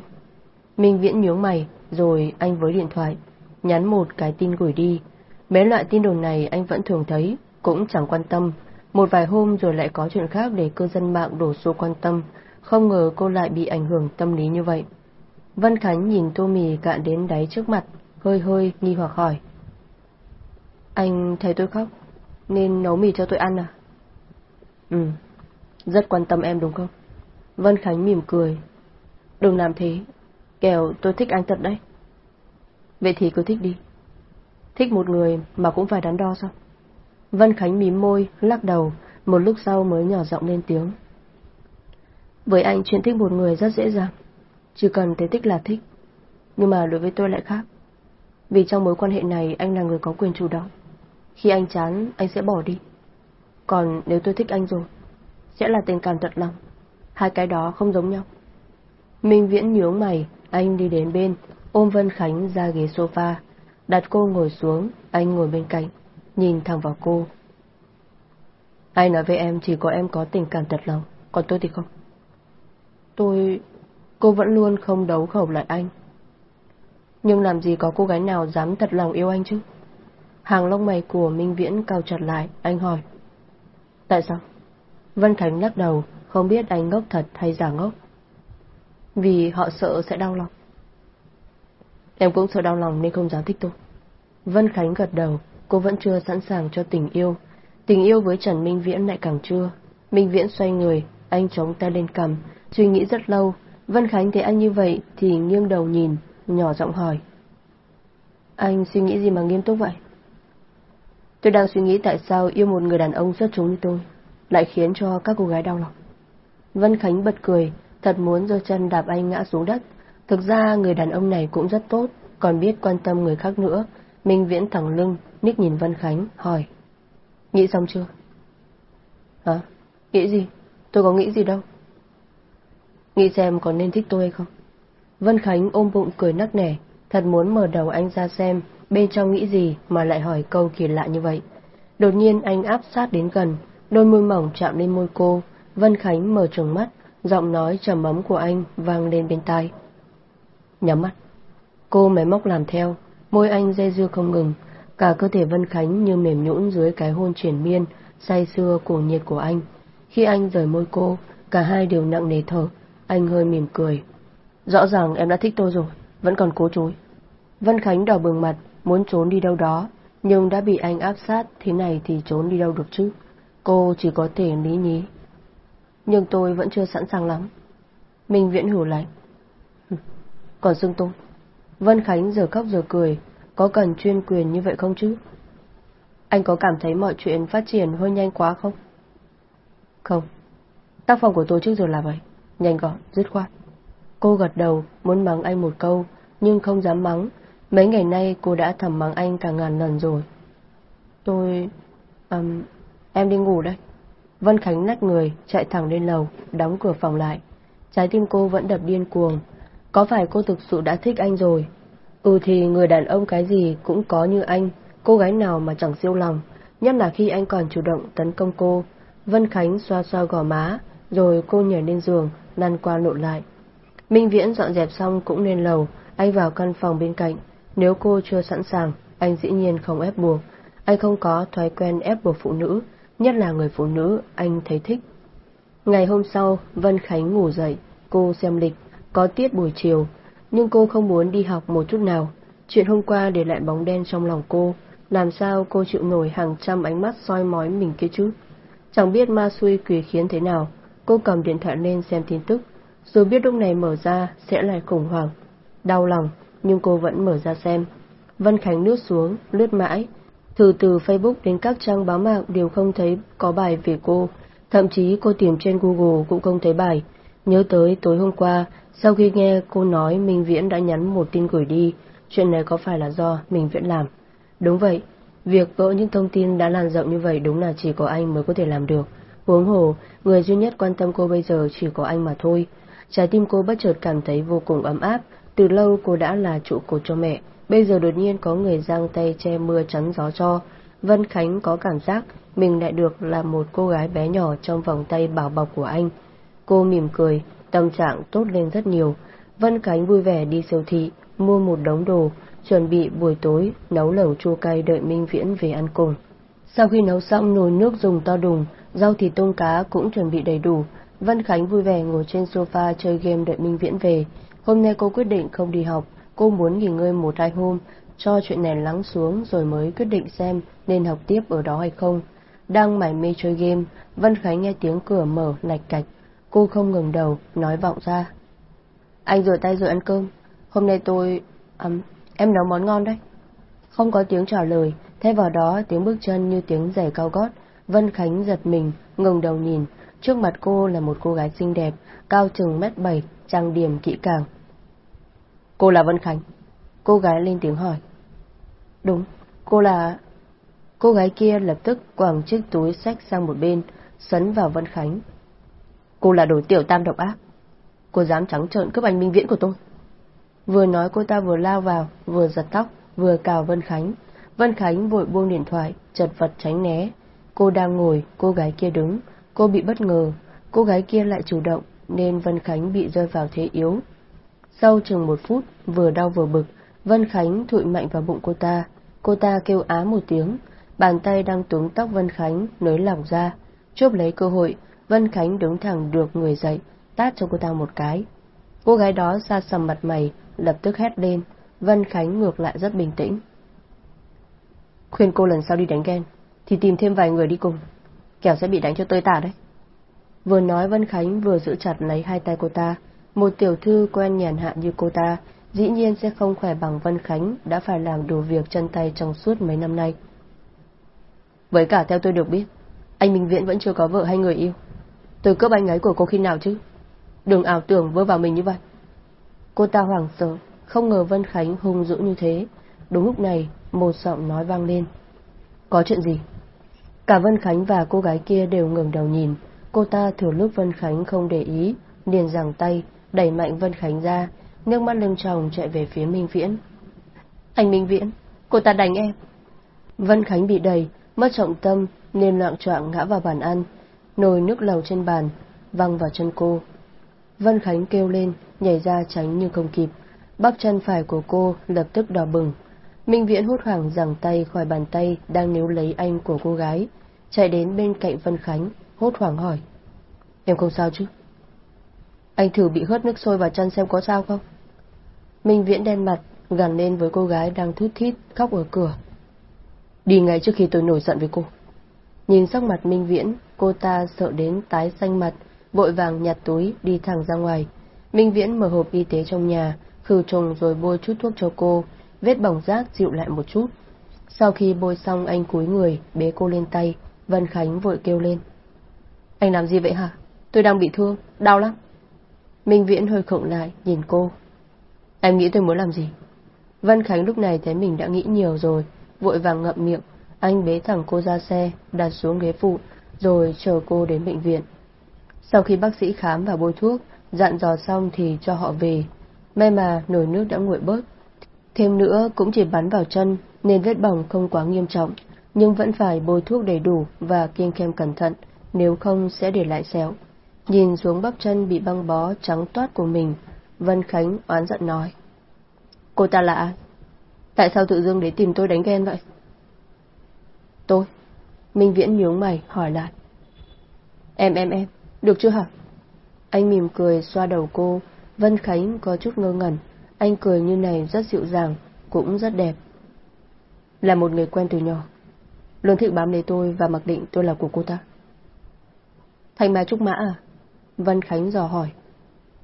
Minh Viễn nhướng mày, rồi anh với điện thoại, nhắn một cái tin gửi đi. Mấy loại tin đồn này anh vẫn thường thấy, cũng chẳng quan tâm. Một vài hôm rồi lại có chuyện khác để cư dân mạng đổ xô quan tâm, không ngờ cô lại bị ảnh hưởng tâm lý như vậy. Vân Khánh nhìn tô mì cạn đến đáy trước mặt, hơi hơi nghi hoặc hỏi. Anh thấy tôi khóc, nên nấu mì cho tôi ăn à? Ừ, rất quan tâm em đúng không? Vân Khánh mỉm cười. Đừng làm thế, kẻo tôi thích anh thật đấy. Vậy thì cứ thích đi. Thích một người mà cũng phải đắn đo sao? Vân Khánh mím môi, lắc đầu, một lúc sau mới nhỏ giọng lên tiếng. Với anh chuyện thích một người rất dễ dàng, chỉ cần thấy thích là thích. Nhưng mà đối với tôi lại khác. Vì trong mối quan hệ này anh là người có quyền chủ động. Khi anh chán, anh sẽ bỏ đi. Còn nếu tôi thích anh rồi, sẽ là tình cảm thật lòng. Hai cái đó không giống nhau. Minh Viễn nhướng mày, anh đi đến bên, ôm Vân Khánh ra ghế sofa, đặt cô ngồi xuống, anh ngồi bên cạnh, nhìn thẳng vào cô. Ai nói với em chỉ có em có tình cảm thật lòng, còn tôi thì không. Tôi... cô vẫn luôn không đấu khẩu lại anh. Nhưng làm gì có cô gái nào dám thật lòng yêu anh chứ? Hàng lông mày của Minh Viễn cao chặt lại, anh hỏi. Tại sao? Vân Khánh lắc đầu, không biết anh ngốc thật hay giả ngốc. Vì họ sợ sẽ đau lòng. Em cũng sợ đau lòng nên không dám thích tôi. Vân Khánh gật đầu, cô vẫn chưa sẵn sàng cho tình yêu. Tình yêu với Trần Minh Viễn lại càng chưa. Minh Viễn xoay người, anh chống tay lên cầm, suy nghĩ rất lâu. Vân Khánh thấy anh như vậy thì nghiêng đầu nhìn, nhỏ giọng hỏi. Anh suy nghĩ gì mà nghiêm túc vậy? Tôi đang suy nghĩ tại sao yêu một người đàn ông rất chúng như tôi, lại khiến cho các cô gái đau lòng. Vân Khánh bật cười, thật muốn giơ chân đạp anh ngã xuống đất. Thực ra người đàn ông này cũng rất tốt, còn biết quan tâm người khác nữa. Minh Viễn thẳng lưng, ních nhìn Vân Khánh, hỏi. Nghĩ xong chưa? Hả? Nghĩ gì? Tôi có nghĩ gì đâu. Nghĩ xem có nên thích tôi hay không? Vân Khánh ôm bụng cười nắc nẻ, thật muốn mở đầu anh ra xem bên trong nghĩ gì mà lại hỏi câu kỳ lạ như vậy. Đột nhiên anh áp sát đến gần, đôi môi mỏng chạm lên môi cô, Vân Khánh mở trừng mắt, giọng nói trầm ấm của anh vang lên bên tai. Nhắm mắt. Cô máy móc làm theo, môi anh dây dưa không ngừng, cả cơ thể Vân Khánh như mềm nhũn dưới cái hôn triển miên, say sưa cuồng nhiệt của anh. Khi anh rời môi cô, cả hai đều nặng nề thở, anh hơi mỉm cười. Rõ ràng em đã thích tôi rồi, vẫn còn cố chối. Vân Khánh đỏ bừng mặt, muốn trốn đi đâu đó, nhưng đã bị anh áp sát thế này thì trốn đi đâu được chứ. Cô chỉ có thể lý nhí. Nhưng tôi vẫn chưa sẵn sàng lắm. Minh Viễn hử lạnh. Còn xưng tôi. Vân Khánh giờ khóc giờ cười, có cần chuyên quyền như vậy không chứ? Anh có cảm thấy mọi chuyện phát triển hơi nhanh quá không? Không. Tác phong của tôi trước giờ là vậy. Nhanh gọn, dứt khoát. Cô gật đầu, muốn mắng anh một câu, nhưng không dám mắng. Mấy ngày nay cô đã thầm mắng anh cả ngàn lần rồi. Tôi... Um, em đi ngủ đây. Vân Khánh nách người, chạy thẳng lên lầu, đóng cửa phòng lại. Trái tim cô vẫn đập điên cuồng. Có phải cô thực sự đã thích anh rồi? Ừ thì người đàn ông cái gì cũng có như anh, cô gái nào mà chẳng siêu lòng, nhất là khi anh còn chủ động tấn công cô. Vân Khánh xoa xoa gò má, rồi cô nhảy lên giường, lăn qua lộn lại. Minh Viễn dọn dẹp xong cũng lên lầu, anh vào căn phòng bên cạnh. Nếu cô chưa sẵn sàng, anh dĩ nhiên không ép buộc. Anh không có thói quen ép buộc phụ nữ, nhất là người phụ nữ anh thấy thích. Ngày hôm sau, Vân Khánh ngủ dậy, cô xem lịch, có tiết buổi chiều, nhưng cô không muốn đi học một chút nào. Chuyện hôm qua để lại bóng đen trong lòng cô, làm sao cô chịu nổi hàng trăm ánh mắt soi mói mình kia chứ? Chẳng biết ma xui quỷ khiến thế nào, cô cầm điện thoại lên xem tin tức, rồi biết lúc này mở ra sẽ lại khủng hoảng. Đau lòng, nhưng cô vẫn mở ra xem. Vân Khánh lướt xuống, lướt mãi, thử từ Facebook đến các trang báo mạng đều không thấy có bài về cô, thậm chí cô tìm trên Google cũng không thấy bài. Nhớ tới tối hôm qua, sau khi nghe cô nói Minh Viễn đã nhắn một tin gửi đi, chuyện này có phải là do Minh Viễn làm? Đúng vậy, việc gỡ những thông tin đã lan rộng như vậy đúng là chỉ có anh mới có thể làm được. Huống hồ, người duy nhất quan tâm cô bây giờ chỉ có anh mà thôi. Trái tim cô bất chợt cảm thấy vô cùng ấm áp, từ lâu cô đã là trụ cột cho mẹ, bây giờ đột nhiên có người giang tay che mưa chắn gió cho. Vân Khánh có cảm giác mình lại được là một cô gái bé nhỏ trong vòng tay bảo bọc của anh. Cô mỉm cười, tâm trạng tốt lên rất nhiều. Vân Khánh vui vẻ đi siêu thị, mua một đống đồ, chuẩn bị buổi tối nấu lẩu chua cay đợi Minh Viễn về ăn cùng. Sau khi nấu xong nồi nước dùng to đùng, rau thịt tôm cá cũng chuẩn bị đầy đủ. Vân Khánh vui vẻ ngồi trên sofa chơi game đợi Minh Viễn về. Hôm nay cô quyết định không đi học, cô muốn nghỉ ngơi một hai hôm, cho chuyện này lắng xuống rồi mới quyết định xem nên học tiếp ở đó hay không. Đang mải mê chơi game, Vân Khánh nghe tiếng cửa mở lạch cạch. Cô không ngừng đầu, nói vọng ra. Anh rửa tay rồi ăn cơm. Hôm nay tôi... À, em nấu món ngon đấy. Không có tiếng trả lời, thay vào đó tiếng bước chân như tiếng giày cao gót. Vân Khánh giật mình, ngừng đầu nhìn. Trước mặt cô là một cô gái xinh đẹp, cao chừng mét bảy, trang điểm kỹ càng. Cô là Vân Khánh. Cô gái lên tiếng hỏi. Đúng, cô là... Cô gái kia lập tức quẳng chiếc túi sách sang một bên, sấn vào Vân Khánh. Cô là đồ tiểu tam độc ác. Cô dám trắng trợn cướp anh minh viễn của tôi. Vừa nói cô ta vừa lao vào, vừa giật tóc, vừa cào Vân Khánh. Vân Khánh vội buông điện thoại, chật vật tránh né. Cô đang ngồi, cô gái kia đứng. Cô bị bất ngờ, cô gái kia lại chủ động, nên Vân Khánh bị rơi vào thế yếu. Sau chừng một phút, vừa đau vừa bực, Vân Khánh thụi mạnh vào bụng cô ta. Cô ta kêu á một tiếng, bàn tay đang túm tóc Vân Khánh nới lỏng ra. Chốt lấy cơ hội, Vân Khánh đứng thẳng được người dậy, tát cho cô ta một cái. Cô gái đó xa sầm mặt mày, lập tức hét lên, Vân Khánh ngược lại rất bình tĩnh. Khuyên cô lần sau đi đánh ghen, thì tìm thêm vài người đi cùng, kẻo sẽ bị đánh cho tơi tả đấy. Vừa nói Vân Khánh vừa giữ chặt lấy hai tay cô ta, một tiểu thư quen nhàn hạ như cô ta, dĩ nhiên sẽ không khỏe bằng Vân Khánh đã phải làm đủ việc chân tay trong suốt mấy năm nay. Với cả theo tôi được biết, anh Minh Viễn vẫn chưa có vợ hay người yêu. Tôi cướp anh ấy của cô khi nào chứ? Đừng ảo tưởng vơ vào mình như vậy. Cô ta hoảng sợ, không ngờ Vân Khánh hung dữ như thế. Đúng lúc này, một giọng nói vang lên. Có chuyện gì? Cả Vân Khánh và cô gái kia đều ngừng đầu nhìn. Cô ta thừa lúc Vân Khánh không để ý, liền giằng tay, đẩy mạnh Vân Khánh ra, nước mắt lưng tròng chạy về phía Minh Viễn. Anh Minh Viễn, cô ta đánh em. Vân Khánh bị đẩy, mất trọng tâm nên loạn choạng ngã vào bàn ăn, nồi nước lầu trên bàn, văng vào chân cô. Vân Khánh kêu lên, nhảy ra tránh như không kịp, bắp chân phải của cô lập tức đỏ bừng. Minh Viễn hốt hoảng giằng tay khỏi bàn tay đang níu lấy anh của cô gái, chạy đến bên cạnh Vân Khánh, hốt hoảng hỏi. Em không sao chứ? Anh thử bị hớt nước sôi vào chân xem có sao không? Minh Viễn đen mặt, gần lên với cô gái đang thút thít, khóc ở cửa. Đi ngay trước khi tôi nổi giận với cô. Nhìn sắc mặt Minh Viễn, cô ta sợ đến tái xanh mặt, vội vàng nhặt túi đi thẳng ra ngoài. Minh Viễn mở hộp y tế trong nhà, khử trùng rồi bôi chút thuốc cho cô, vết bỏng rác dịu lại một chút. Sau khi bôi xong anh cúi người, bế cô lên tay, Vân Khánh vội kêu lên. Anh làm gì vậy hả? Tôi đang bị thương, đau lắm. Minh Viễn hơi khựng lại, nhìn cô. Em nghĩ tôi muốn làm gì? Vân Khánh lúc này thấy mình đã nghĩ nhiều rồi, vội vàng ngậm miệng. Anh bế thẳng cô ra xe, đặt xuống ghế phụ, rồi chờ cô đến bệnh viện. Sau khi bác sĩ khám và bôi thuốc, dặn dò xong thì cho họ về. May mà nồi nước đã nguội bớt. Thêm nữa cũng chỉ bắn vào chân nên vết bỏng không quá nghiêm trọng, nhưng vẫn phải bôi thuốc đầy đủ và kiêng khem cẩn thận nếu không sẽ để lại sẹo. Nhìn xuống bắp chân bị băng bó trắng toát của mình, Vân Khánh oán giận nói. Cô ta là ai? Tại sao tự dưng để tìm tôi đánh ghen vậy? Tôi. Minh Viễn nhướng mày hỏi lại. Em em em, được chưa hả? Anh mỉm cười xoa đầu cô, Vân Khánh có chút ngơ ngẩn, anh cười như này rất dịu dàng, cũng rất đẹp. Là một người quen từ nhỏ, luôn thích bám lấy tôi và mặc định tôi là của cô ta. Thành bà Trúc Mã à? Vân Khánh dò hỏi.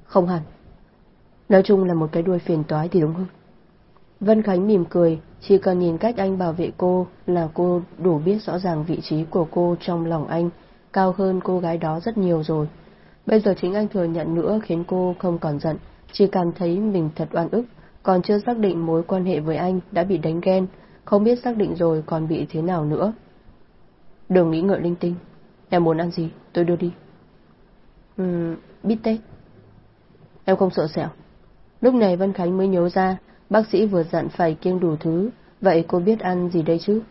Không hẳn. Nói chung là một cái đuôi phiền toái thì đúng hơn. Vân Khánh mỉm cười, chỉ cần nhìn cách anh bảo vệ cô là cô đủ biết rõ ràng vị trí của cô trong lòng anh, cao hơn cô gái đó rất nhiều rồi. Bây giờ chính anh thừa nhận nữa khiến cô không còn giận, chỉ cảm thấy mình thật oan ức, còn chưa xác định mối quan hệ với anh đã bị đánh ghen, không biết xác định rồi còn bị thế nào nữa. Đừng nghĩ ngợi linh tinh, em muốn ăn gì, tôi đưa đi. Ừm, bít tết. Em không sợ sẹo. Lúc này Vân Khánh mới nhớ ra, bác sĩ vừa dặn phải kiêng đủ thứ, vậy cô biết ăn gì đây chứ?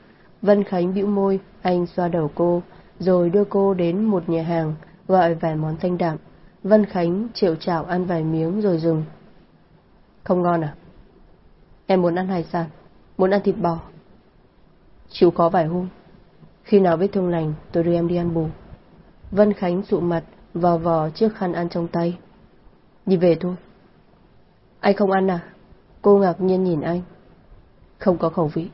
Vân Khánh bĩu môi, anh xoa đầu cô, rồi đưa cô đến một nhà hàng, gọi vài món thanh đạm. Vân Khánh chịu chảo ăn vài miếng rồi dừng. Không ngon à? Em muốn ăn hải sản, muốn ăn thịt bò. Chịu có vài hôm. Khi nào vết thương lành, tôi đưa em đi ăn bù. Vân Khánh sụ mặt, vò vò chiếc khăn ăn trong tay. Đi về thôi. Anh không ăn à? Cô ngạc nhiên nhìn anh. Không có khẩu vị.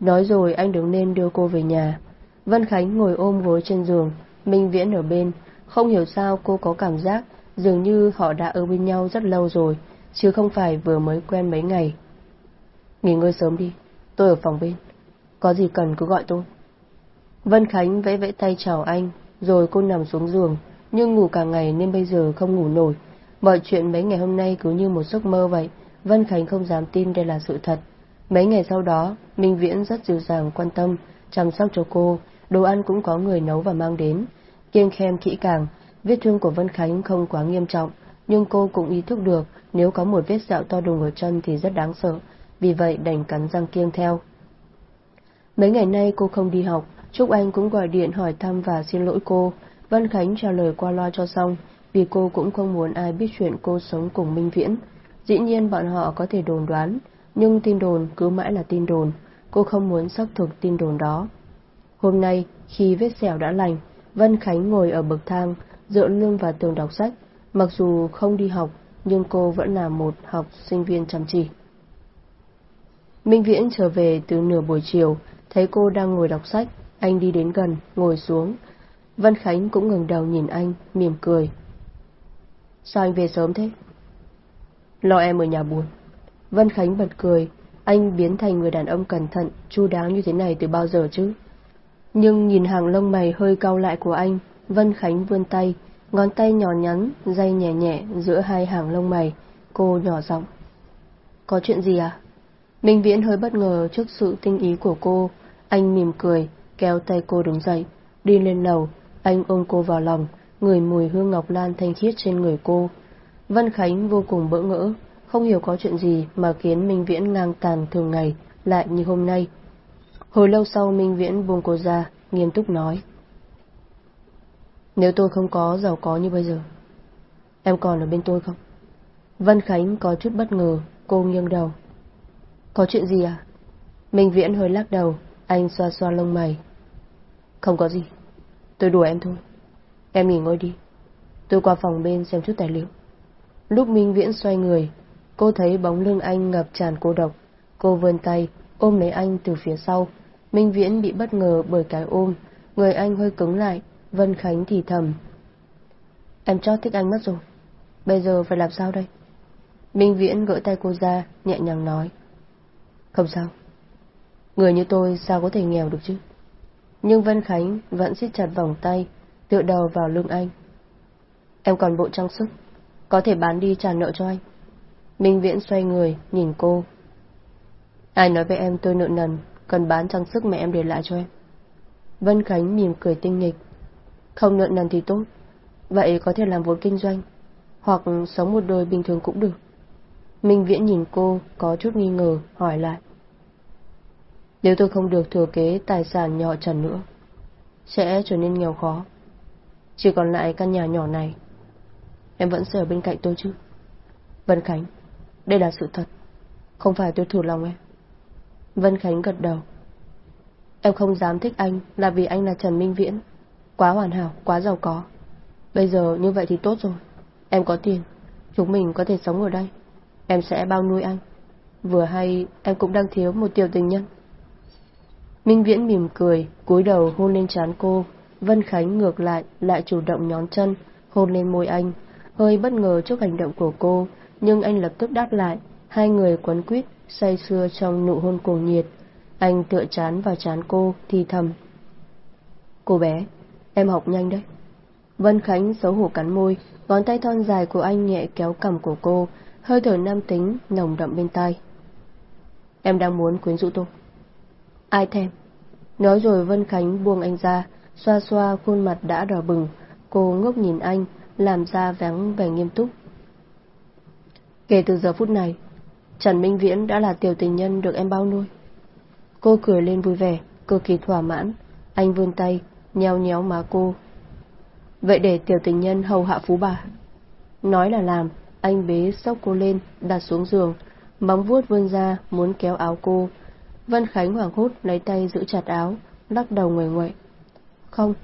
Nói rồi anh đứng lên đưa cô về nhà. Vân Khánh ngồi ôm gối trên giường, Minh Viễn ở bên. Không hiểu sao cô có cảm giác dường như họ đã ở bên nhau rất lâu rồi, chứ không phải vừa mới quen mấy ngày. Nghỉ ngơi sớm đi, tôi ở phòng bên. Có gì cần cứ gọi tôi. Vân Khánh vẫy vẫy tay chào anh, rồi cô nằm xuống giường, nhưng ngủ cả ngày nên bây giờ không ngủ nổi. Mọi chuyện mấy ngày hôm nay cứ như một giấc mơ vậy, Vân Khánh không dám tin đây là sự thật. Mấy ngày sau đó, Minh Viễn rất dịu dàng quan tâm, chăm sóc cho cô, đồ ăn cũng có người nấu và mang đến. Kiêng khem kỹ càng, vết thương của Vân Khánh không quá nghiêm trọng, nhưng cô cũng ý thức được nếu có một vết sẹo to đùng ở chân thì rất đáng sợ, vì vậy đành cắn răng kiêng theo. Mấy ngày nay cô không đi học, Trúc Anh cũng gọi điện hỏi thăm và xin lỗi cô. Vân Khánh trả lời qua loa cho xong, vì cô cũng không muốn ai biết chuyện cô sống cùng Minh Viễn. Dĩ nhiên bọn họ có thể đồn đoán, nhưng tin đồn cứ mãi là tin đồn, cô không muốn xác thực tin đồn đó. Hôm nay, khi vết sẹo đã lành, Vân Khánh ngồi ở bậc thang, dựa lưng vào tường đọc sách. Mặc dù không đi học, nhưng cô vẫn là một học sinh viên chăm chỉ. Minh Viễn trở về từ nửa buổi chiều, thấy cô đang ngồi đọc sách, anh đi đến gần, ngồi xuống. Vân Khánh cũng ngừng đầu nhìn anh, mỉm cười. Sao anh về sớm thế? Lo em ở nhà buồn. Vân Khánh bật cười, anh biến thành người đàn ông cẩn thận, chu đáo như thế này từ bao giờ chứ? Nhưng nhìn hàng lông mày hơi cau lại của anh, Vân Khánh vươn tay, ngón tay nhỏ nhắn, dây nhẹ nhẹ giữa hai hàng lông mày, cô nhỏ giọng. Có chuyện gì à? Minh Viễn hơi bất ngờ trước sự tinh ý của cô, anh mỉm cười, kéo tay cô đứng dậy, đi lên lầu, anh ôm cô vào lòng, người mùi hương ngọc lan thanh khiết trên người cô. Vân Khánh vô cùng bỡ ngỡ, không hiểu có chuyện gì mà khiến Minh Viễn ngang tàn thường ngày, lại như hôm nay. Hồi lâu sau Minh Viễn buông cô ra, nghiêm túc nói. Nếu tôi không có giàu có như bây giờ, em còn ở bên tôi không? Vân Khánh có chút bất ngờ, cô nghiêng đầu. Có chuyện gì à? Minh Viễn hơi lắc đầu, anh xoa xoa lông mày. Không có gì, tôi đùa em thôi. Em nghỉ ngơi đi. Tôi qua phòng bên xem chút tài liệu. Lúc Minh Viễn xoay người, cô thấy bóng lưng anh ngập tràn cô độc. Cô vươn tay, ôm lấy anh từ phía sau. Minh Viễn bị bất ngờ bởi cái ôm, người anh hơi cứng lại, Vân Khánh thì thầm. Em chót thích anh mất rồi, bây giờ phải làm sao đây? Minh Viễn gỡ tay cô ra, nhẹ nhàng nói. Không sao, người như tôi sao có thể nghèo được chứ? Nhưng Vân Khánh vẫn siết chặt vòng tay, tựa đầu vào lưng anh. Em còn bộ trang sức, có thể bán đi trả nợ cho anh. Minh Viễn xoay người, nhìn cô. Ai nói với em tôi nợ nần, cần bán trang sức mẹ em để lại cho em. Vân Khánh mỉm cười tinh nghịch. Không nợ nần thì tốt, vậy có thể làm vốn kinh doanh, hoặc sống một đời bình thường cũng được. Minh Viễn nhìn cô, có chút nghi ngờ, hỏi lại. Nếu tôi không được thừa kế tài sản nhỏ Trần nữa, sẽ trở nên nghèo khó. Chỉ còn lại căn nhà nhỏ này. Em vẫn sẽ ở bên cạnh tôi chứ? Vân Khánh, đây là sự thật. Không phải tôi thử lòng em. Vân Khánh gật đầu. Em không dám thích anh là vì anh là Trần Minh Viễn. Quá hoàn hảo, quá giàu có. Bây giờ như vậy thì tốt rồi. Em có tiền, chúng mình có thể sống ở đây. Em sẽ bao nuôi anh. Vừa hay em cũng đang thiếu một tiểu tình nhân. Minh Viễn mỉm cười, cúi đầu hôn lên trán cô. Vân Khánh ngược lại, lại chủ động nhón chân, hôn lên môi anh. Hơi bất ngờ trước hành động của cô, nhưng anh lập tức đáp lại. Hai người quấn quýt, say sưa trong nụ hôn cuồng nhiệt. Anh tựa chán vào chán cô, thì thầm. Cô bé, em học nhanh đấy. Vân Khánh xấu hổ cắn môi, ngón tay thon dài của anh nhẹ kéo cằm của cô, hơi thở nam tính, nồng đậm bên tai. Em đang muốn quyến rũ tôi. Ai thèm? Nói rồi Vân Khánh buông anh ra, xoa xoa khuôn mặt đã đỏ bừng, cô ngốc nhìn anh, làm ra vắng vẻ nghiêm túc. Kể từ giờ phút này, Trần Minh Viễn đã là tiểu tình nhân được em bao nuôi. Cô cười lên vui vẻ, cực kỳ thỏa mãn. Anh vươn tay, nheo nhéo má cô. Vậy để tiểu tình nhân hầu hạ phú bà. Nói là làm, anh bế sóc cô lên, đặt xuống giường, móng vuốt vươn ra, muốn kéo áo cô. Vân Khánh hoảng hốt lấy tay giữ chặt áo, lắc đầu nguệ nguậy. Không,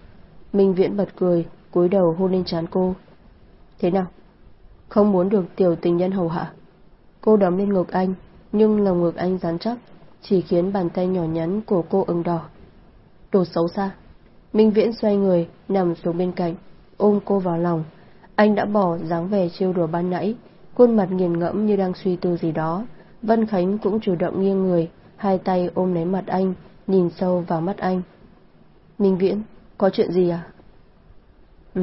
Minh Viễn bật cười, cúi đầu hôn lên trán cô. Thế nào? Không muốn được tiểu tình nhân hầu hạ. Cô đấm lên ngực anh, nhưng lồng ngực anh rắn chắc, chỉ khiến bàn tay nhỏ nhắn của cô ửng đỏ. Đồ xấu xa. Minh Viễn xoay người, nằm xuống bên cạnh, ôm cô vào lòng. Anh đã bỏ dáng vẻ trêu đùa ban nãy, khuôn mặt nghiền ngẫm như đang suy tư gì đó. Vân Khánh cũng chủ động nghiêng người, hai tay ôm lấy mặt anh, nhìn sâu vào mắt anh. Minh Viễn, có chuyện gì à? Ừ,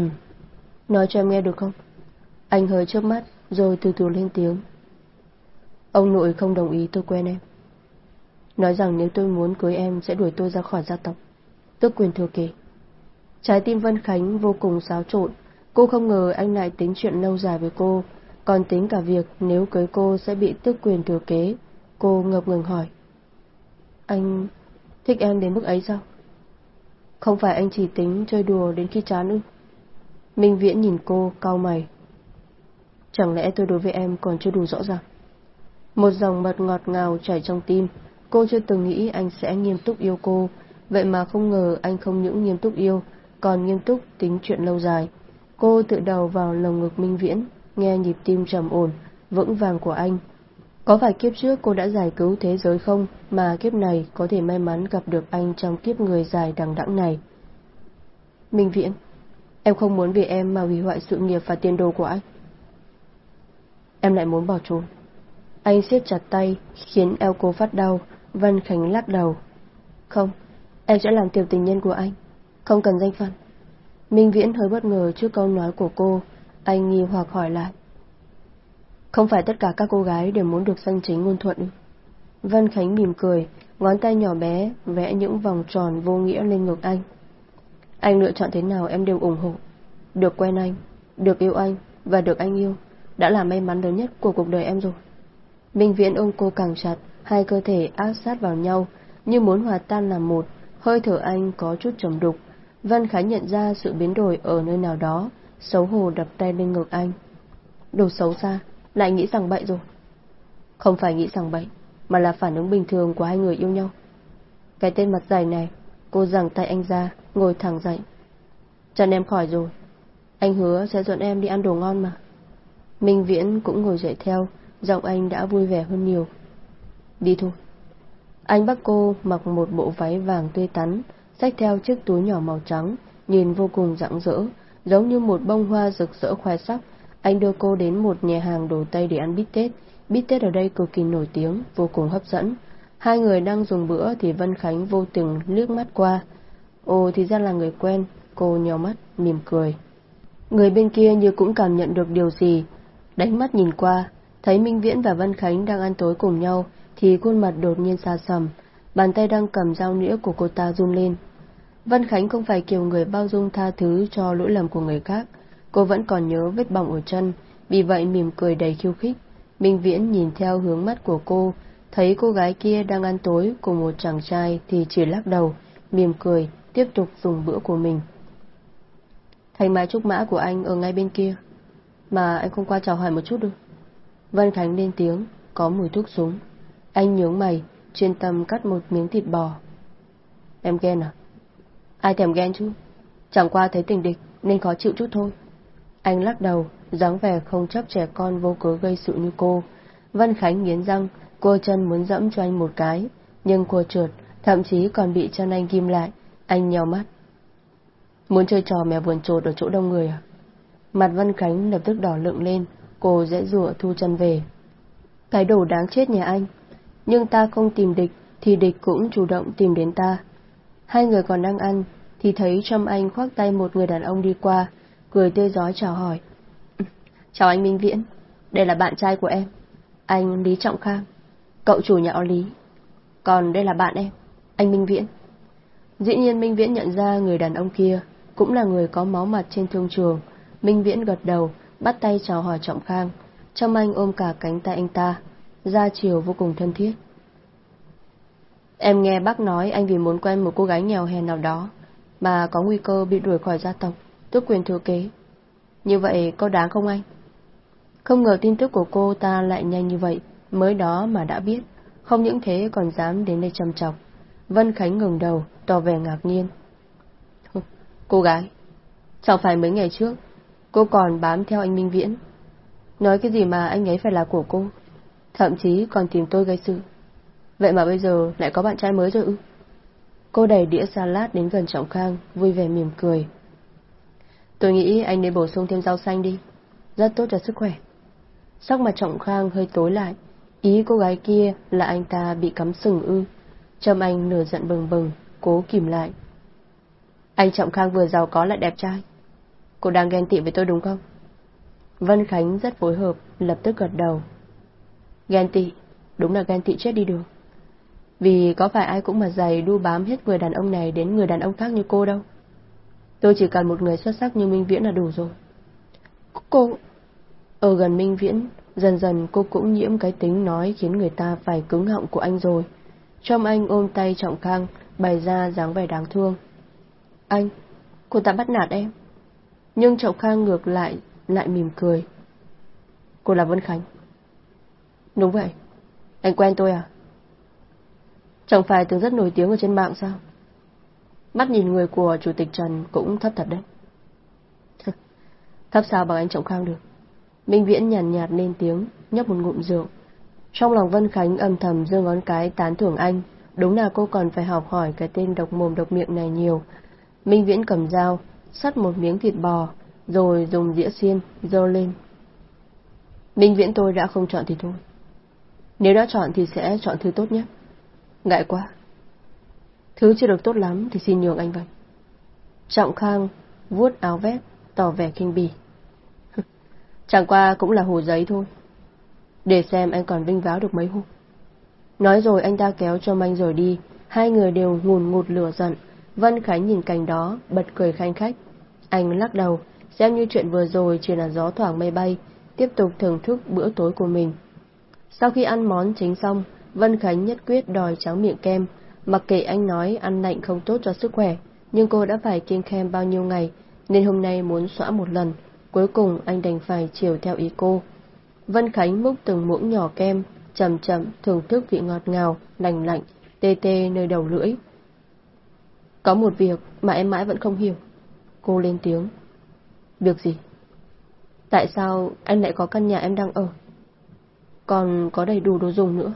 nói cho em nghe được không? Anh hơi chớp mắt, rồi từ từ lên tiếng. Ông nội không đồng ý tôi quen em. Nói rằng nếu tôi muốn cưới em sẽ đuổi tôi ra khỏi gia tộc, tức quyền thừa kế. Trái tim Vân Khánh vô cùng xáo trộn, cô không ngờ anh lại tính chuyện lâu dài với cô, còn tính cả việc nếu cưới cô sẽ bị tước quyền thừa kế. Cô ngập ngừng hỏi. Anh thích em đến mức ấy sao? Không phải anh chỉ tính chơi đùa đến khi chán ư? Minh Viễn nhìn cô, cau mày. Chẳng lẽ tôi đối với em còn chưa đủ rõ ràng? Một dòng mật ngọt ngào chảy trong tim, cô chưa từng nghĩ anh sẽ nghiêm túc yêu cô, vậy mà không ngờ anh không những nghiêm túc yêu, còn nghiêm túc tính chuyện lâu dài. Cô tự đầu vào lồng ngực Minh Viễn, nghe nhịp tim trầm ổn, vững vàng của anh. Có phải kiếp trước cô đã giải cứu thế giới không, mà kiếp này có thể may mắn gặp được anh trong kiếp người dài đằng đẵng này? Minh Viễn, em không muốn vì em mà hủy hoại sự nghiệp và tiền đồ của anh. Em lại muốn bỏ trốn. Anh siết chặt tay, khiến eo cô phát đau, Vân Khánh lắc đầu. Không, em sẽ làm tiểu tình nhân của anh, không cần danh phận. Minh Viễn hơi bất ngờ trước câu nói của cô, anh nghi hoặc hỏi lại. Không phải tất cả các cô gái đều muốn được danh chính ngôn thuận Vân Khánh mỉm cười, ngón tay nhỏ bé vẽ những vòng tròn vô nghĩa lên ngực anh. Anh lựa chọn thế nào em đều ủng hộ. Được quen anh, được yêu anh và được anh yêu đã là may mắn lớn nhất của cuộc đời em rồi. Minh Viễn ôm cô càng chặt, hai cơ thể áp sát vào nhau, như muốn hòa tan làm một, hơi thở anh có chút trầm đục. Văn Khái nhận ra sự biến đổi ở nơi nào đó, xấu hổ đập tay lên ngực anh. Đồ xấu xa, lại nghĩ rằng bậy rồi. Không phải nghĩ rằng bậy, mà là phản ứng bình thường của hai người yêu nhau. Cái tên mặt dài này, cô giằng tay anh ra, ngồi thẳng dậy. Chân em khỏi rồi, anh hứa sẽ dẫn em đi ăn đồ ngon mà. Minh Viễn cũng ngồi dậy theo, giọng anh đã vui vẻ hơn nhiều. Đi thôi. Anh bắt cô mặc một bộ váy vàng tươi tắn, xách theo chiếc túi nhỏ màu trắng, nhìn vô cùng rạng rỡ, giống như một bông hoa rực rỡ khoe sắc. Anh đưa cô đến một nhà hàng đồ Tây để ăn bít tết. Bít tết ở đây cực kỳ nổi tiếng, vô cùng hấp dẫn. Hai người đang dùng bữa thì Vân Khánh vô tình liếc mắt qua. Ồ thì ra là người quen, cô nhò mắt, mỉm cười. Người bên kia như cũng cảm nhận được điều gì. Đánh mắt nhìn qua, thấy Minh Viễn và Văn Khánh đang ăn tối cùng nhau, thì khuôn mặt đột nhiên xa sầm, bàn tay đang cầm dao nĩa của cô ta run lên. Văn Khánh không phải kiểu người bao dung tha thứ cho lỗi lầm của người khác, cô vẫn còn nhớ vết bỏng ở chân, vì vậy mỉm cười đầy khiêu khích. Minh Viễn nhìn theo hướng mắt của cô, thấy cô gái kia đang ăn tối cùng một chàng trai thì chỉ lắc đầu, mỉm cười, tiếp tục dùng bữa của mình. Thành mái trúc mã của anh ở ngay bên kia. Mà anh không qua chào hỏi một chút được. Vân Khánh lên tiếng, có mùi thuốc súng. Anh nhướng mày, chuyên tâm cắt một miếng thịt bò. Em ghen à? Ai thèm ghen chứ? Chẳng qua thấy tình địch nên khó chịu chút thôi. Anh lắc đầu, dáng vẻ không chấp trẻ con vô cớ gây sự như cô. Vân Khánh nghiến răng, cô chân muốn dẫm cho anh một cái, nhưng cô trượt, thậm chí còn bị chân anh ghim lại. Anh nhèo mắt. Muốn chơi trò mèo vườn trột ở chỗ đông người à? Mặt Vân Khánh lập tức đỏ lượng lên, cô dễ dụa thu chân về. Cái đồ đáng chết nhà anh. Nhưng ta không tìm địch, thì địch cũng chủ động tìm đến ta. Hai người còn đang ăn, thì thấy Trâm Anh khoác tay một người đàn ông đi qua, cười tươi giói chào hỏi. Chào anh Minh Viễn, đây là bạn trai của em, anh Lý Trọng Khang, cậu chủ nhà Lý. Còn đây là bạn em, anh Minh Viễn. Dĩ nhiên Minh Viễn nhận ra người đàn ông kia cũng là người có máu mặt trên thương trường. Minh Viễn gật đầu, bắt tay chào hỏi Trọng Khang. Trâm Anh ôm cả cánh tay anh ta, ra chiều vô cùng thân thiết. Em nghe bác nói anh vì muốn quen một cô gái nghèo hèn nào đó mà có nguy cơ bị đuổi khỏi gia tộc, tước quyền thừa kế. Như vậy có đáng không anh? Không ngờ tin tức của cô ta lại nhanh như vậy, mới đó mà đã biết, không những thế còn dám đến đây chăm chọc. Vân Khánh ngừng đầu, tỏ vẻ ngạc nhiên. Cô gái, chẳng phải mấy ngày trước, cô còn bám theo anh Minh Viễn. Nói cái gì mà anh ấy phải là của cô, thậm chí còn tìm tôi gây sự. Vậy mà bây giờ lại có bạn trai mới rồi ư? Cô đẩy đĩa salad đến gần Trọng Khang, vui vẻ mỉm cười. Tôi nghĩ anh nên bổ sung thêm rau xanh đi, rất tốt cho sức khỏe. Sắc mặt Trọng Khang hơi tối lại, ý cô gái kia là anh ta bị cắm sừng ư. Trâm Anh nửa giận bừng bừng, cố kìm lại. Anh Trọng Khang vừa giàu có lại đẹp trai. Cô đang ghen tị với tôi đúng không? Vân Khánh rất phối hợp, lập tức gật đầu. Ghen tị, đúng là ghen tị chết đi được. Vì có phải ai cũng mà dày đu bám hết người đàn ông này đến người đàn ông khác như cô đâu. Tôi chỉ cần một người xuất sắc như Minh Viễn là đủ rồi. Cô... Ở gần Minh Viễn, dần dần cô cũng nhiễm cái tính nói khiến người ta phải cứng họng của anh rồi. Trong anh ôm tay Trọng Khang, bày ra dáng vẻ đáng thương. Anh, cô ta bắt nạt em. Nhưng Trọng Khang ngược lại, lại mỉm cười. Cô là Vân Khánh. Đúng vậy. Anh quen tôi à? Chẳng phải từng rất nổi tiếng ở trên mạng sao? Mắt nhìn người của Chủ tịch Trần cũng thấp thật đấy. thấp sao bằng anh Trọng Khang được. Minh Viễn nhàn nhạt, nhạt lên tiếng, nhấp một ngụm rượu. Trong lòng Vân Khánh âm thầm giơ ngón cái tán thưởng anh, đúng là cô còn phải học hỏi cái tên độc mồm độc miệng này nhiều. Minh Viễn cầm dao, sắt một miếng thịt bò, rồi dùng dĩa xiên, dơ lên. Minh Viễn tôi đã không chọn thì thôi. Nếu đã chọn thì sẽ chọn thứ tốt nhất. Ngại quá. Thứ chưa được tốt lắm thì xin nhường anh vậy. Trọng Khang vuốt áo vest, tỏ vẻ kinh bì. Chẳng qua cũng là hồ giấy thôi. Để xem anh còn vinh váo được mấy hôm. Nói rồi anh ta kéo cho manh rồi đi, hai người đều ngùn ngụt lửa giận. Vân Khánh nhìn cảnh đó, bật cười khanh khách. Anh lắc đầu, xem như chuyện vừa rồi chỉ là gió thoảng mây bay, tiếp tục thưởng thức bữa tối của mình. Sau khi ăn món chính xong, Vân Khánh nhất quyết đòi tráng miệng kem, mặc kệ anh nói ăn lạnh không tốt cho sức khỏe, nhưng cô đã phải kiêng khem bao nhiêu ngày, nên hôm nay muốn xóa một lần, cuối cùng anh đành phải chiều theo ý cô. Vân Khánh múc từng muỗng nhỏ kem, chậm chậm thưởng thức vị ngọt ngào, lành lạnh, tê tê nơi đầu lưỡi. Có một việc mà em mãi vẫn không hiểu. Cô lên tiếng. Việc gì? Tại sao anh lại có căn nhà em đang ở? Còn có đầy đủ đồ dùng nữa.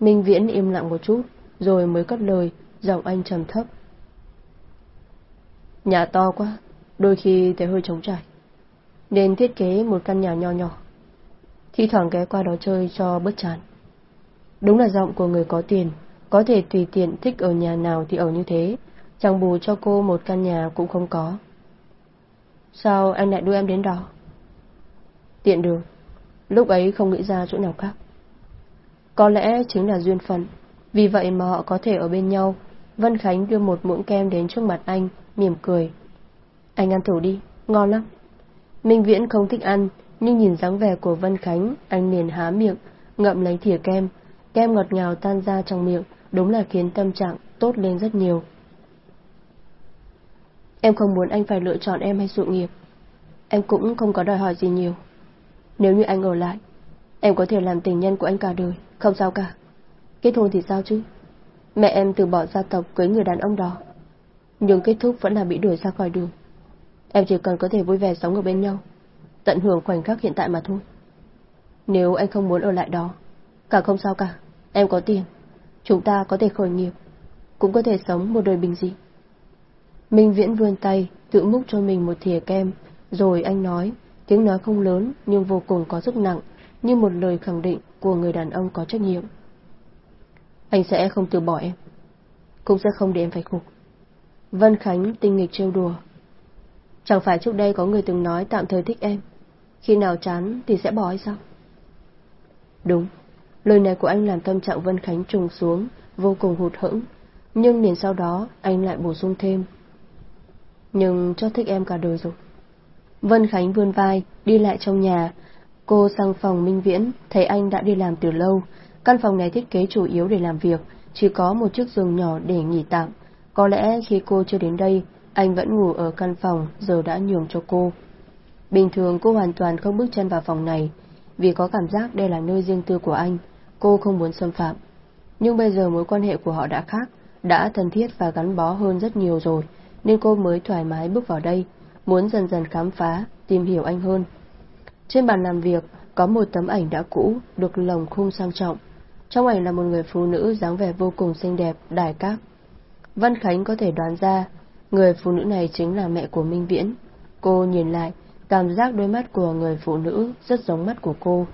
Minh Viễn im lặng một chút, rồi mới cất lời, giọng anh trầm thấp. Nhà to quá, đôi khi thấy hơi trống trải. Nên thiết kế một căn nhà nho nhỏ. Thi thoảng ghé qua đó chơi cho bớt chán. Đúng là giọng của người có tiền, có thể tùy tiện thích ở nhà nào thì ở như thế, chẳng bù cho cô một căn nhà cũng không có. Sao anh lại đưa em đến đó? Tiện đường, lúc ấy không nghĩ ra chỗ nào khác. Có lẽ chính là duyên phận, vì vậy mà họ có thể ở bên nhau. Vân Khánh đưa một muỗng kem đến trước mặt anh, mỉm cười. Anh ăn thử đi, ngon lắm. Minh Viễn không thích ăn, nhưng nhìn dáng vẻ của Vân Khánh, anh liền há miệng, ngậm lấy thìa kem. Kem ngọt ngào tan ra trong miệng, đúng là khiến tâm trạng tốt lên rất nhiều. Em không muốn anh phải lựa chọn em hay sự nghiệp. Em cũng không có đòi hỏi gì nhiều. Nếu như anh ở lại, em có thể làm tình nhân của anh cả đời, không sao cả. Kết hôn thì sao chứ? Mẹ em từ bỏ gia tộc cưới người đàn ông đó. Nhưng kết thúc vẫn là bị đuổi ra khỏi đường. Em chỉ cần có thể vui vẻ sống ở bên nhau, tận hưởng khoảnh khắc hiện tại mà thôi. Nếu anh không muốn ở lại đó, cả không sao cả, em có tiền, chúng ta có thể khởi nghiệp, cũng có thể sống một đời bình dị. Minh Viễn vươn tay, tự múc cho mình một thìa kem, rồi anh nói, tiếng nói không lớn nhưng vô cùng có sức nặng, như một lời khẳng định của người đàn ông có trách nhiệm. Anh sẽ không từ bỏ em, cũng sẽ không để em phải khục. Vân Khánh tinh nghịch trêu đùa. Chẳng phải trước đây có người từng nói tạm thời thích em, khi nào chán thì sẽ bỏ hay sao? Đúng, lời này của anh làm tâm trạng Vân Khánh trùng xuống, vô cùng hụt hẫng, nhưng liền sau đó anh lại bổ sung thêm. Nhưng cho thích em cả đời rồi. Vân Khánh vươn vai, đi lại trong nhà. Cô sang phòng Minh Viễn, thấy anh đã đi làm từ lâu. Căn phòng này thiết kế chủ yếu để làm việc, chỉ có một chiếc giường nhỏ để nghỉ tạm. Có lẽ khi cô chưa đến đây, anh vẫn ngủ ở căn phòng, giờ đã nhường cho cô. Bình thường cô hoàn toàn không bước chân vào phòng này, vì có cảm giác đây là nơi riêng tư của anh, cô không muốn xâm phạm. Nhưng bây giờ mối quan hệ của họ đã khác, đã thân thiết và gắn bó hơn rất nhiều rồi, nên cô mới thoải mái bước vào đây, muốn dần dần khám phá, tìm hiểu anh hơn. Trên bàn làm việc có một tấm ảnh đã cũ, được lồng khung sang trọng. Trong ảnh là một người phụ nữ dáng vẻ vô cùng xinh đẹp, đài các. Văn Khánh có thể đoán ra, người phụ nữ này chính là mẹ của Minh Viễn. Cô nhìn lại, cảm giác đôi mắt của người phụ nữ rất giống mắt của cô.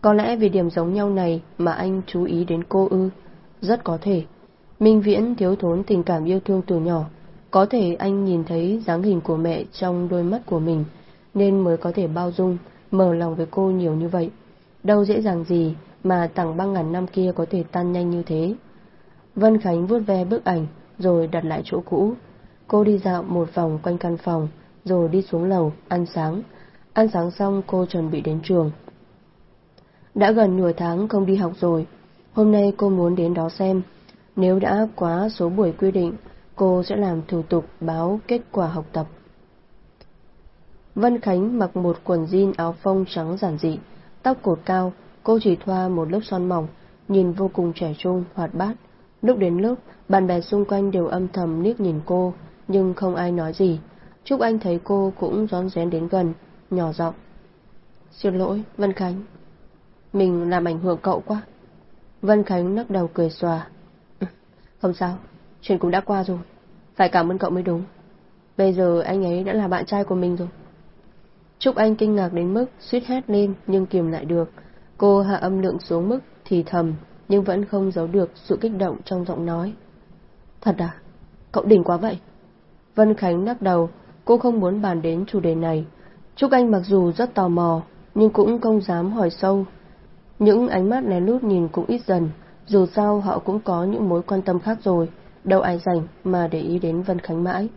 Có lẽ vì điểm giống nhau này mà anh chú ý đến cô ư, rất có thể. Minh Viễn thiếu thốn tình cảm yêu thương từ nhỏ, có thể anh nhìn thấy dáng hình của mẹ trong đôi mắt của mình, nên mới có thể bao dung, mở lòng với cô nhiều như vậy. Đâu dễ dàng gì mà tảng băng ngàn năm kia có thể tan nhanh như thế. Vân Khánh vuốt ve bức ảnh, rồi đặt lại chỗ cũ. Cô đi dạo một vòng quanh căn phòng, rồi đi xuống lầu, ăn sáng. Ăn sáng xong cô chuẩn bị đến trường. Đã gần nửa tháng không đi học rồi, hôm nay cô muốn đến đó xem. Nếu đã quá số buổi quy định, cô sẽ làm thủ tục báo kết quả học tập. Vân Khánh mặc một quần jean áo phông trắng giản dị, tóc cột cao, cô chỉ thoa một lớp son mỏng, nhìn vô cùng trẻ trung, hoạt bát. Lúc đến lớp, bạn bè xung quanh đều âm thầm liếc nhìn cô, nhưng không ai nói gì. Trúc Anh thấy cô cũng rón rén đến gần, nhỏ giọng. Xin lỗi, Vân Khánh. Mình làm ảnh hưởng cậu quá. Vân Khánh nắc đầu cười xòa. Ừ, không sao, chuyện cũng đã qua rồi. Phải cảm ơn cậu mới đúng. Bây giờ anh ấy đã là bạn trai của mình rồi. Trúc Anh kinh ngạc đến mức suýt hét lên nhưng kiềm lại được. Cô hạ âm lượng xuống mức thì thầm nhưng vẫn không giấu được sự kích động trong giọng nói. Thật à? Cậu đỉnh quá vậy. Vân Khánh lắc đầu, cô không muốn bàn đến chủ đề này. Trúc Anh mặc dù rất tò mò, nhưng cũng không dám hỏi sâu. Những ánh mắt lén lút nhìn cũng ít dần, dù sao họ cũng có những mối quan tâm khác rồi, đâu ai rảnh mà để ý đến Vân Khánh mãi.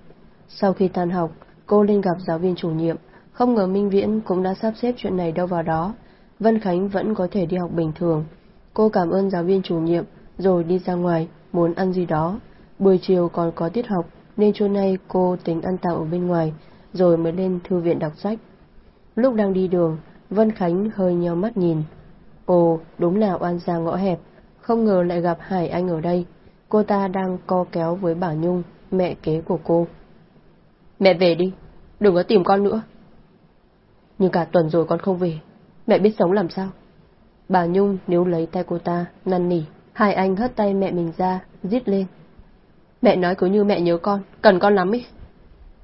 Sau khi tan học, cô lên gặp giáo viên chủ nhiệm, không ngờ Minh Viễn cũng đã sắp xếp chuyện này đâu vào đó. Vân Khánh vẫn có thể đi học bình thường. Cô cảm ơn giáo viên chủ nhiệm, rồi đi ra ngoài, muốn ăn gì đó. Buổi chiều còn có tiết học, nên trưa nay cô tính ăn tạm ở bên ngoài, rồi mới lên thư viện đọc sách. Lúc đang đi đường, Vân Khánh hơi nheo mắt nhìn. Ồ, đúng là oan gia ngõ hẹp, không ngờ lại gặp Hải Anh ở đây. Cô ta đang co kéo với Bảo Nhung, mẹ kế của cô. Mẹ về đi, đừng có tìm con nữa. Nhưng cả tuần rồi con không về, mẹ biết sống làm sao? Bà Nhung nếu lấy tay cô ta, năn nỉ. Hải Anh hất tay mẹ mình ra, giết lên. Mẹ nói cứ như mẹ nhớ con, cần con lắm ý.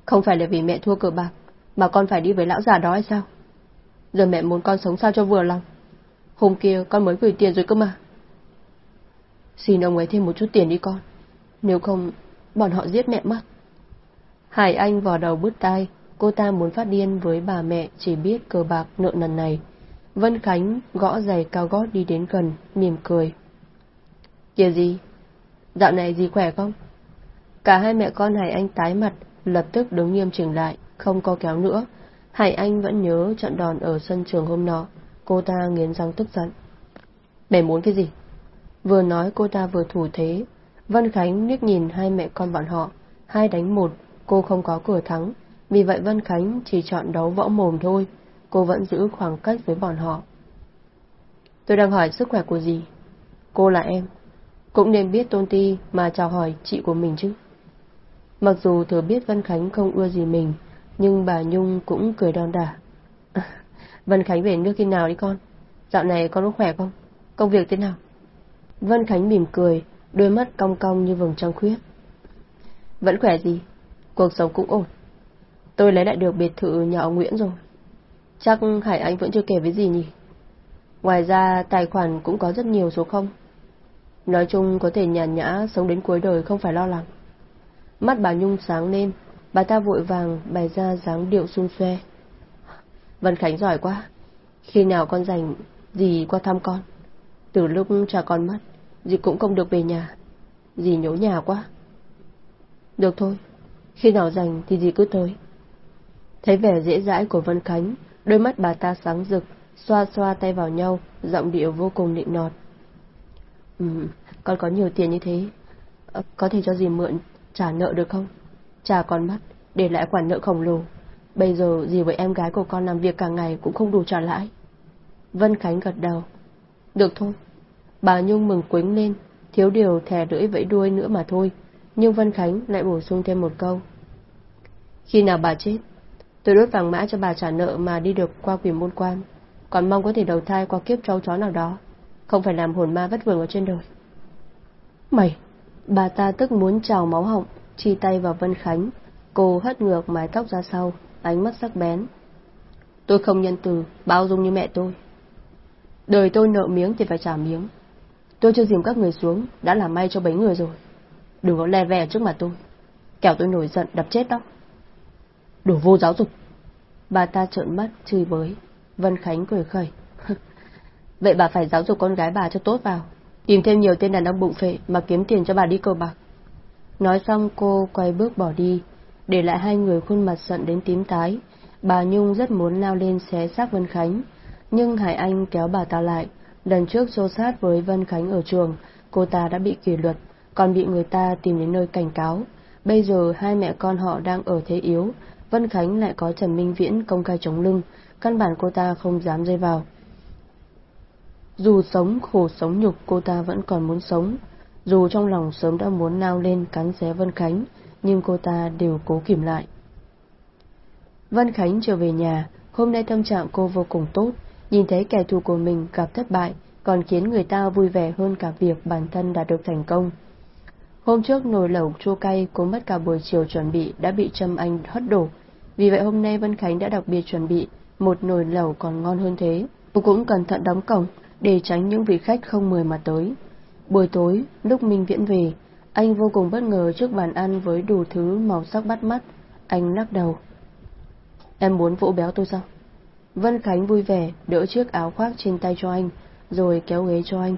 Không phải là vì mẹ thua cờ bạc, mà con phải đi với lão già đó hay sao? Giờ mẹ muốn con sống sao cho vừa lòng. Hôm kia con mới gửi tiền rồi cơ mà. Xin ông ấy thêm một chút tiền đi con. Nếu không, bọn họ giết mẹ mất. Hải Anh vò đầu bứt tai, cô ta muốn phát điên với bà mẹ chỉ biết cờ bạc nợ nần này. Vân Khánh gõ giày cao gót đi đến gần, mỉm cười. Kìa gì? Dạo này gì khỏe không? Cả hai mẹ con Hải Anh tái mặt, lập tức đứng nghiêm chỉnh lại, không co kéo nữa. Hải Anh vẫn nhớ trận đòn ở sân trường hôm nọ, cô ta nghiến răng tức giận. Mẹ muốn cái gì? Vừa nói cô ta vừa thủ thế, Vân Khánh liếc nhìn hai mẹ con bọn họ, hai đánh một, cô không có cửa thắng, vì vậy Vân Khánh chỉ chọn đấu võ mồm thôi, cô vẫn giữ khoảng cách với bọn họ. Tôi đang hỏi sức khỏe của gì? Cô là em, cũng nên biết tôn ti mà chào hỏi chị của mình chứ. Mặc dù thừa biết Vân Khánh không ưa gì mình, nhưng bà Nhung cũng cười đon đả. Vân Khánh về nước khi nào đi con? Dạo này con có khỏe không? Công việc thế nào? Vân Khánh mỉm cười, đôi mắt cong cong như vầng trăng khuyết. Vẫn khỏe gì? Cuộc sống cũng ổn. Tôi lấy lại được biệt thự nhà ông Nguyễn rồi. Chắc Hải Anh vẫn chưa kể với gì nhỉ? Ngoài ra tài khoản cũng có rất nhiều số không. Nói chung có thể nhàn nhã sống đến cuối đời không phải lo lắng. Mắt bà Nhung sáng lên, bà ta vội vàng bày ra dáng điệu xung xoe. Vân Khánh giỏi quá. Khi nào con rảnh, dì qua thăm con. Từ lúc cha con mất, dì cũng không được về nhà. Dì nhớ nhà quá. Được thôi, khi nào rảnh thì dì cứ tới. Thấy vẻ dễ dãi của Vân Khánh, đôi mắt bà ta sáng rực, xoa xoa tay vào nhau, giọng điệu vô cùng nịnh nọt. Ừ, con có nhiều tiền như thế, ờ, có thể cho dì mượn trả nợ được không? Cha con mất, để lại khoản nợ khổng lồ. Bây giờ gì với em gái của con làm việc cả ngày cũng không đủ trả lãi. Vân Khánh gật đầu. Được thôi. Bà Nhung mừng quính lên, thiếu điều thè lưỡi vẫy đuôi nữa mà thôi. Nhưng Vân Khánh lại bổ sung thêm một câu. Khi nào bà chết, tôi đốt vàng mã cho bà trả nợ mà đi được qua quỷ môn quan. Còn mong có thể đầu thai qua kiếp trâu chó nào đó. Không phải làm hồn ma vất vưởng ở trên đời. Mày! Bà ta tức muốn trào máu họng, chi tay vào Vân Khánh. Cô hất ngược mái tóc ra sau, ánh mắt sắc bén. Tôi không nhân từ, bao dung như mẹ tôi. Đời tôi nợ miếng thì phải trả miếng. Tôi chưa dìm các người xuống, đã làm may cho bấy người rồi. Đừng có le ve trước mặt tôi. Kẻo tôi nổi giận đập chết đó. Đồ vô giáo dục. Bà ta trợn mắt, chửi bới. Vân Khánh cười khẩy. Vậy bà phải giáo dục con gái bà cho tốt vào. Tìm thêm nhiều tên đàn ông bụng phệ mà kiếm tiền cho bà đi cờ bạc. Nói xong cô quay bước bỏ đi, để lại hai người khuôn mặt giận đến tím tái. Bà Nhung rất muốn lao lên xé xác Vân Khánh, nhưng Hải Anh kéo bà ta lại. Lần trước xô sát với Vân Khánh ở trường, cô ta đã bị kỷ luật, còn bị người ta tìm đến nơi cảnh cáo. Bây giờ hai mẹ con họ đang ở thế yếu, Vân Khánh lại có Trần Minh Viễn công khai chống lưng, căn bản cô ta không dám dây vào. Dù sống khổ sống nhục cô ta vẫn còn muốn sống, dù trong lòng sớm đã muốn nao lên cắn xé Vân Khánh, nhưng cô ta đều cố kìm lại. Vân Khánh trở về nhà, hôm nay tâm trạng cô vô cùng tốt, nhìn thấy kẻ thù của mình gặp thất bại, còn khiến người ta vui vẻ hơn cả việc bản thân đã được thành công. Hôm trước nồi lẩu chua cay cô mất cả buổi chiều chuẩn bị đã bị Trâm Anh hất đổ, vì vậy hôm nay Vân Khánh đã đặc biệt chuẩn bị một nồi lẩu còn ngon hơn thế. Cô cũng cẩn thận đóng cổng để tránh những vị khách không mời mà tới. Buổi tối, lúc Minh Viễn về, anh vô cùng bất ngờ trước bàn ăn với đủ thứ màu sắc bắt mắt. Anh lắc đầu. Em muốn vỗ béo tôi sao? Vân Khánh vui vẻ đỡ chiếc áo khoác trên tay cho anh, rồi kéo ghế cho anh.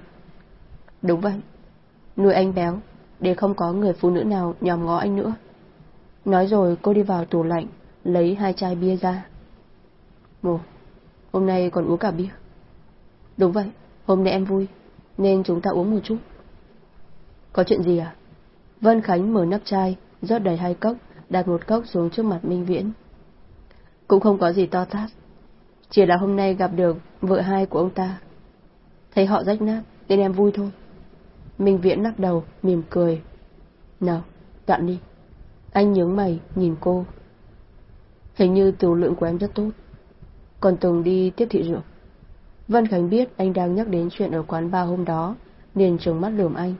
Đúng vậy, nuôi anh béo, để không có người phụ nữ nào nhòm ngó anh nữa. Nói rồi cô đi vào tủ lạnh, lấy hai chai bia ra. Mồ, hôm nay còn uống cả bia. Đúng vậy, hôm nay em vui, nên chúng ta uống một chút. Có chuyện gì à? Vân Khánh mở nắp chai, rót đầy hai cốc, đặt một cốc xuống trước mặt Minh Viễn. Cũng không có gì to tát, chỉ là hôm nay gặp được vợ hai của ông ta. Thấy họ rách nát, nên em vui thôi. Minh Viễn lắc đầu, mỉm cười. Nào, cạn đi. Anh nhướng mày, nhìn cô. Hình như tiểu lượng của em rất tốt. Còn từng đi tiếp thị rượu. Vân Khánh biết anh đang nhắc đến chuyện ở quán bar hôm đó, liền trừng mắt lườm anh.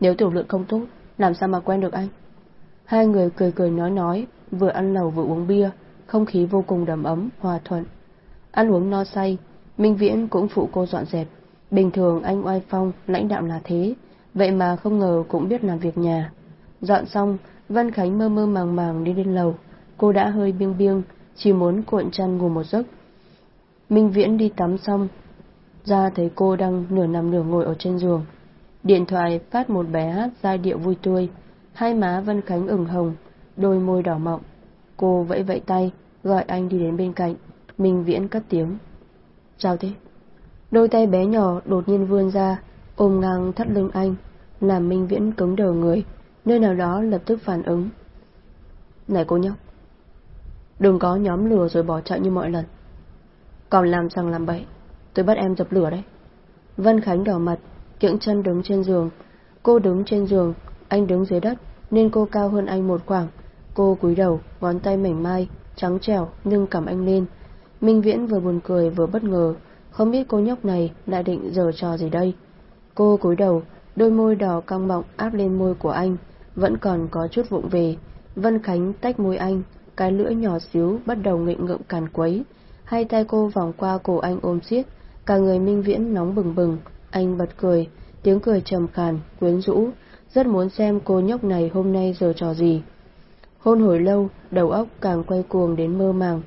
Nếu tiểu lượng không tốt, làm sao mà quen được anh? Hai người cười cười nói nói, vừa ăn lẩu vừa uống bia, không khí vô cùng đầm ấm, hòa thuận. Ăn uống no say, Minh Viễn cũng phụ cô dọn dẹp. Bình thường anh oai phong, lãnh đạo là thế, vậy mà không ngờ cũng biết làm việc nhà. Dọn xong, Văn Khánh mơ mơ màng màng đi lên lầu, cô đã hơi biêng biêng, chỉ muốn cuộn chăn ngủ một giấc. Minh Viễn đi tắm xong, ra thấy cô đang nửa nằm nửa ngồi ở trên giường. Điện thoại phát một bài hát giai điệu vui tươi, hai má Vân Khánh ửng hồng, đôi môi đỏ mọng. Cô vẫy vẫy tay, gọi anh đi đến bên cạnh, Minh Viễn cất tiếng. Chào thế. Đôi tay bé nhỏ đột nhiên vươn ra, ôm ngang thắt lưng anh, làm Minh Viễn cứng đờ người, nơi nào đó lập tức phản ứng. Này cô nhóc, đừng có nhóm lừa rồi bỏ chạy như mọi lần. Còn làm rằng làm bậy, tôi bắt em dập lửa đấy. Vân Khánh đỏ mặt, kiễng chân đứng trên giường. Cô đứng trên giường, anh đứng dưới đất, nên cô cao hơn anh một khoảng. Cô cúi đầu, ngón tay mảnh mai, trắng trẻo, nhưng cầm anh lên. Minh Viễn vừa buồn cười vừa bất ngờ, không biết cô nhóc này đã định giờ trò gì đây. Cô cúi đầu, đôi môi đỏ căng mọng áp lên môi của anh, vẫn còn có chút vụng về. Vân Khánh tách môi anh, cái lưỡi nhỏ xíu bắt đầu nghịch ngợm càn quấy. Hai tay cô vòng qua cổ anh ôm siết, cả người Minh Viễn nóng bừng bừng. Anh bật cười, tiếng cười trầm khàn, quyến rũ, rất muốn xem cô nhóc này hôm nay giờ trò gì. Hôn hồi lâu, đầu óc càng quay cuồng đến mơ màng.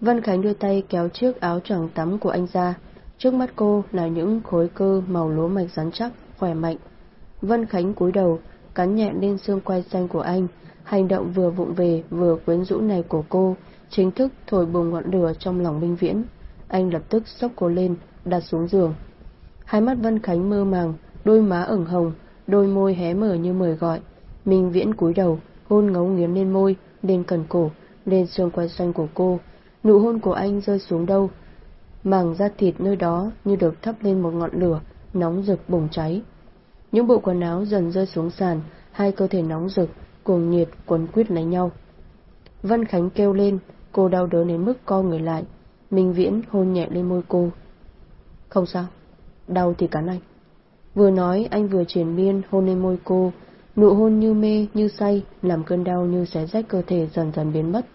Vân Khánh đưa tay kéo chiếc áo choàng tắm của anh ra. Trước mắt cô là những khối cơ màu lúa mạch rắn chắc, khỏe mạnh. Vân Khánh cúi đầu, cắn nhẹ lên xương quai xanh của anh. Hành động vừa vụng về vừa quyến rũ này của cô, chính thức thổi bùng ngọn lửa trong lòng Minh Viễn. Anh lập tức sốc cô lên, đặt xuống giường. Hai mắt Vân Khánh mơ màng, đôi má ửng hồng, đôi môi hé mở như mời gọi. Minh Viễn cúi đầu, hôn ngấu nghiến lên môi, lên cần cổ, lên xương quai xanh của cô. Nụ hôn của anh rơi xuống đâu? Màng da thịt nơi đó như được thắp lên một ngọn lửa, nóng rực bùng cháy. Những bộ quần áo dần rơi xuống sàn, hai cơ thể nóng rực, cuồng nhiệt quấn quýt lấy nhau. Vân Khánh kêu lên, cô đau đớn đến mức co người lại. Minh Viễn hôn nhẹ lên môi cô. Không sao, đau thì cắn anh. Vừa nói anh vừa triển miên hôn lên môi cô, nụ hôn như mê như say, làm cơn đau như xé rách cơ thể dần dần biến mất.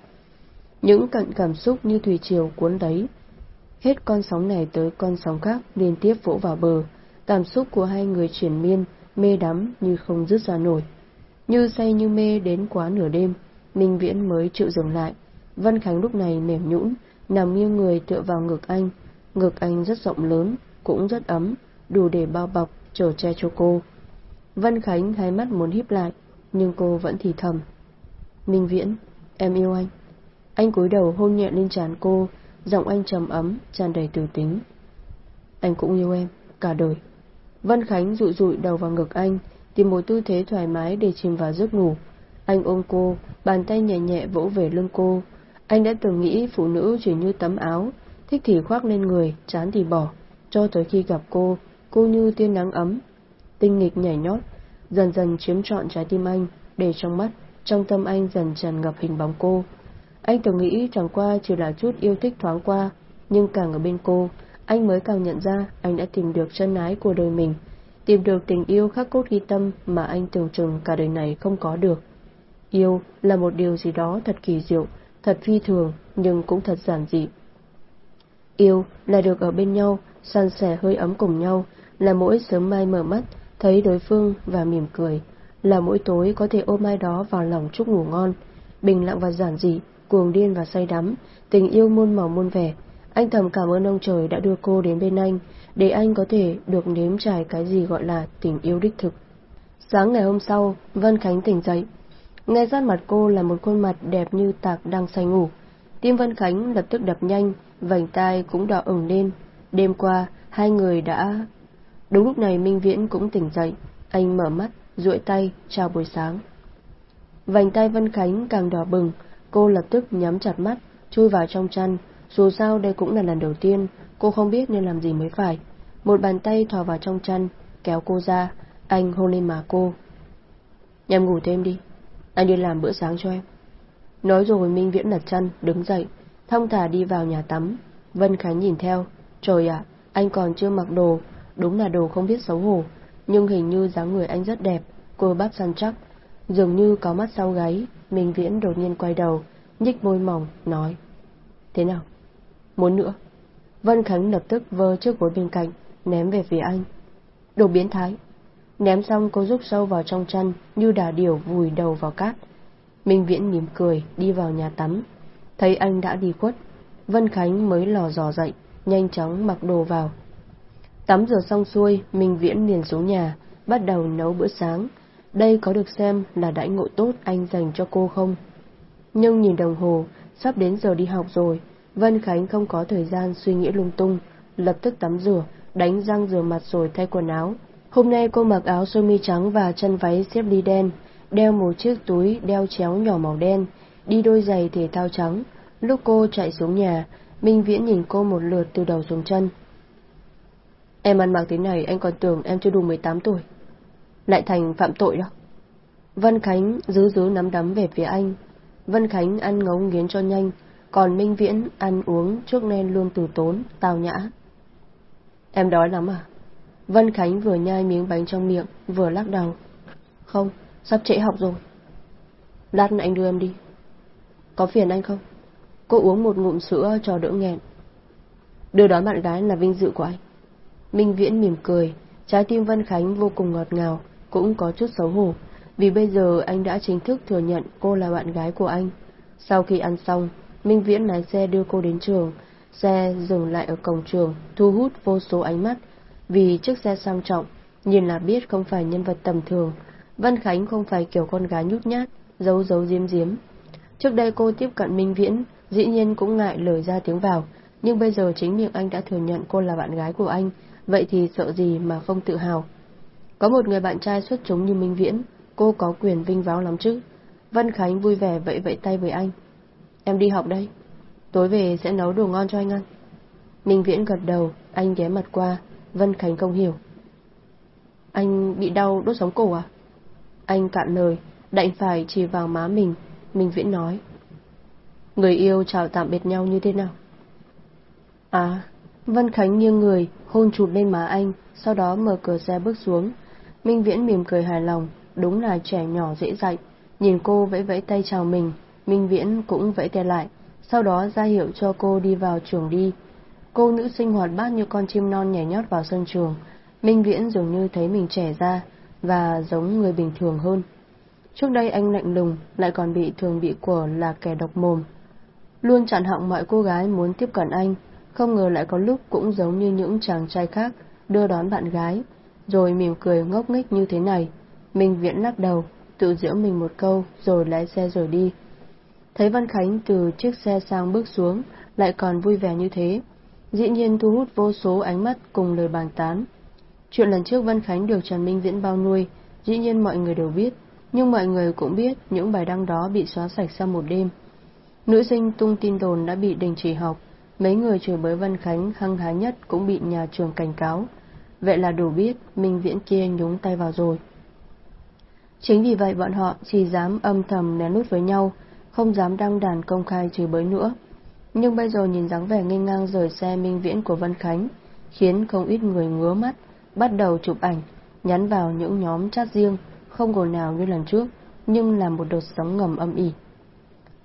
Những cận cảm xúc như thủy triều cuốn đấy, hết con sóng này tới con sóng khác liên tiếp vỗ vào bờ, cảm xúc của hai người triển miên, mê đắm như không dứt ra nổi. Như say như mê đến quá nửa đêm, Minh Viễn mới chịu dừng lại. Vân Khánh lúc này mềm nhũn, nằm nghiêng người tựa vào ngực anh. Ngực anh rất rộng lớn, cũng rất ấm, đủ để bao bọc, trở che cho cô. Vân Khánh hai mắt muốn híp lại, nhưng cô vẫn thì thầm. Minh Viễn, em yêu anh. Anh cúi đầu hôn nhẹ lên trán cô, giọng anh trầm ấm, tràn đầy từ tính. Anh cũng yêu em, cả đời. Vân Khánh dụi dụi đầu vào ngực anh, tìm một tư thế thoải mái để chìm vào giấc ngủ. Anh ôm cô, bàn tay nhẹ nhẹ vỗ về lưng cô. Anh đã từng nghĩ phụ nữ chỉ như tấm áo, thích thì khoác lên người, chán thì bỏ. Cho tới khi gặp cô, cô như tia nắng ấm, tinh nghịch nhảy nhót, dần dần chiếm trọn trái tim anh, để trong mắt, trong tâm anh dần tràn ngập hình bóng cô. Anh từng nghĩ chẳng qua chỉ là chút yêu thích thoáng qua, nhưng càng ở bên cô, anh mới càng nhận ra anh đã tìm được chân ái của đời mình, tìm được tình yêu khắc cốt ghi tâm mà anh tưởng chừng cả đời này không có được. Yêu là một điều gì đó thật kỳ diệu, thật phi thường, nhưng cũng thật giản dị. Yêu là được ở bên nhau, san sẻ hơi ấm cùng nhau, là mỗi sớm mai mở mắt, thấy đối phương và mỉm cười, là mỗi tối có thể ôm ai đó vào lòng chúc ngủ ngon, bình lặng và giản dị, cuồng điên và say đắm, tình yêu muôn màu muôn vẻ. Anh thầm cảm ơn ông trời đã đưa cô đến bên anh, để anh có thể được nếm trải cái gì gọi là tình yêu đích thực. Sáng ngày hôm sau, Vân Khánh tỉnh dậy. Ngay sát mặt cô là một khuôn mặt đẹp như tạc đang say ngủ. Tim Vân Khánh lập tức đập nhanh, vành tai cũng đỏ ửng lên. Đêm qua, hai người đã... Đúng lúc này Minh Viễn cũng tỉnh dậy, anh mở mắt, duỗi tay, chào buổi sáng. Vành tay Vân Khánh càng đỏ bừng, cô lập tức nhắm chặt mắt, chui vào trong chăn, dù sao đây cũng là lần đầu tiên, cô không biết nên làm gì mới phải. Một bàn tay thò vào trong chăn, kéo cô ra, anh hôn lên má cô. Em ngủ thêm đi, anh đi làm bữa sáng cho em. Nói rồi Minh Viễn lật chăn, đứng dậy, thông thả đi vào nhà tắm. Vân Khánh nhìn theo, trời ạ, anh còn chưa mặc đồ, đúng là đồ không biết xấu hổ, nhưng hình như dáng người anh rất đẹp, cô bắp săn chắc, dường như có mắt sau gáy, Minh Viễn đột nhiên quay đầu, nhích môi mỏng, nói. Thế nào? Muốn nữa? Vân Khánh lập tức vơ chiếc gối bên cạnh, ném về phía anh. Đồ biến thái. Ném xong cô rút sâu vào trong chăn như đà điểu vùi đầu vào cát. Minh Viễn mỉm cười đi vào nhà tắm. Thấy anh đã đi khuất, Vân Khánh mới lò dò dậy, nhanh chóng mặc đồ vào. Tắm rửa xong xuôi, Minh Viễn liền xuống nhà, bắt đầu nấu bữa sáng. Đây có được xem là đãi ngộ tốt anh dành cho cô không? Nhưng nhìn đồng hồ, sắp đến giờ đi học rồi, Vân Khánh không có thời gian suy nghĩ lung tung, lập tức tắm rửa, đánh răng rửa mặt rồi thay quần áo. Hôm nay cô mặc áo sơ mi trắng và chân váy xếp ly đen, đeo một chiếc túi đeo chéo nhỏ màu đen, đi đôi giày thể thao trắng. Lúc cô chạy xuống nhà, Minh Viễn nhìn cô một lượt từ đầu xuống chân. Em ăn mặc thế này anh còn tưởng em chưa đủ 18 tuổi. Lại thành phạm tội đó. Vân Khánh giữ giữ nắm đấm về phía anh. Vân Khánh ăn ngấu nghiến cho nhanh, còn Minh Viễn ăn uống trước nên luôn từ tốn, tào nhã. Em đói lắm à? Vân Khánh vừa nhai miếng bánh trong miệng, vừa lắc đầu. Không, sắp trễ học rồi. Lát anh đưa em đi. Có phiền anh không? Cô uống một ngụm sữa cho đỡ nghẹn. Đưa đón bạn gái là vinh dự của anh. Minh Viễn mỉm cười, trái tim Vân Khánh vô cùng ngọt ngào, cũng có chút xấu hổ, vì bây giờ anh đã chính thức thừa nhận cô là bạn gái của anh. Sau khi ăn xong, Minh Viễn lái xe đưa cô đến trường, xe dừng lại ở cổng trường, thu hút vô số ánh mắt, vì chiếc xe sang trọng, nhìn là biết không phải nhân vật tầm thường. Vân Khánh không phải kiểu con gái nhút nhát, giấu giấu diếm diếm. Trước đây cô tiếp cận Minh Viễn, dĩ nhiên cũng ngại lời ra tiếng vào, nhưng bây giờ chính miệng anh đã thừa nhận cô là bạn gái của anh, vậy thì sợ gì mà không tự hào. Có một người bạn trai xuất chúng như Minh Viễn, cô có quyền vinh váo lắm chứ. Vân Khánh vui vẻ vẫy vẫy tay với anh. Em đi học đây. Tối về sẽ nấu đồ ngon cho anh ăn. Minh Viễn gật đầu, anh ghé mặt qua, Vân Khánh không hiểu. Anh bị đau đốt sống cổ à? Anh cạn lời, đạnh phải chỉ vào má mình, Minh Viễn nói. Người yêu chào tạm biệt nhau như thế nào? À, Vân Khánh nghiêng người, hôn chụt lên má anh, sau đó mở cửa xe bước xuống. Minh Viễn mỉm cười hài lòng, đúng là trẻ nhỏ dễ dạy. Nhìn cô vẫy vẫy tay chào mình, Minh Viễn cũng vẫy tay lại, sau đó ra hiệu cho cô đi vào trường đi. Cô nữ sinh hoạt bát như con chim non nhảy nhót vào sân trường, Minh Viễn dường như thấy mình trẻ ra và giống người bình thường hơn. Trước đây anh lạnh lùng, lại còn bị thường bị của là kẻ độc mồm. Luôn chặn họng mọi cô gái muốn tiếp cận anh, không ngờ lại có lúc cũng giống như những chàng trai khác đưa đón bạn gái, rồi mỉm cười ngốc nghếch như thế này. Minh Viễn lắc đầu, tự giễu mình một câu rồi lái xe rồi đi. Thấy Văn Khánh từ chiếc xe sang bước xuống, lại còn vui vẻ như thế, dĩ nhiên thu hút vô số ánh mắt cùng lời bàn tán. Chuyện lần trước Văn Khánh được Trần Minh Viễn bao nuôi, dĩ nhiên mọi người đều biết, nhưng mọi người cũng biết những bài đăng đó bị xóa sạch sau một đêm. Nữ sinh tung tin đồn đã bị đình chỉ học, mấy người chửi bới Văn Khánh hăng hái nhất cũng bị nhà trường cảnh cáo. Vậy là đủ biết Minh Viễn kia nhúng tay vào rồi. Chính vì vậy bọn họ chỉ dám âm thầm nén nút với nhau, không dám đăng đàn công khai chửi bới nữa. Nhưng bây giờ nhìn dáng vẻ nghênh ngang rời xe Minh Viễn của Văn Khánh, khiến không ít người ngứa mắt, bắt đầu chụp ảnh, nhắn vào những nhóm chat riêng, không ồn nào như lần trước, nhưng là một đợt sóng ngầm âm ỉ.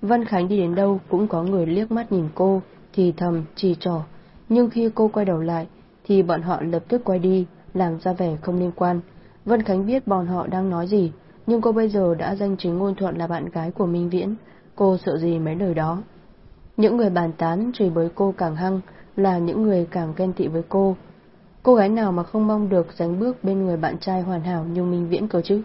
Văn Khánh đi đến đâu cũng có người liếc mắt nhìn cô, thì thầm, chỉ trỏ. nhưng khi cô quay đầu lại, thì bọn họ lập tức quay đi, làm ra vẻ không liên quan. Vân Khánh biết bọn họ đang nói gì, nhưng cô bây giờ đã danh chính ngôn thuận là bạn gái của Minh Viễn, cô sợ gì mấy lời đó. Những người bàn tán chửi bới cô càng hăng là những người càng ghen tị với cô. Cô gái nào mà không mong được dánh bước bên người bạn trai hoàn hảo như Minh Viễn cơ chứ?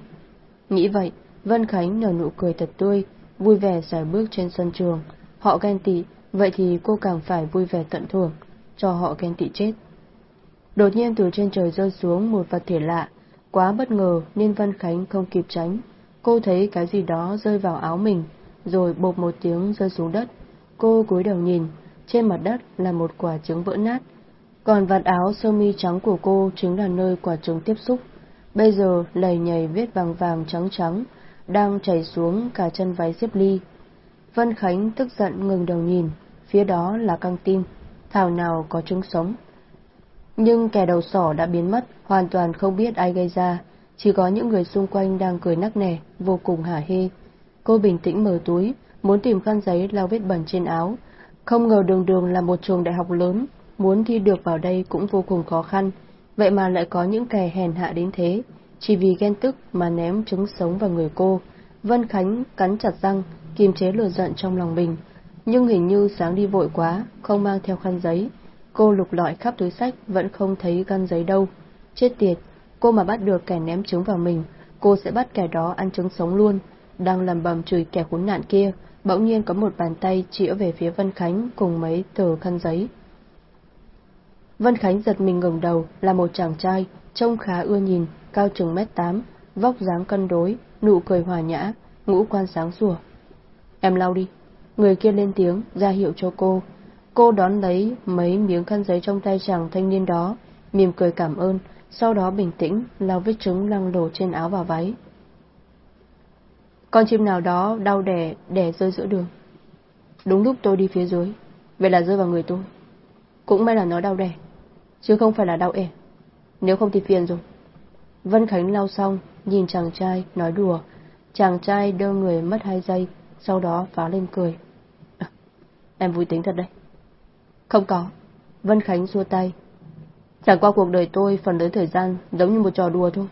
Nghĩ vậy, Vân Khánh nở nụ cười thật tươi, vui vẻ giải bước trên sân trường. Họ ghen tị, vậy thì cô càng phải vui vẻ tận thưởng, cho họ ghen tị chết. Đột nhiên từ trên trời rơi xuống một vật thể lạ, quá bất ngờ nên Văn Khánh không kịp tránh. Cô thấy cái gì đó rơi vào áo mình, rồi bột một tiếng rơi xuống đất. Cô cúi đầu nhìn, trên mặt đất là một quả trứng vỡ nát, còn vạt áo sơ mi trắng của cô chính là nơi quả trứng tiếp xúc. Bây giờ lầy nhầy vết vàng vàng trắng trắng, đang chảy xuống cả chân váy xếp ly. Vân Khánh tức giận ngừng đầu nhìn, phía đó là căng tim, thảo nào có trứng sống. Nhưng kẻ đầu sỏ đã biến mất, hoàn toàn không biết ai gây ra, chỉ có những người xung quanh đang cười nắc nẻ, vô cùng hả hê. Cô bình tĩnh mở túi, muốn tìm khăn giấy lau vết bẩn trên áo. Không ngờ đường đường là một trường đại học lớn, muốn thi được vào đây cũng vô cùng khó khăn, vậy mà lại có những kẻ hèn hạ đến thế, chỉ vì ghen tức mà ném trứng sống vào người cô. Vân Khánh cắn chặt răng, kiềm chế lửa giận trong lòng mình, nhưng hình như sáng đi vội quá, không mang theo khăn giấy. Cô lục lọi khắp túi sách vẫn không thấy khăn giấy đâu. Chết tiệt, cô mà bắt được kẻ ném trứng vào mình, cô sẽ bắt kẻ đó ăn trứng sống luôn. Đang lầm bầm chửi kẻ khốn nạn kia, bỗng nhiên có một bàn tay chĩa về phía Vân Khánh cùng mấy tờ khăn giấy. Vân Khánh giật mình ngẩng đầu là một chàng trai, trông khá ưa nhìn, cao chừng mét tám, vóc dáng cân đối, nụ cười hòa nhã, ngũ quan sáng sủa. Em lau đi. Người kia lên tiếng, ra hiệu cho cô. Cô đón lấy mấy miếng khăn giấy trong tay chàng thanh niên đó, mỉm cười cảm ơn, sau đó bình tĩnh lau vết trứng lăng đổ trên áo và váy. Con chim nào đó đau đẻ, đẻ rơi giữa đường. Đúng lúc tôi đi phía dưới, vậy là rơi vào người tôi. Cũng may là nó đau đẻ, chứ không phải là đau ẻ. Nếu không thì phiền rồi. Vân Khánh lau xong, nhìn chàng trai, nói đùa. Chàng trai đơ người mất hai giây, sau đó phá lên cười. À, em vui tính thật đấy. Không có. Vân Khánh xua tay. Chẳng qua cuộc đời tôi phần lớn thời gian giống như một trò đùa thôi.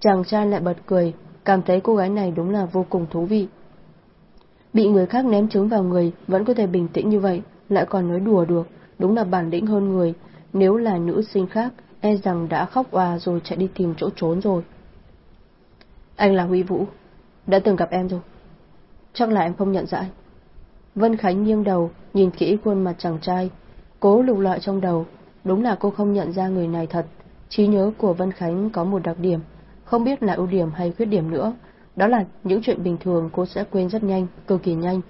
Chàng trai lại bật cười, cảm thấy cô gái này đúng là vô cùng thú vị. Bị người khác ném trứng vào người vẫn có thể bình tĩnh như vậy, lại còn nói đùa được, đúng là bản lĩnh hơn người. Nếu là nữ sinh khác, e rằng đã khóc òa rồi chạy đi tìm chỗ trốn rồi. Anh là Huy Vũ, đã từng gặp em rồi. Chắc là em không nhận ra anh. Vân Khánh nghiêng đầu, nhìn kỹ khuôn mặt chàng trai, cố lục lọi trong đầu, đúng là cô không nhận ra người này thật. Trí nhớ của Vân Khánh có một đặc điểm, không biết là ưu điểm hay khuyết điểm nữa, đó là những chuyện bình thường cô sẽ quên rất nhanh, cực kỳ nhanh,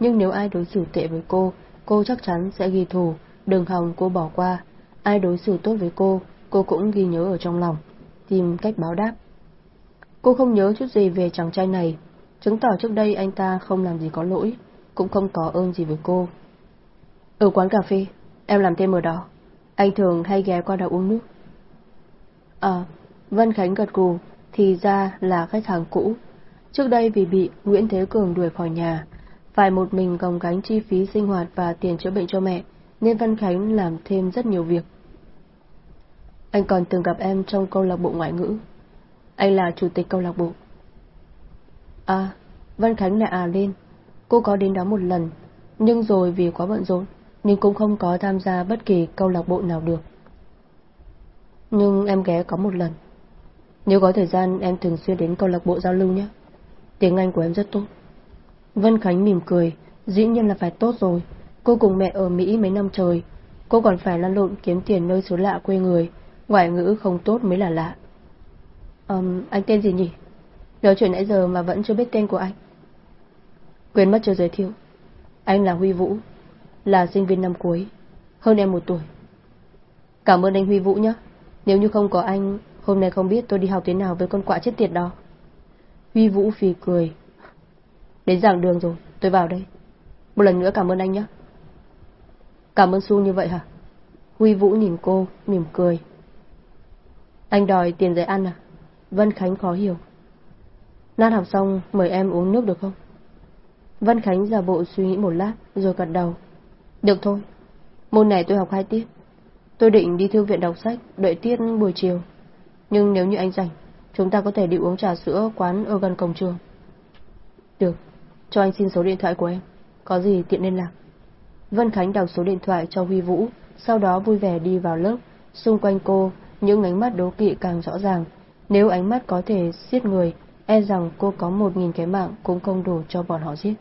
nhưng nếu ai đối xử tệ với cô, cô chắc chắn sẽ ghi thù, đừng hòng cô bỏ qua. Ai đối xử tốt với cô, cô cũng ghi nhớ ở trong lòng, tìm cách báo đáp. Cô không nhớ chút gì về chàng trai này, chứng tỏ trước đây anh ta không làm gì có lỗi, cũng không có ơn gì với cô. Ở quán cà phê, em làm thêm ở đó. Anh thường hay ghé qua đó uống nước. À, Vân Khánh gật gù, thì ra là khách hàng cũ. Trước đây vì bị Nguyễn Thế Cường đuổi khỏi nhà, phải một mình gồng gánh chi phí sinh hoạt và tiền chữa bệnh cho mẹ, nên Vân Khánh làm thêm rất nhiều việc. Anh còn từng gặp em trong câu lạc bộ ngoại ngữ. Anh là chủ tịch câu lạc bộ. À, Vân Khánh lại à lên. Cô có đến đó một lần, nhưng rồi vì quá bận rộn, nên cũng không có tham gia bất kỳ câu lạc bộ nào được. Nhưng em ghé có một lần. Nếu có thời gian em thường xuyên đến câu lạc bộ giao lưu nhé. Tiếng Anh của em rất tốt. Vân Khánh mỉm cười, dĩ nhiên là phải tốt rồi. Cô cùng mẹ ở Mỹ mấy năm trời, cô còn phải lăn lộn kiếm tiền nơi xứ lạ quê người, ngoại ngữ không tốt mới là lạ. Um, anh tên gì nhỉ? Nói chuyện nãy giờ mà vẫn chưa biết tên của anh. Quên mất chưa giới thiệu. Anh là Huy Vũ, là sinh viên năm cuối, hơn em một tuổi. Cảm ơn anh Huy Vũ nhé. Nếu như không có anh, hôm nay không biết tôi đi học thế nào với con quạ chết tiệt đó. Huy Vũ phì cười. Đến giảng đường rồi, tôi vào đây. Một lần nữa cảm ơn anh nhé. Cảm ơn Su như vậy hả? Huy Vũ nhìn cô, mỉm cười. Anh đòi tiền giấy ăn à? Vân Khánh khó hiểu. Nát học xong, mời em uống nước được không? Vân Khánh giả bộ suy nghĩ một lát, rồi gật đầu. Được thôi. Môn này tôi học hai tiết. Tôi định đi thư viện đọc sách, đợi tiết buổi chiều. Nhưng nếu như anh rảnh, chúng ta có thể đi uống trà sữa quán ở gần cổng trường. Được, cho anh xin số điện thoại của em. Có gì tiện liên lạc. Vân Khánh đọc số điện thoại cho Huy Vũ, sau đó vui vẻ đi vào lớp. Xung quanh cô, những ánh mắt đố kỵ càng rõ ràng. Nếu ánh mắt có thể giết người, e rằng cô có một nghìn cái mạng cũng không đủ cho bọn họ giết.